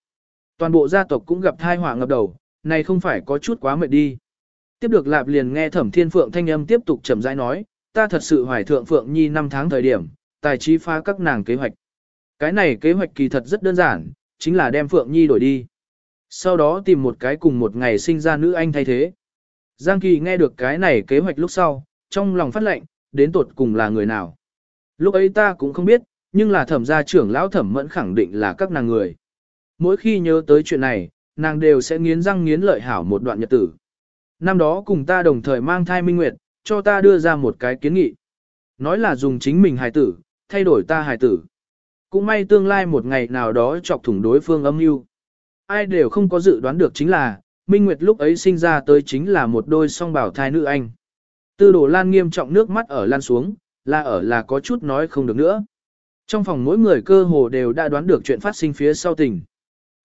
Toàn bộ gia tộc cũng gặp thai họa ngập đầu, này không phải có chút quá mệt đi. Tiếp được lạp liền nghe thẩm thiên phượng thanh âm tiếp tục chậm rãi nói, ta thật sự hoài thượng phượng nhi năm tháng thời điểm, tài trí phá các nàng kế hoạch. Cái này kế hoạch kỳ thật rất đơn giản, chính là đem phượng nhi đổi đi. Sau đó tìm một cái cùng một ngày sinh ra nữ anh thay thế. Giang Kỳ nghe được cái này kế hoạch lúc sau, trong lòng phát lệnh, đến tột cùng là người nào. Lúc ấy ta cũng không biết, nhưng là thẩm gia trưởng lão thẩm mẫn khẳng định là các nàng người. Mỗi khi nhớ tới chuyện này, nàng đều sẽ nghiến răng nghiến lợi hảo một đoạn nhật tử. Năm đó cùng ta đồng thời mang thai minh nguyệt, cho ta đưa ra một cái kiến nghị. Nói là dùng chính mình hài tử, thay đổi ta hài tử. Cũng may tương lai một ngày nào đó chọc thủng đối phương âm mưu. Ai đều không có dự đoán được chính là, Minh Nguyệt lúc ấy sinh ra tới chính là một đôi song bảo thai nữ anh. Tư đổ lan nghiêm trọng nước mắt ở lan xuống, là ở là có chút nói không được nữa. Trong phòng mỗi người cơ hồ đều đã đoán được chuyện phát sinh phía sau tình.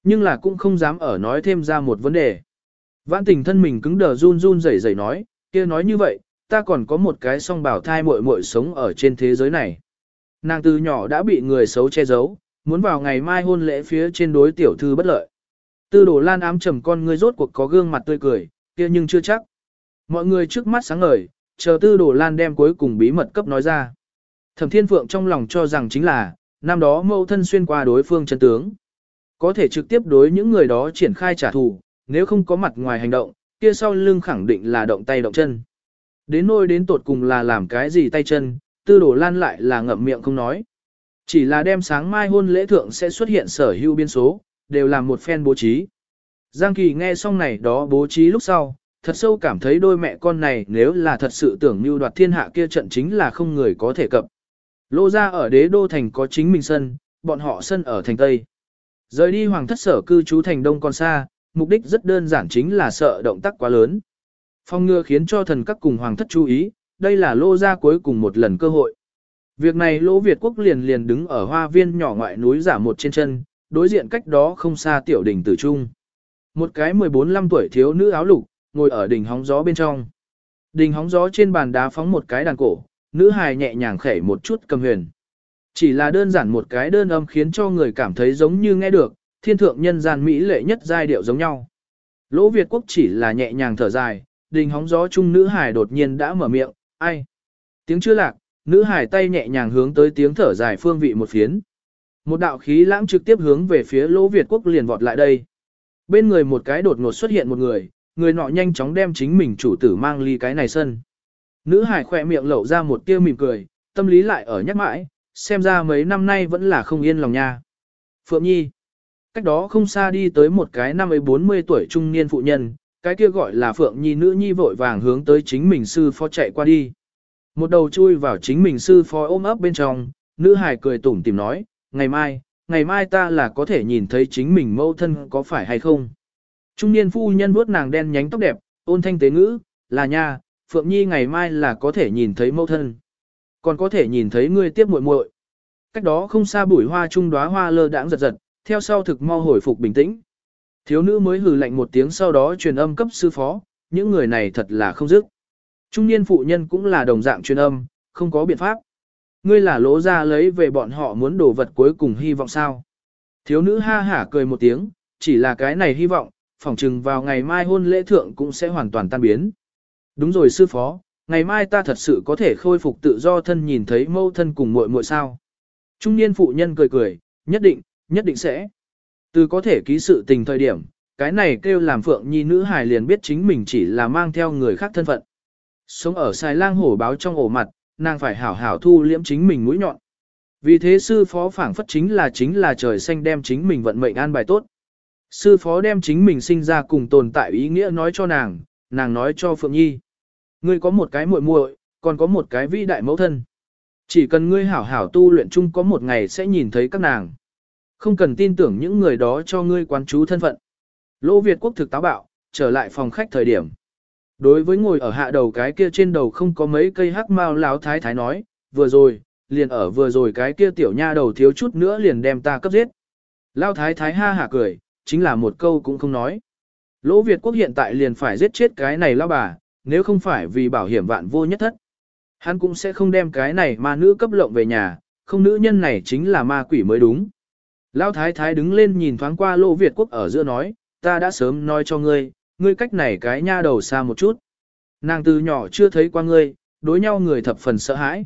Nhưng là cũng không dám ở nói thêm ra một vấn đề. Vãn tình thân mình cứng đờ run run rẩy rẩy nói, kia nói như vậy, ta còn có một cái song bảo thai muội muội sống ở trên thế giới này. Nàng từ nhỏ đã bị người xấu che giấu, muốn vào ngày mai hôn lễ phía trên đối tiểu thư bất lợi. Tư đồ lan ám trầm con ngươi rốt cuộc có gương mặt tươi cười, kia nhưng chưa chắc. Mọi người trước mắt sáng ngời, chờ tư đồ lan đem cuối cùng bí mật cấp nói ra. Thẩm thiên phượng trong lòng cho rằng chính là, năm đó mâu thân xuyên qua đối phương chân tướng. Có thể trực tiếp đối những người đó triển khai trả thù, nếu không có mặt ngoài hành động, kia sau lưng khẳng định là động tay động chân. Đến nôi đến tột cùng là làm cái gì tay chân, tư đồ lan lại là ngậm miệng không nói. Chỉ là đêm sáng mai hôn lễ thượng sẽ xuất hiện sở hữu biên số, đều làm một phen bố trí. Giang Kỳ nghe xong này đó bố trí lúc sau, thật sâu cảm thấy đôi mẹ con này nếu là thật sự tưởng như đoạt thiên hạ kia trận chính là không người có thể cập. Lô ra ở đế đô thành có chính mình sân, bọn họ sân ở thành Tây. Rời đi hoàng thất sở cư trú thành Đông còn xa, mục đích rất đơn giản chính là sợ động tác quá lớn. Phong ngừa khiến cho thần các cùng hoàng thất chú ý, đây là lô ra cuối cùng một lần cơ hội. Việc này lỗ Việt quốc liền liền đứng ở hoa viên nhỏ ngoại núi giả một trên chân, đối diện cách đó không xa tiểu đỉnh tử trung. Một cái 14-15 tuổi thiếu nữ áo lục, ngồi ở đỉnh hóng gió bên trong. Đỉnh hóng gió trên bàn đá phóng một cái đàn cổ, nữ hài nhẹ nhàng khẩy một chút cầm huyền. Chỉ là đơn giản một cái đơn âm khiến cho người cảm thấy giống như nghe được, thiên thượng nhân gian mỹ lệ nhất giai điệu giống nhau. Lỗ Việt quốc chỉ là nhẹ nhàng thở dài, đình hóng gió chung nữ hài đột nhiên đã mở miệng, ai? Tiếng chưa lạc, nữ hải tay nhẹ nhàng hướng tới tiếng thở dài phương vị một phiến. Một đạo khí lãng trực tiếp hướng về phía Lỗ Việt quốc liền vọt lại đây. Bên người một cái đột ngột xuất hiện một người, người nọ nhanh chóng đem chính mình chủ tử mang ly cái này sân. Nữ hải khỏe miệng lẩu ra một tia mỉm cười, tâm lý lại ở nhắc mãi, xem ra mấy năm nay vẫn là không yên lòng nha. Phượng Nhi Cách đó không xa đi tới một cái năm ấy 40 tuổi trung niên phụ nhân, cái kia gọi là Phượng Nhi nữ nhi vội vàng hướng tới chính mình sư phó chạy qua đi. Một đầu chui vào chính mình sư phó ôm ấp bên trong, nữ hải cười tủm tìm nói, ngày mai, ngày mai ta là có thể nhìn thấy chính mình mâu thân có phải hay không. Trung niên phu nhân vuốt nàng đen nhánh tóc đẹp, ôn thanh tế ngữ, là nha, Phượng Nhi ngày mai là có thể nhìn thấy mâu thân. Còn có thể nhìn thấy ngươi tiếp muội muội. Cách đó không xa bụi hoa trung đóa hoa lơ đãng giật giật, theo sau thực mau hồi phục bình tĩnh. Thiếu nữ mới hừ lạnh một tiếng sau đó truyền âm cấp sư phó, những người này thật là không dứt. Trung niên phụ nhân cũng là đồng dạng truyền âm, không có biện pháp. Ngươi là lỗ ra lấy về bọn họ muốn đổ vật cuối cùng hy vọng sao. Thiếu nữ ha hả cười một tiếng, chỉ là cái này hy vọng, phỏng chừng vào ngày mai hôn lễ thượng cũng sẽ hoàn toàn tan biến. Đúng rồi sư phó, ngày mai ta thật sự có thể khôi phục tự do thân nhìn thấy mâu thân cùng muội muội sao. Trung niên phụ nhân cười cười, nhất định, nhất định sẽ. Từ có thể ký sự tình thời điểm, cái này kêu làm phượng nhi nữ hài liền biết chính mình chỉ là mang theo người khác thân phận. Sống ở xài lang hổ báo trong ổ mặt, nàng phải hảo hảo thu liễm chính mình mũi nhọn. Vì thế sư phó phảng phất chính là chính là trời xanh đem chính mình vận mệnh an bài tốt. Sư phó đem chính mình sinh ra cùng tồn tại ý nghĩa nói cho nàng, nàng nói cho Phượng Nhi. Ngươi có một cái muội muội, còn có một cái vĩ đại mẫu thân. Chỉ cần ngươi hảo hảo tu luyện chung có một ngày sẽ nhìn thấy các nàng. Không cần tin tưởng những người đó cho ngươi quán chú thân phận. Lỗ Việt quốc thực táo bạo, trở lại phòng khách thời điểm. Đối với ngồi ở hạ đầu cái kia trên đầu không có mấy cây hắc mao láo thái thái nói, vừa rồi, liền ở vừa rồi cái kia tiểu nha đầu thiếu chút nữa liền đem ta cấp giết. Lao thái thái ha hả cười, chính là một câu cũng không nói. Lỗ Việt quốc hiện tại liền phải giết chết cái này lao bà, nếu không phải vì bảo hiểm vạn vô nhất thất. Hắn cũng sẽ không đem cái này ma nữ cấp lộng về nhà, không nữ nhân này chính là ma quỷ mới đúng. Lão thái thái đứng lên nhìn thoáng qua lô Việt quốc ở giữa nói, ta đã sớm nói cho ngươi, ngươi cách này cái nha đầu xa một chút. Nàng từ nhỏ chưa thấy qua ngươi, đối nhau người thập phần sợ hãi.